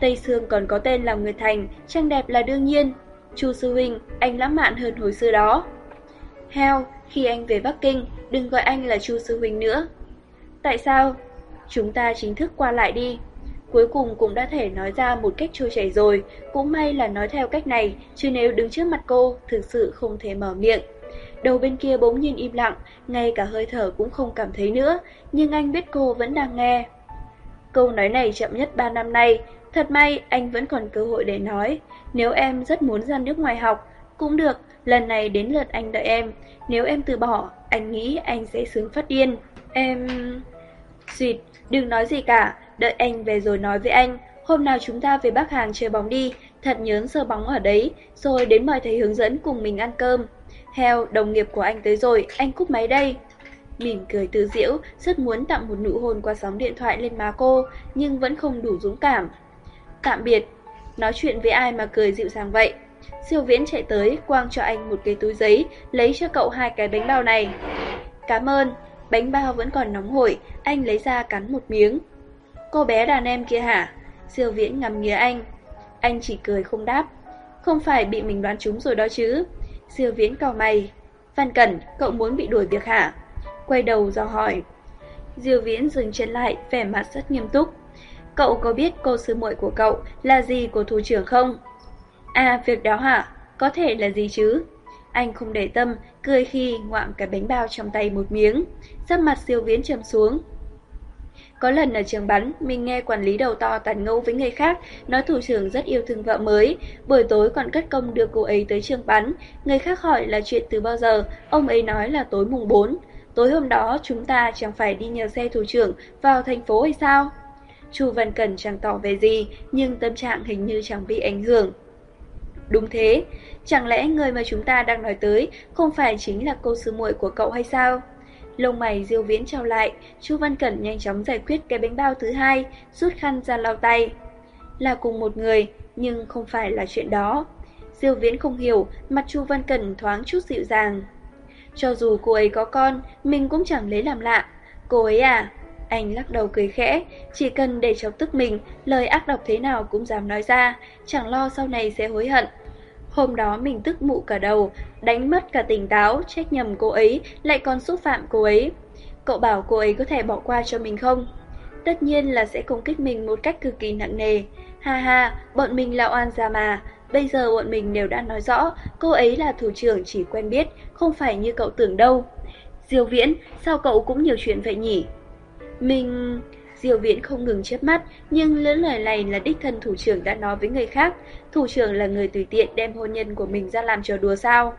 Tây Sương còn có tên là Nguyệt Thành, trăng đẹp là đương nhiên. Chu Sư Huynh, anh lãng mạn hơn hồi xưa đó. Heo, khi anh về Bắc Kinh, đừng gọi anh là Chu Sư Huynh nữa. Tại sao? Chúng ta chính thức qua lại đi. Cuối cùng cũng đã thể nói ra một cách trôi chảy rồi, cũng may là nói theo cách này, chứ nếu đứng trước mặt cô, thực sự không thể mở miệng. Đầu bên kia bỗng nhiên im lặng, ngay cả hơi thở cũng không cảm thấy nữa, nhưng anh biết cô vẫn đang nghe. Câu nói này chậm nhất 3 năm nay, thật may anh vẫn còn cơ hội để nói. Nếu em rất muốn ra nước ngoài học, cũng được, lần này đến lượt anh đợi em. Nếu em từ bỏ, anh nghĩ anh sẽ sướng phát điên. Em... Xuyệt, đừng nói gì cả, đợi anh về rồi nói với anh. Hôm nào chúng ta về Bắc Hàng chơi bóng đi, thật nhớn sơ bóng ở đấy, rồi đến mời thầy hướng dẫn cùng mình ăn cơm. Heo, đồng nghiệp của anh tới rồi, anh cúp máy đây. Mỉm cười tự diễu, rất muốn tặng một nụ hôn qua sóng điện thoại lên má cô, nhưng vẫn không đủ dũng cảm. Tạm biệt, nói chuyện với ai mà cười dịu dàng vậy. Siêu viễn chạy tới, quang cho anh một cái túi giấy, lấy cho cậu hai cái bánh bao này. Cảm ơn, bánh bao vẫn còn nóng hổi, anh lấy ra cắn một miếng. Cô bé đàn em kia hả? Siêu viễn ngắm nghía anh. Anh chỉ cười không đáp. Không phải bị mình đoán trúng rồi đó chứ. Siêu viễn cao mày. Văn Cẩn, cậu muốn bị đuổi việc hả? Quay đầu do hỏi. Diêu viễn dừng chân lại, vẻ mặt rất nghiêm túc. Cậu có biết cô sư muội của cậu là gì của thủ trưởng không? À, việc đó hả? Có thể là gì chứ? Anh không để tâm, cười khi ngoạm cái bánh bao trong tay một miếng. Sắc mặt siêu viễn trầm xuống. Có lần ở trường bắn, mình nghe quản lý đầu to tàn ngâu với người khác, nói thủ trưởng rất yêu thương vợ mới. Buổi tối còn cất công đưa cô ấy tới trường bắn. Người khác hỏi là chuyện từ bao giờ, ông ấy nói là tối mùng 4. Tối hôm đó chúng ta chẳng phải đi nhờ xe thủ trưởng vào thành phố hay sao? Chu Văn Cẩn chẳng tỏ về gì, nhưng tâm trạng hình như chẳng bị ảnh hưởng. Đúng thế, chẳng lẽ người mà chúng ta đang nói tới không phải chính là cô sư muội của cậu hay sao? Lông mày Diêu Viễn trao lại, Chu Văn Cẩn nhanh chóng giải quyết cái bánh bao thứ hai, rút khăn ra lau tay. Là cùng một người, nhưng không phải là chuyện đó. Diêu Viễn không hiểu, mặt Chu Văn Cẩn thoáng chút dịu dàng. Cho dù cô ấy có con, mình cũng chẳng lấy làm lạ. Cô ấy à? Anh lắc đầu cười khẽ, chỉ cần để chọc tức mình, lời ác độc thế nào cũng dám nói ra, chẳng lo sau này sẽ hối hận. Hôm đó mình tức mụ cả đầu, đánh mất cả tỉnh táo, trách nhầm cô ấy, lại còn xúc phạm cô ấy. Cậu bảo cô ấy có thể bỏ qua cho mình không? Tất nhiên là sẽ công kích mình một cách cực kỳ nặng nề. Ha ha, bọn mình là oan gia mà. Bây giờ bọn mình đều đã nói rõ, cô ấy là thủ trưởng chỉ quen biết, không phải như cậu tưởng đâu. Diêu Viễn, sao cậu cũng nhiều chuyện vậy nhỉ? Mình... Diêu Viễn không ngừng chớp mắt, nhưng lưỡi lời này là đích thân thủ trưởng đã nói với người khác. Thủ trưởng là người tùy tiện đem hôn nhân của mình ra làm trò đùa sao?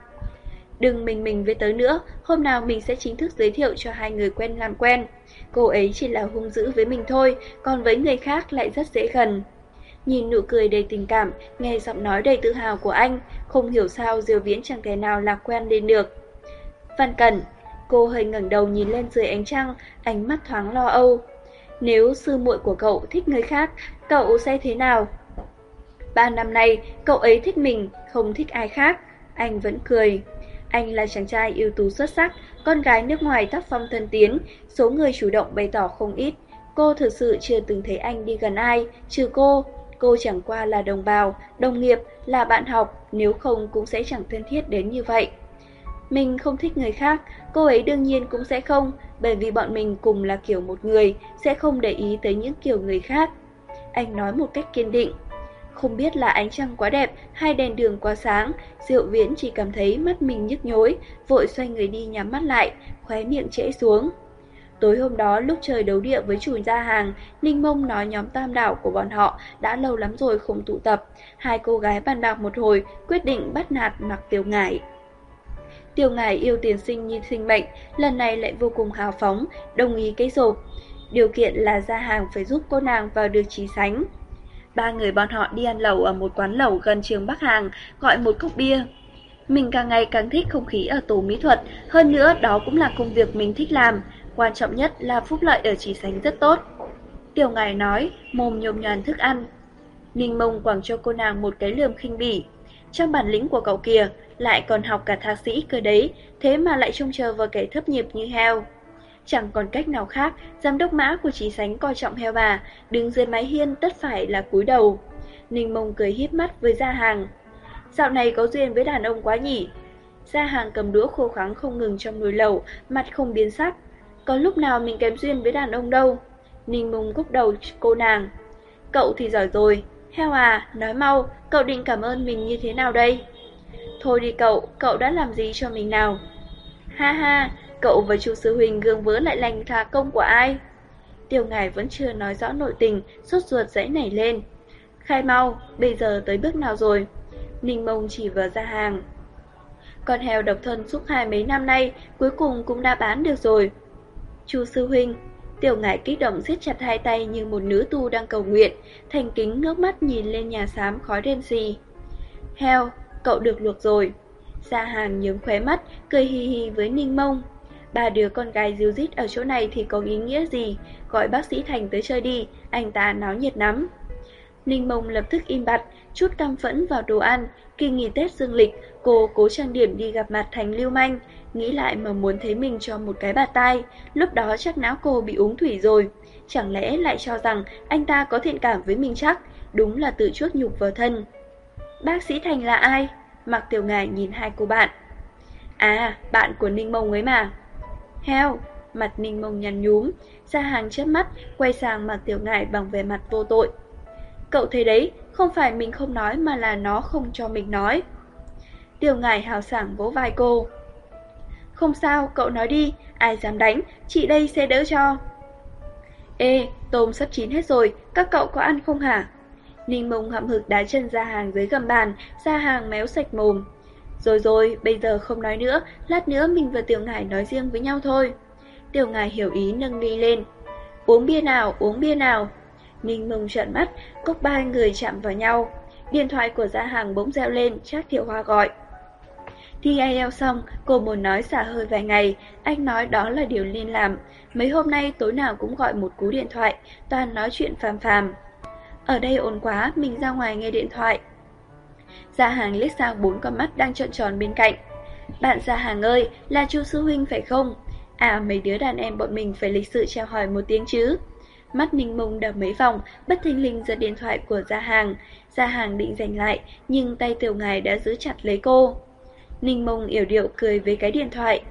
Đừng mình mình với tớ nữa, hôm nào mình sẽ chính thức giới thiệu cho hai người quen làm quen. Cô ấy chỉ là hung dữ với mình thôi, còn với người khác lại rất dễ gần. Nhìn nụ cười đầy tình cảm, nghe giọng nói đầy tự hào của anh, không hiểu sao Diêu Viễn chẳng thể nào lạc quen lên được. Văn Cẩn, cô hơi ngẩng đầu nhìn lên dưới ánh trăng, ánh mắt thoáng lo âu. Nếu sư muội của cậu thích người khác, cậu sẽ thế nào? Ba năm nay, cậu ấy thích mình, không thích ai khác. Anh vẫn cười. Anh là chàng trai ưu tú xuất sắc, con gái nước ngoài tác phong thân tiến, số người chủ động bày tỏ không ít. Cô thực sự chưa từng thấy anh đi gần ai, trừ cô. Cô chẳng qua là đồng bào, đồng nghiệp, là bạn học, nếu không cũng sẽ chẳng thân thiết đến như vậy. Mình không thích người khác, cô ấy đương nhiên cũng sẽ không, bởi vì bọn mình cùng là kiểu một người, sẽ không để ý tới những kiểu người khác. Anh nói một cách kiên định. Không biết là ánh trăng quá đẹp hay đèn đường quá sáng, Diệu Viễn chỉ cảm thấy mắt mình nhức nhối, vội xoay người đi nhắm mắt lại, khóe miệng trễ xuống. Tối hôm đó lúc trời đấu địa với chủ gia hàng, Ninh Mông nói nhóm tam đảo của bọn họ đã lâu lắm rồi không tụ tập. Hai cô gái bàn bạc một hồi, quyết định bắt nạt mặc tiểu ngải. Tiểu ngài yêu tiền sinh như sinh mệnh, lần này lại vô cùng hào phóng, đồng ý cái rộp. Điều kiện là gia hàng phải giúp cô nàng vào được trí sánh. Ba người bọn họ đi ăn lẩu ở một quán lẩu gần trường Bắc Hàng, gọi một cốc bia. Mình càng ngày càng thích không khí ở tổ mỹ thuật, hơn nữa đó cũng là công việc mình thích làm. Quan trọng nhất là phúc lợi ở trí sánh rất tốt. Tiểu ngài nói, mồm nhồm nhàn thức ăn. Ninh mông quảng cho cô nàng một cái lườm khinh bỉ. Trong bản lĩnh của cậu kia lại còn học cả thạc sĩ cơ đấy, thế mà lại trông chờ vào kẻ thấp nhịp như heo. Chẳng còn cách nào khác, giám đốc mã của trí sánh coi trọng heo bà, đứng dưới mái hiên tất phải là cúi đầu. Ninh mông cười híp mắt với gia hàng. Dạo này có duyên với đàn ông quá nhỉ. Gia hàng cầm đũa khô khoáng không ngừng trong nồi lẩu, mặt không biến sắc. Có lúc nào mình kém duyên với đàn ông đâu. Ninh mông cúc đầu cô nàng. Cậu thì giỏi rồi. Heo à, nói mau, cậu định cảm ơn mình như thế nào đây? Thôi đi cậu, cậu đã làm gì cho mình nào? Ha ha, cậu và chu sư huynh gương vớ lại lành thà công của ai? Tiêu ngài vẫn chưa nói rõ nội tình, sốt ruột dãy nảy lên. Khai mau, bây giờ tới bước nào rồi? Ninh mông chỉ vào ra hàng. Con heo độc thân suốt hai mấy năm nay, cuối cùng cũng đã bán được rồi. Chu sư huynh, tiểu ngải kích động siết chặt hai tay như một nữ tu đang cầu nguyện, thành kính ngước mắt nhìn lên nhà xám khói đen xì. Heo, cậu được luộc rồi. Gia hàng nhướng khóe mắt, cười hì hì với Ninh Mông. Ba đứa con gái díu dít ở chỗ này thì có ý nghĩa gì, gọi bác sĩ Thành tới chơi đi, anh ta náo nhiệt lắm. Ninh Mông lập tức im bặt, chút căm phẫn vào đồ ăn, kỳ nghỉ Tết dương lịch, cô cố trang điểm đi gặp mặt Thành Lưu Manh, nghĩ lại mà muốn thấy mình cho một cái bạt tai, lúc đó chắc não cô bị uống thủy rồi. Chẳng lẽ lại cho rằng anh ta có thiện cảm với mình chắc, đúng là tự chuốc nhục vào thân. Bác sĩ Thành là ai? Mạc Tiểu Ngài nhìn hai cô bạn. À, bạn của Ninh Mông ấy mà. Heo, mặt Ninh Mông nhăn nhúm, ra hàng chớp mắt, quay sang Mạc Tiểu Ngài bằng vẻ mặt vô tội. Cậu thấy đấy, không phải mình không nói mà là nó không cho mình nói. Tiểu Ngài hào sảng vỗ vai cô. Không sao, cậu nói đi, ai dám đánh, chị đây sẽ đỡ cho. Ê, tôm sắp chín hết rồi, các cậu có ăn không hả? Ninh mông hậm hực đá chân ra hàng dưới gầm bàn, ra hàng méo sạch mồm. Rồi rồi, bây giờ không nói nữa, lát nữa mình và Tiểu Ngải nói riêng với nhau thôi. Tiểu Ngải hiểu ý nâng ly lên. Uống bia nào, uống bia nào. Ninh mông trợn mắt, cốc ba người chạm vào nhau. Điện thoại của gia hàng bỗng reo lên, Trác Thiệu Hoa gọi. Thi IELTS xong, cô muốn nói xả hơi vài ngày, anh nói đó là điều nên làm. Mấy hôm nay tối nào cũng gọi một cú điện thoại, toàn nói chuyện phàm phàm. Ở đây ồn quá, mình ra ngoài nghe điện thoại. Gia hàng liếc sang bốn con mắt đang trợn tròn bên cạnh. Bạn Gia hàng ơi, là chu sư huynh phải không? À mấy đứa đàn em bọn mình phải lịch sự chào hỏi một tiếng chứ. Mắt ninh mông đập mấy vòng, bất thình lình giật điện thoại của Gia hàng. Gia hàng định giành lại, nhưng tay tiểu ngài đã giữ chặt lấy cô. Ninh mông yểu điệu cười với cái điện thoại.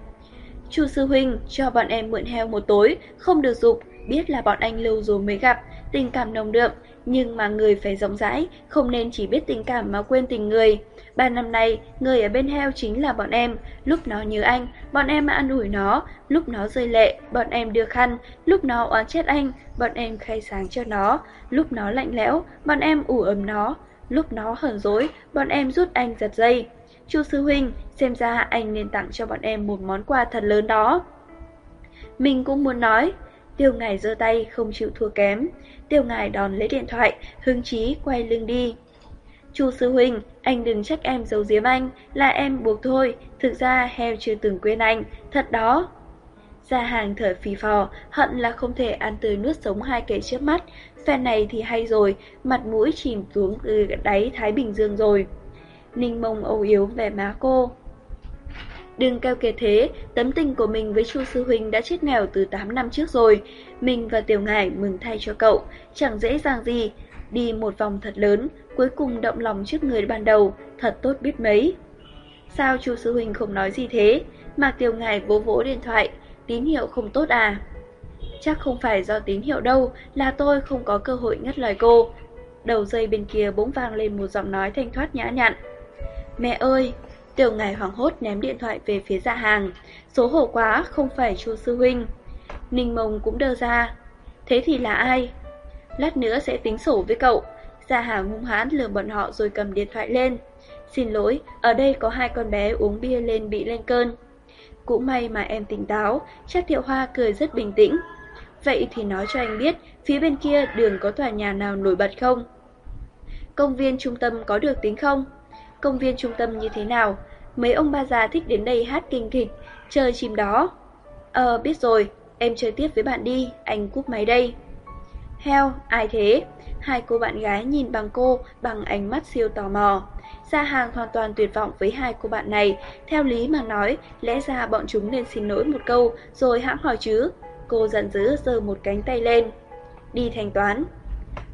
Chu sư huynh cho bọn em mượn heo một tối, không được dục, biết là bọn anh lâu rồi mới gặp, tình cảm nồng đượm, nhưng mà người phải rộng rãi, không nên chỉ biết tình cảm mà quên tình người. Ba năm nay, người ở bên heo chính là bọn em, lúc nó nhớ anh, bọn em ăn ủi nó, lúc nó rơi lệ, bọn em đưa khăn, lúc nó oán chết anh, bọn em khai sáng cho nó, lúc nó lạnh lẽo, bọn em ủ ấm nó, lúc nó hờn dỗi, bọn em rút anh giật dây. Chu sư huynh, xem ra anh nên tặng cho bọn em một món quà thật lớn đó. Mình cũng muốn nói, Tiêu ngài giơ tay không chịu thua kém. Tiêu ngài đòn lấy điện thoại, hưng chí quay lưng đi. Chu sư huynh, anh đừng trách em giấu giếm anh, là em buộc thôi, thực ra heo chưa từng quên anh, thật đó. Gia hàng thở phì phò, hận là không thể ăn tươi nuốt sống hai kẻ trước mắt. Phen này thì hay rồi, mặt mũi chìm xuống từ đáy Thái Bình Dương rồi. Ninh mông âu yếu về má cô. Đừng keo kể thế, tấm tình của mình với Chu Sư Huynh đã chết nghèo từ 8 năm trước rồi. Mình và Tiểu Ngải mừng thay cho cậu, chẳng dễ dàng gì. Đi một vòng thật lớn, cuối cùng động lòng trước người ban đầu, thật tốt biết mấy. Sao Chu Sư Huynh không nói gì thế? Mạc Tiểu Ngải vỗ vỗ điện thoại, tín hiệu không tốt à? Chắc không phải do tín hiệu đâu, là tôi không có cơ hội ngắt lời cô. Đầu dây bên kia bỗng vang lên một giọng nói thanh thoát nhã nhặn. Mẹ ơi, Tiểu ngài hoảng hốt ném điện thoại về phía dạ hàng. Số hổ quá, không phải chu sư huynh. Ninh mông cũng đơ ra. Thế thì là ai? Lát nữa sẽ tính sổ với cậu. Dạ hàng hung hãn lừa bọn họ rồi cầm điện thoại lên. Xin lỗi, ở đây có hai con bé uống bia lên bị lên cơn. Cũng may mà em tỉnh táo, chắc Thiệu Hoa cười rất bình tĩnh. Vậy thì nói cho anh biết, phía bên kia đường có tòa nhà nào nổi bật không? Công viên trung tâm có được tính không? Công viên trung tâm như thế nào. Mấy ông ba già thích đến đây hát kinh kịch, chơi chim đó. Ờ, biết rồi, em chơi tiếp với bạn đi, anh cúp máy đây. Heo, ai thế? Hai cô bạn gái nhìn bằng cô bằng ánh mắt siêu tò mò. Gia hàng hoàn toàn tuyệt vọng với hai cô bạn này. Theo lý mà nói, lẽ ra bọn chúng nên xin lỗi một câu rồi hãng hỏi chứ. Cô giận dữ giơ một cánh tay lên. Đi thanh toán.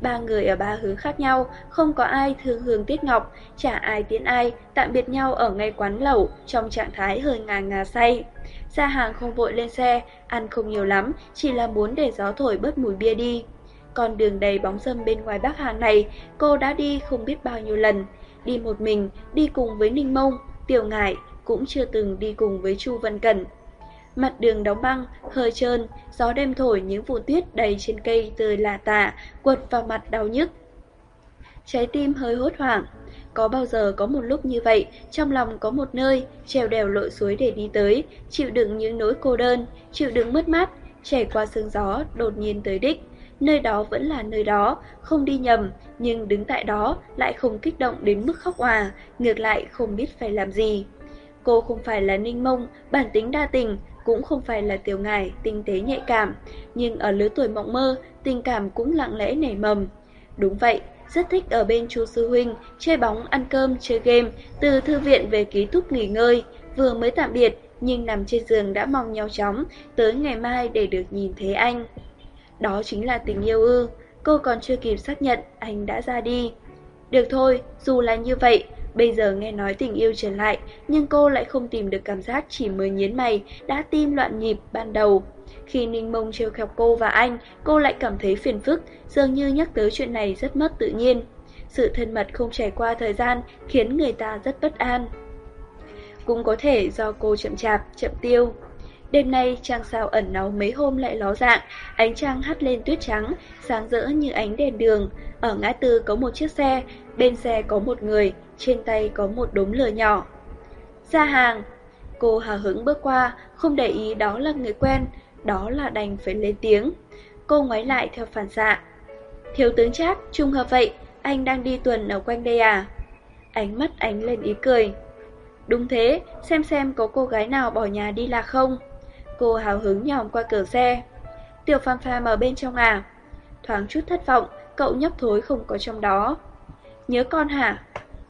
Ba người ở ba hướng khác nhau, không có ai thương hương tiết ngọc, chả ai tiễn ai, tạm biệt nhau ở ngay quán lẩu, trong trạng thái hơi ngà ngà say. Gia hàng không vội lên xe, ăn không nhiều lắm, chỉ là muốn để gió thổi bớt mùi bia đi. Con đường đầy bóng dâm bên ngoài bác hàng này, cô đã đi không biết bao nhiêu lần. Đi một mình, đi cùng với Ninh Mông, Tiểu Ngải, cũng chưa từng đi cùng với Chu Văn Cẩn. Mặt đường đóng băng, hơi trơn, gió đêm thổi những vụn tuyết đầy trên cây tươi là tả, quật vào mặt đau nhức. Trái tim hơi hốt hoảng. Có bao giờ có một lúc như vậy, trong lòng có một nơi, trèo đèo lội suối để đi tới, chịu đựng những nỗi cô đơn, chịu đựng mất mát, trải qua sương gió, đột nhiên tới đích. Nơi đó vẫn là nơi đó, không đi nhầm, nhưng đứng tại đó lại không kích động đến mức khóc hòa, ngược lại không biết phải làm gì. Cô không phải là ninh mông, bản tính đa tình, cũng không phải là tiểu ngải, tinh tế nhạy cảm, nhưng ở lứa tuổi mộng mơ, tình cảm cũng lặng lẽ nảy mầm. Đúng vậy, rất thích ở bên chú sư huynh, chơi bóng, ăn cơm, chơi game, từ thư viện về ký túc nghỉ ngơi, vừa mới tạm biệt, nhưng nằm trên giường đã mong nhau chóng, tới ngày mai để được nhìn thấy anh. Đó chính là tình yêu ư, cô còn chưa kịp xác nhận, anh đã ra đi. Được thôi, dù là như vậy, Bây giờ nghe nói tình yêu trở lại, nhưng cô lại không tìm được cảm giác chỉ mới nhến mày, đã tim loạn nhịp ban đầu. Khi Ninh Mông trêu khọc cô và anh, cô lại cảm thấy phiền phức, dường như nhắc tới chuyện này rất mất tự nhiên. Sự thân mật không trải qua thời gian khiến người ta rất bất an. Cũng có thể do cô chậm chạp, chậm tiêu. Đêm nay trăng sao ẩn náu mấy hôm lại ló dạng, ánh trăng hắt lên tuyết trắng, sáng rỡ như ánh đèn đường. Ở ngã tư có một chiếc xe, bên xe có một người, trên tay có một đống lửa nhỏ. Ra hàng! Cô hào hứng bước qua, không để ý đó là người quen, đó là đành phải lên tiếng. Cô ngoái lại theo phản xạ. Thiếu tướng Trác, trùng hợp vậy, anh đang đi tuần ở quanh đây à? Ánh mắt ánh lên ý cười. Đúng thế, xem xem có cô gái nào bỏ nhà đi lạc không? Cô hào hứng nhòm qua cửa xe. Tiểu phàm phàm ở bên trong à? Thoáng chút thất vọng, cậu nhấp thối không có trong đó. Nhớ con hả?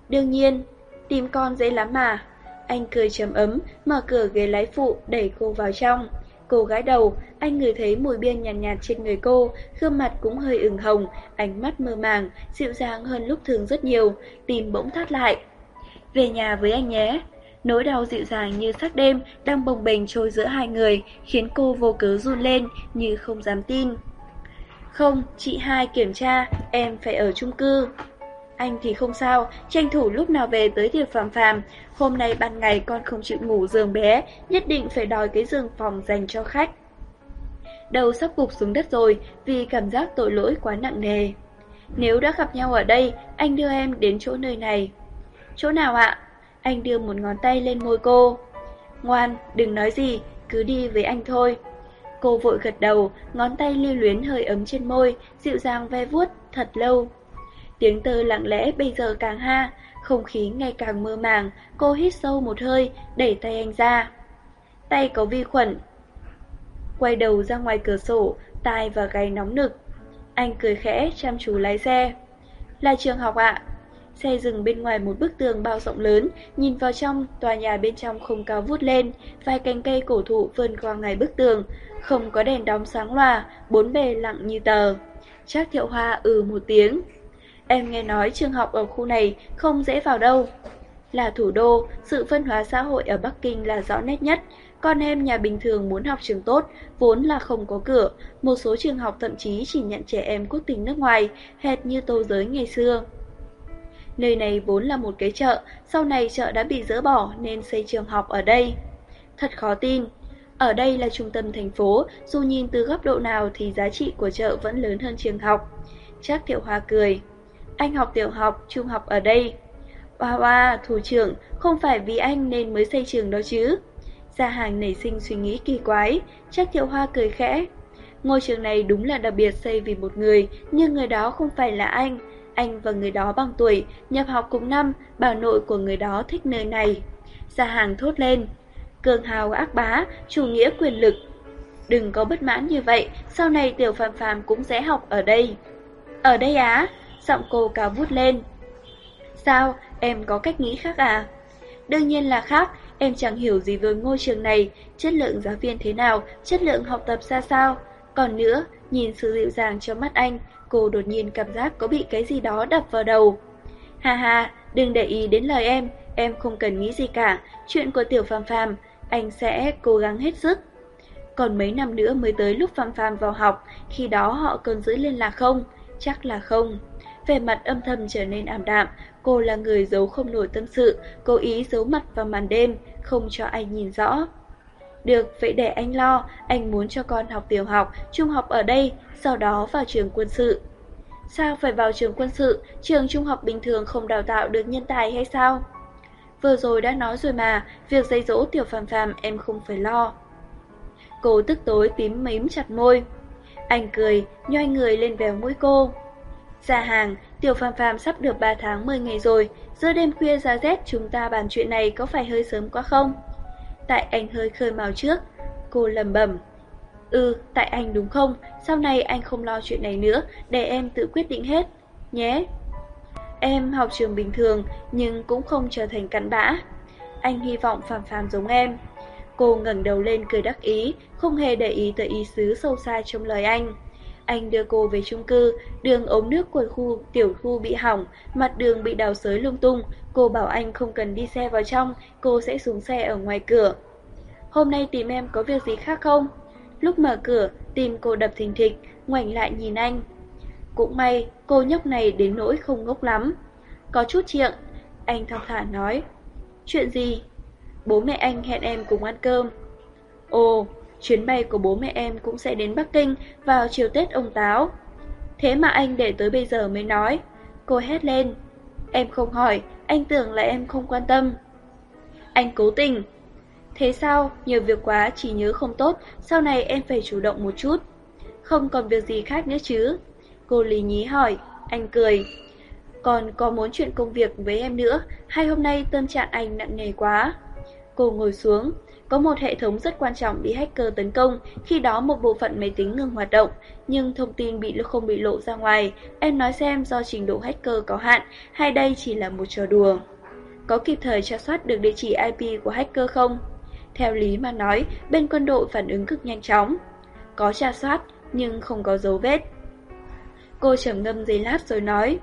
Đương nhiên, tìm con dễ lắm mà. Anh cười trầm ấm, mở cửa ghế lái phụ, đẩy cô vào trong. Cô gái đầu, anh ngửi thấy mùi biên nhàn nhạt, nhạt trên người cô, gương mặt cũng hơi ửng hồng, ánh mắt mơ màng, dịu dàng hơn lúc thường rất nhiều, tìm bỗng thắt lại. Về nhà với anh nhé. Nỗi đau dịu dàng như sắc đêm đang bồng bềnh trôi giữa hai người, khiến cô vô cớ run lên như không dám tin. Không, chị hai kiểm tra, em phải ở chung cư. Anh thì không sao, tranh thủ lúc nào về tới tiệc phàm phàm. Hôm nay ban ngày con không chịu ngủ giường bé, nhất định phải đòi cái giường phòng dành cho khách. Đầu sắp gục xuống đất rồi vì cảm giác tội lỗi quá nặng nề. Nếu đã gặp nhau ở đây, anh đưa em đến chỗ nơi này. Chỗ nào ạ? Anh đưa một ngón tay lên môi cô. Ngoan, đừng nói gì, cứ đi với anh thôi. Cô vội gật đầu, ngón tay lưu luyến hơi ấm trên môi, dịu dàng ve vuốt, thật lâu. Tiếng tơ lặng lẽ bây giờ càng ha, không khí ngày càng mơ màng, cô hít sâu một hơi, đẩy tay anh ra. Tay có vi khuẩn. Quay đầu ra ngoài cửa sổ, tai và gáy nóng nực. Anh cười khẽ, chăm chú lái xe. Là trường học ạ. Xe dừng bên ngoài một bức tường bao rộng lớn, nhìn vào trong, tòa nhà bên trong không cao vút lên, vài cành cây cổ thụ vươn qua ngay bức tường, không có đèn đóm sáng loà, bốn bề lặng như tờ. Trác thiệu hoa ừ một tiếng. Em nghe nói trường học ở khu này không dễ vào đâu. Là thủ đô, sự phân hóa xã hội ở Bắc Kinh là rõ nét nhất. Con em nhà bình thường muốn học trường tốt, vốn là không có cửa. Một số trường học thậm chí chỉ nhận trẻ em quốc tịch nước ngoài, hệt như tô giới ngày xưa. Nơi này vốn là một cái chợ, sau này chợ đã bị dỡ bỏ nên xây trường học ở đây. Thật khó tin. Ở đây là trung tâm thành phố, dù nhìn từ góc độ nào thì giá trị của chợ vẫn lớn hơn trường học. Chắc Thiệu Hoa cười. Anh học tiểu học, trung học ở đây. Hoa hoa, thủ trưởng, không phải vì anh nên mới xây trường đó chứ. Gia hàng nảy sinh suy nghĩ kỳ quái, chắc Thiệu Hoa cười khẽ. Ngôi trường này đúng là đặc biệt xây vì một người, nhưng người đó không phải là anh. Anh và người đó bằng tuổi, nhập học cùng năm, bà nội của người đó thích nơi này. Gia hàng thốt lên. Cường hào ác bá, chủ nghĩa quyền lực. đừng có bất mãn như vậy, sau này tiểu phàm phàm cũng sẽ học ở đây. Ở đây á? Giọng cô cao vút lên. Sao, em có cách nghĩ khác à? Đương nhiên là khác, em chẳng hiểu gì về ngôi trường này, chất lượng giáo viên thế nào, chất lượng học tập ra sao. Còn nữa, nhìn sự dịu dàng trong mắt anh, cô đột nhiên cảm giác có bị cái gì đó đập vào đầu. Ha ha, đừng để ý đến lời em, em không cần nghĩ gì cả, chuyện của tiểu phàm phàm, anh sẽ cố gắng hết sức. Còn mấy năm nữa mới tới lúc phàm phàm vào học, khi đó họ còn giữ liên lạc không? Chắc là không. Về mặt âm thầm trở nên ảm đạm, cô là người giấu không nổi tâm sự, cố ý giấu mặt vào màn đêm, không cho anh nhìn rõ. Được, vậy để anh lo, anh muốn cho con học tiểu học, trung học ở đây, sau đó vào trường quân sự. Sao phải vào trường quân sự, trường trung học bình thường không đào tạo được nhân tài hay sao? Vừa rồi đã nói rồi mà, việc dạy dỗ tiểu phàm phàm em không phải lo. Cô tức tối tím mím chặt môi. Anh cười, nhoi người lên vèo mũi cô. Ra hàng, tiểu phàm phàm sắp được 3 tháng 10 ngày rồi, giữa đêm khuya ra rét chúng ta bàn chuyện này có phải hơi sớm quá không? Tại anh hơi khơi màu trước, cô lầm bẩm. Ừ, tại anh đúng không? Sau này anh không lo chuyện này nữa, để em tự quyết định hết, nhé. Em học trường bình thường, nhưng cũng không trở thành cặn bã. Anh hy vọng phàm phàm giống em. Cô ngẩng đầu lên cười đắc ý, không hề để ý tới ý xứ sâu xa trong lời anh. Anh đưa cô về chung cư, đường ống nước của khu tiểu khu bị hỏng, mặt đường bị đào sới lung tung. Cô bảo anh không cần đi xe vào trong, cô sẽ xuống xe ở ngoài cửa. Hôm nay tìm em có việc gì khác không? Lúc mở cửa, tìm cô đập thình thịch, ngoảnh lại nhìn anh. Cũng may, cô nhóc này đến nỗi không ngốc lắm. Có chút chuyện, anh thong thả nói. Chuyện gì? Bố mẹ anh hẹn em cùng ăn cơm. Ồ, chuyến bay của bố mẹ em cũng sẽ đến Bắc Kinh vào chiều Tết ông Táo. Thế mà anh để tới bây giờ mới nói. Cô hét lên. Em không hỏi, anh tưởng là em không quan tâm. Anh cố tình. Thế sao, nhiều việc quá chỉ nhớ không tốt, sau này em phải chủ động một chút. Không còn việc gì khác nữa chứ. Cô lý nhí hỏi, anh cười. Còn có muốn chuyện công việc với em nữa, hay hôm nay tâm trạng anh nặng nề quá? Cô ngồi xuống, có một hệ thống rất quan trọng bị hacker tấn công, khi đó một bộ phận máy tính ngừng hoạt động, nhưng thông tin bị không bị lộ ra ngoài. Em nói xem do trình độ hacker có hạn hay đây chỉ là một trò đùa. Có kịp thời tra soát được địa chỉ IP của hacker không? Theo lý mà nói, bên quân đội phản ứng cực nhanh chóng. Có tra soát, nhưng không có dấu vết. Cô trầm ngâm giấy lát rồi nói,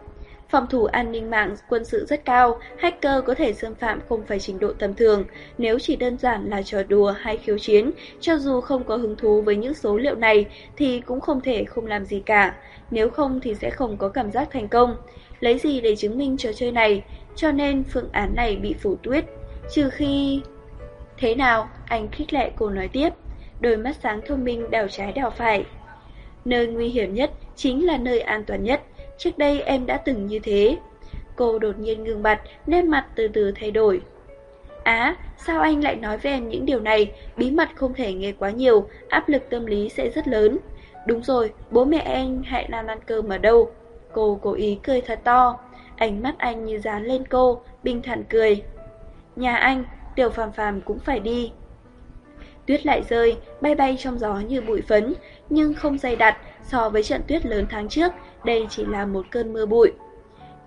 Phòng thủ an ninh mạng quân sự rất cao, hacker có thể xâm phạm không phải trình độ tầm thường. Nếu chỉ đơn giản là trò đùa hay khiêu chiến, cho dù không có hứng thú với những số liệu này thì cũng không thể không làm gì cả. Nếu không thì sẽ không có cảm giác thành công. Lấy gì để chứng minh trò chơi này? Cho nên phương án này bị phủ tuyết. Trừ khi... Thế nào? Anh khích lệ cô nói tiếp. Đôi mắt sáng thông minh đảo trái đảo phải. Nơi nguy hiểm nhất chính là nơi an toàn nhất. Trước đây em đã từng như thế. Cô đột nhiên ngừng mặt, nét mặt từ từ thay đổi. Á, sao anh lại nói với em những điều này? Bí mật không thể nghe quá nhiều, áp lực tâm lý sẽ rất lớn. Đúng rồi, bố mẹ anh hãy làm ăn cơm ở đâu? Cô cố ý cười thật to. Ánh mắt anh như dán lên cô, bình thản cười. Nhà anh, tiểu phàm phàm cũng phải đi. Tuyết lại rơi, bay bay trong gió như bụi phấn, nhưng không dày đặc so với trận tuyết lớn tháng trước, đây chỉ là một cơn mưa bụi.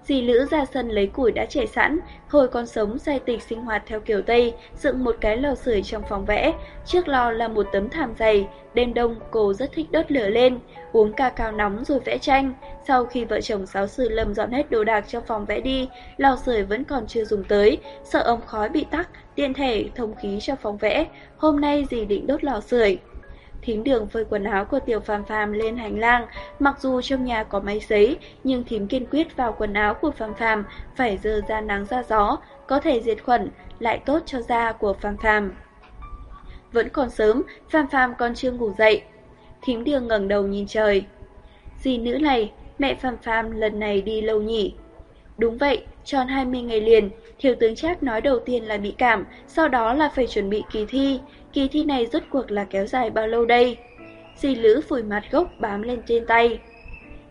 Dì Lữ ra sân lấy củi đã trẻ sẵn, hồi còn sống say tịch sinh hoạt theo kiểu Tây, dựng một cái lò sưởi trong phòng vẽ. Trước lò là một tấm thảm dày, đêm đông cô rất thích đốt lửa lên, uống ca cao nóng rồi vẽ tranh. Sau khi vợ chồng giáo sư Lâm dọn hết đồ đạc trong phòng vẽ đi, lò sưởi vẫn còn chưa dùng tới, sợ ống khói bị tắc, tiện thể thông khí cho phòng vẽ. Hôm nay dì định đốt lò sưởi. Thím đường phơi quần áo của tiểu phàm phàm lên hành lang, mặc dù trong nhà có máy sấy, nhưng thím kiên quyết vào quần áo của phàm phàm phải dơ ra nắng ra gió, có thể diệt khuẩn, lại tốt cho da của phàm phàm. Vẫn còn sớm, phàm phàm còn chưa ngủ dậy. Thím đường ngẩng đầu nhìn trời. Dì nữ này, mẹ phàm phàm lần này đi lâu nhỉ? Đúng vậy, tròn 20 ngày liền, Thiếu tướng Trác nói đầu tiên là bị cảm, sau đó là phải chuẩn bị kỳ thi. Kỳ thi này rốt cuộc là kéo dài bao lâu đây? Dì Lữ phủi mặt gốc bám lên trên tay.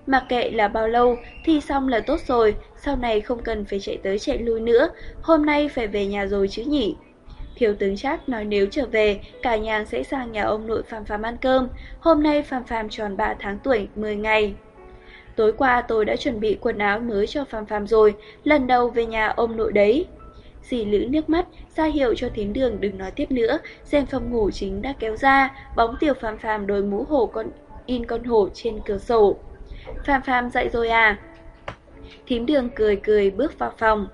Mặc kệ là bao lâu, thi xong là tốt rồi, sau này không cần phải chạy tới chạy lui nữa, hôm nay phải về nhà rồi chứ nhỉ? Thiếu tướng Trác nói nếu trở về, cả nhà sẽ sang nhà ông nội Phạm Phạm ăn cơm. Hôm nay Phạm Phạm tròn 3 tháng tuổi, 10 ngày. Tối qua tôi đã chuẩn bị quần áo mới cho Phạm Phạm rồi, lần đầu về nhà ông nội đấy. Dì Lữ nước mắt, ra hiệu cho thím đường đừng nói tiếp nữa, xem phòng ngủ chính đã kéo ra, bóng tiểu phàm phàm đôi mũ hổ con in con hổ trên cửa sổ. phàm phàm dậy rồi à? Thím đường cười cười bước vào phòng.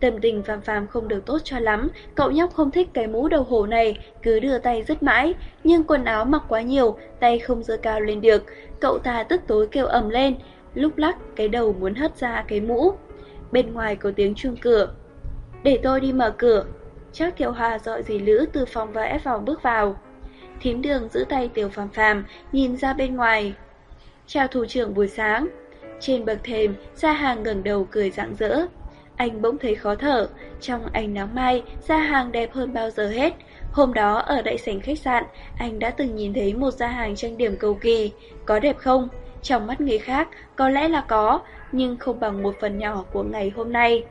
Tâm tình phàm phàm không được tốt cho lắm, cậu nhóc không thích cái mũ đầu hổ này, cứ đưa tay rất mãi, nhưng quần áo mặc quá nhiều, tay không dơ cao lên được, cậu ta tức tối kêu ầm lên, lúc lắc cái đầu muốn hất ra cái mũ. Bên ngoài có tiếng chuông cửa. Để tôi đi mở cửa. Chắc Tiểu Hòa dọi dì Lữ từ phòng vẽ vào bước vào. Thím đường giữ tay Tiểu Phàm Phàm, nhìn ra bên ngoài. Chào thủ trưởng buổi sáng. Trên bậc thềm, Gia Hàng ngẩng đầu cười rạng rỡ. Anh bỗng thấy khó thở, trong ánh nắng mai, Gia Hàng đẹp hơn bao giờ hết. Hôm đó ở đại sảnh khách sạn, anh đã từng nhìn thấy một Gia Hàng trang điểm cầu kỳ. Có đẹp không? Trong mắt người khác, có lẽ là có, nhưng không bằng một phần nhỏ của ngày hôm nay.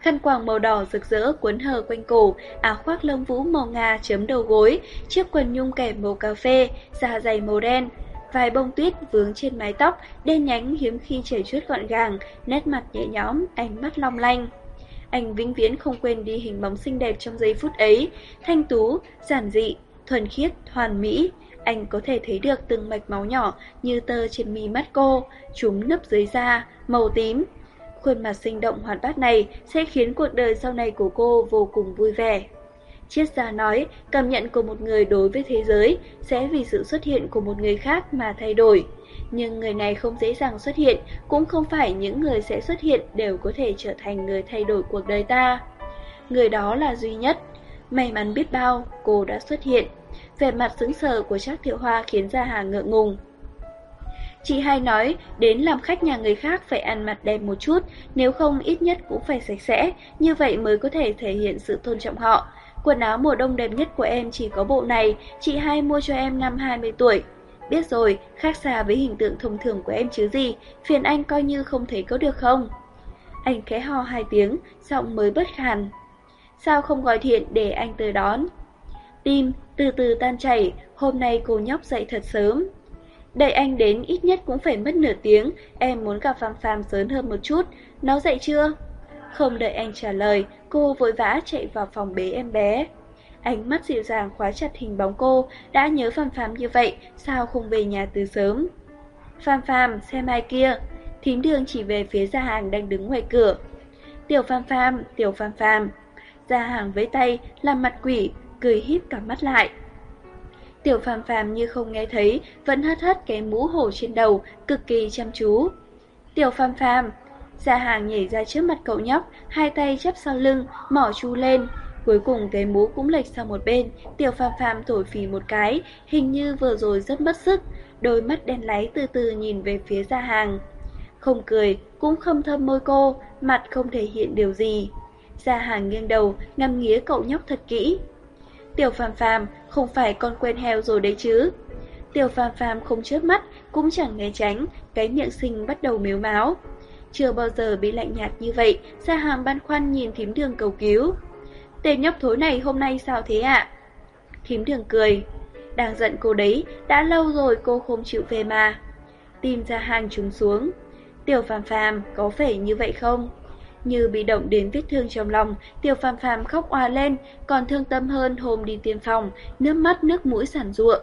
Khăn quàng màu đỏ rực rỡ cuốn hờ quanh cổ, áo khoác lông vũ màu ngà chấm đầu gối, chiếc quần nhung kẻ màu cà phê, da dày màu đen, vài bông tuyết vướng trên mái tóc, đen nhánh hiếm khi chảy chuốt gọn gàng, nét mặt nhẹ nhõm, ánh mắt long lanh. Anh vĩnh viễn không quên đi hình bóng xinh đẹp trong giây phút ấy, thanh tú, giản dị, thuần khiết, hoàn mỹ. Anh có thể thấy được từng mạch máu nhỏ như tơ trên mi mắt cô, chúng nấp dưới da, màu tím. Khuôn mặt sinh động hoạt bát này sẽ khiến cuộc đời sau này của cô vô cùng vui vẻ. Triết gia nói, cảm nhận của một người đối với thế giới sẽ vì sự xuất hiện của một người khác mà thay đổi. Nhưng người này không dễ dàng xuất hiện, cũng không phải những người sẽ xuất hiện đều có thể trở thành người thay đổi cuộc đời ta. Người đó là duy nhất. May mắn biết bao, cô đã xuất hiện. Vẻ mặt sững sờ của Trác Thiệu Hoa khiến Gia Hà ngượng ngùng. Chị hai nói, đến làm khách nhà người khác phải ăn mặc đẹp một chút, nếu không ít nhất cũng phải sạch sẽ, như vậy mới có thể thể hiện sự tôn trọng họ. Quần áo mùa đông đẹp nhất của em chỉ có bộ này, chị hai mua cho em năm 20 tuổi. Biết rồi, khác xa với hình tượng thông thường của em chứ gì, phiền anh coi như không thấy có được không? Anh khẽ ho hai tiếng, giọng mới bất khàn. Sao không gọi thiện để anh tới đón? Tim từ từ tan chảy, hôm nay cô nhóc dậy thật sớm. Đợi anh đến ít nhất cũng phải mất nửa tiếng, em muốn gặp Phạm Phạm sớm hơn một chút. Nó dậy chưa? Không đợi anh trả lời, cô vội vã chạy vào phòng bế em bé. Ánh mắt dịu dàng khóa chặt hình bóng cô, đã nhớ Phạm Phạm như vậy, sao không về nhà từ sớm? Phạm Phạm, xem ai kia. Thím đường chỉ về phía gia hàng đang đứng ngoài cửa. Tiểu Phạm Phạm, Tiểu Phạm Phạm. Gia hàng với tay, làm mặt quỷ, cười híp cả mắt lại. Tiểu phàm phàm như không nghe thấy, vẫn hất hất cái mũ hổ trên đầu, cực kỳ chăm chú. Tiểu phàm phàm, Gia hàng nhảy ra trước mặt cậu nhóc, hai tay chắp sau lưng, mỏ chu lên. Cuối cùng cái mũ cũng lệch sang một bên, tiểu phàm phàm thổi phì một cái, hình như vừa rồi rất mất sức. Đôi mắt đen láy từ từ nhìn về phía gia hàng. Không cười, cũng không thâm môi cô, mặt không thể hiện điều gì. Gia hàng nghiêng đầu, ngắm nghía cậu nhóc thật kỹ. Tiểu phàm phàm, không phải con quen heo rồi đấy chứ. Tiểu phàm phàm không chớp mắt, cũng chẳng né tránh, cái miệng xinh bắt đầu miếu máu. Chưa bao giờ bị lạnh nhạt như vậy, Gia Hàng băn khoăn nhìn thím đường cầu cứu. Tên nhóc thối này hôm nay sao thế ạ? À? Thím đường cười. Đang giận cô đấy, đã lâu rồi cô không chịu về mà. tìm ra Hàng trúng xuống. Tiểu phàm phàm, có phải như vậy không? Như bị động đến vết thương trong lòng, Tiểu phàm phàm khóc òa lên, còn thương tâm hơn hôm đi tiêm phòng, nước mắt nước mũi sản ruộng.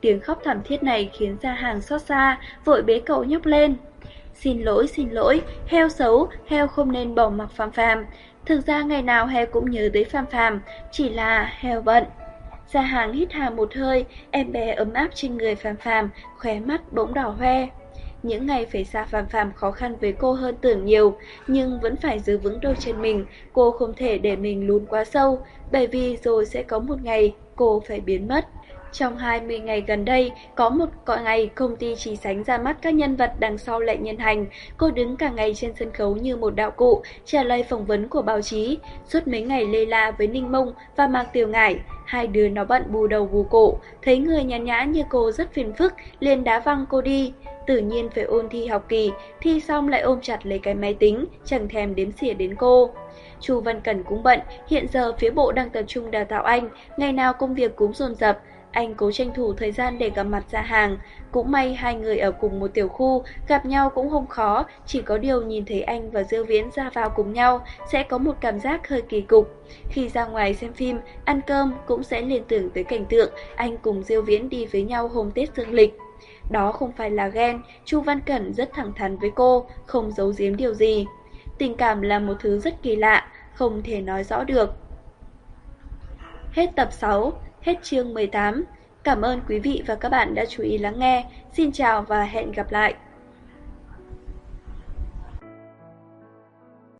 Tiếng khóc thảm thiết này khiến Gia Hàng xót xa, vội bế cậu nhóc lên. Xin lỗi, xin lỗi, heo xấu, heo không nên bỏ mặc phàm phàm. Thực ra ngày nào heo cũng nhớ tới phàm phàm, chỉ là heo bận. Gia hàng hít hà một hơi, em bé ấm áp trên người phàm phàm, khóe mắt bỗng đỏ hoe. Những ngày phải xa phàm phàm khó khăn với cô hơn tưởng nhiều, nhưng vẫn phải giữ vững đôi chân mình, cô không thể để mình lún quá sâu, bởi vì rồi sẽ có một ngày cô phải biến mất. Trong 20 ngày gần đây, có một ngày công ty chỉ sánh ra mắt các nhân vật đằng sau lệnh nhân hành. Cô đứng cả ngày trên sân khấu như một đạo cụ, trả lời phỏng vấn của báo chí. Suốt mấy ngày lê la với Ninh Mông và Mạc Tiểu Ngải, hai đứa nó bận bù đầu bù cổ. Thấy người nhàn nhã như cô rất phiền phức, liền đá văng cô đi. Tự nhiên phải ôn thi học kỳ, thi xong lại ôm chặt lấy cái máy tính, chẳng thèm đếm xỉa đến cô. Chu Văn Cẩn cũng bận, hiện giờ phía bộ đang tập trung đào tạo anh, ngày nào công việc cũng dồn dập, anh cố tranh thủ thời gian để gặp mặt ra hàng. Cũng may hai người ở cùng một tiểu khu, gặp nhau cũng không khó, chỉ có điều nhìn thấy anh và Diêu Viễn ra vào cùng nhau sẽ có một cảm giác hơi kỳ cục. Khi ra ngoài xem phim, ăn cơm cũng sẽ liên tưởng tới cảnh tượng anh cùng Diêu Viễn đi với nhau hôm Tết dương lịch. Đó không phải là ghen, Chu Văn Cẩn rất thẳng thắn với cô, không giấu giếm điều gì. Tình cảm là một thứ rất kỳ lạ, không thể nói rõ được. Hết tập 6, hết chương 18. Cảm ơn quý vị và các bạn đã chú ý lắng nghe. Xin chào và hẹn gặp lại.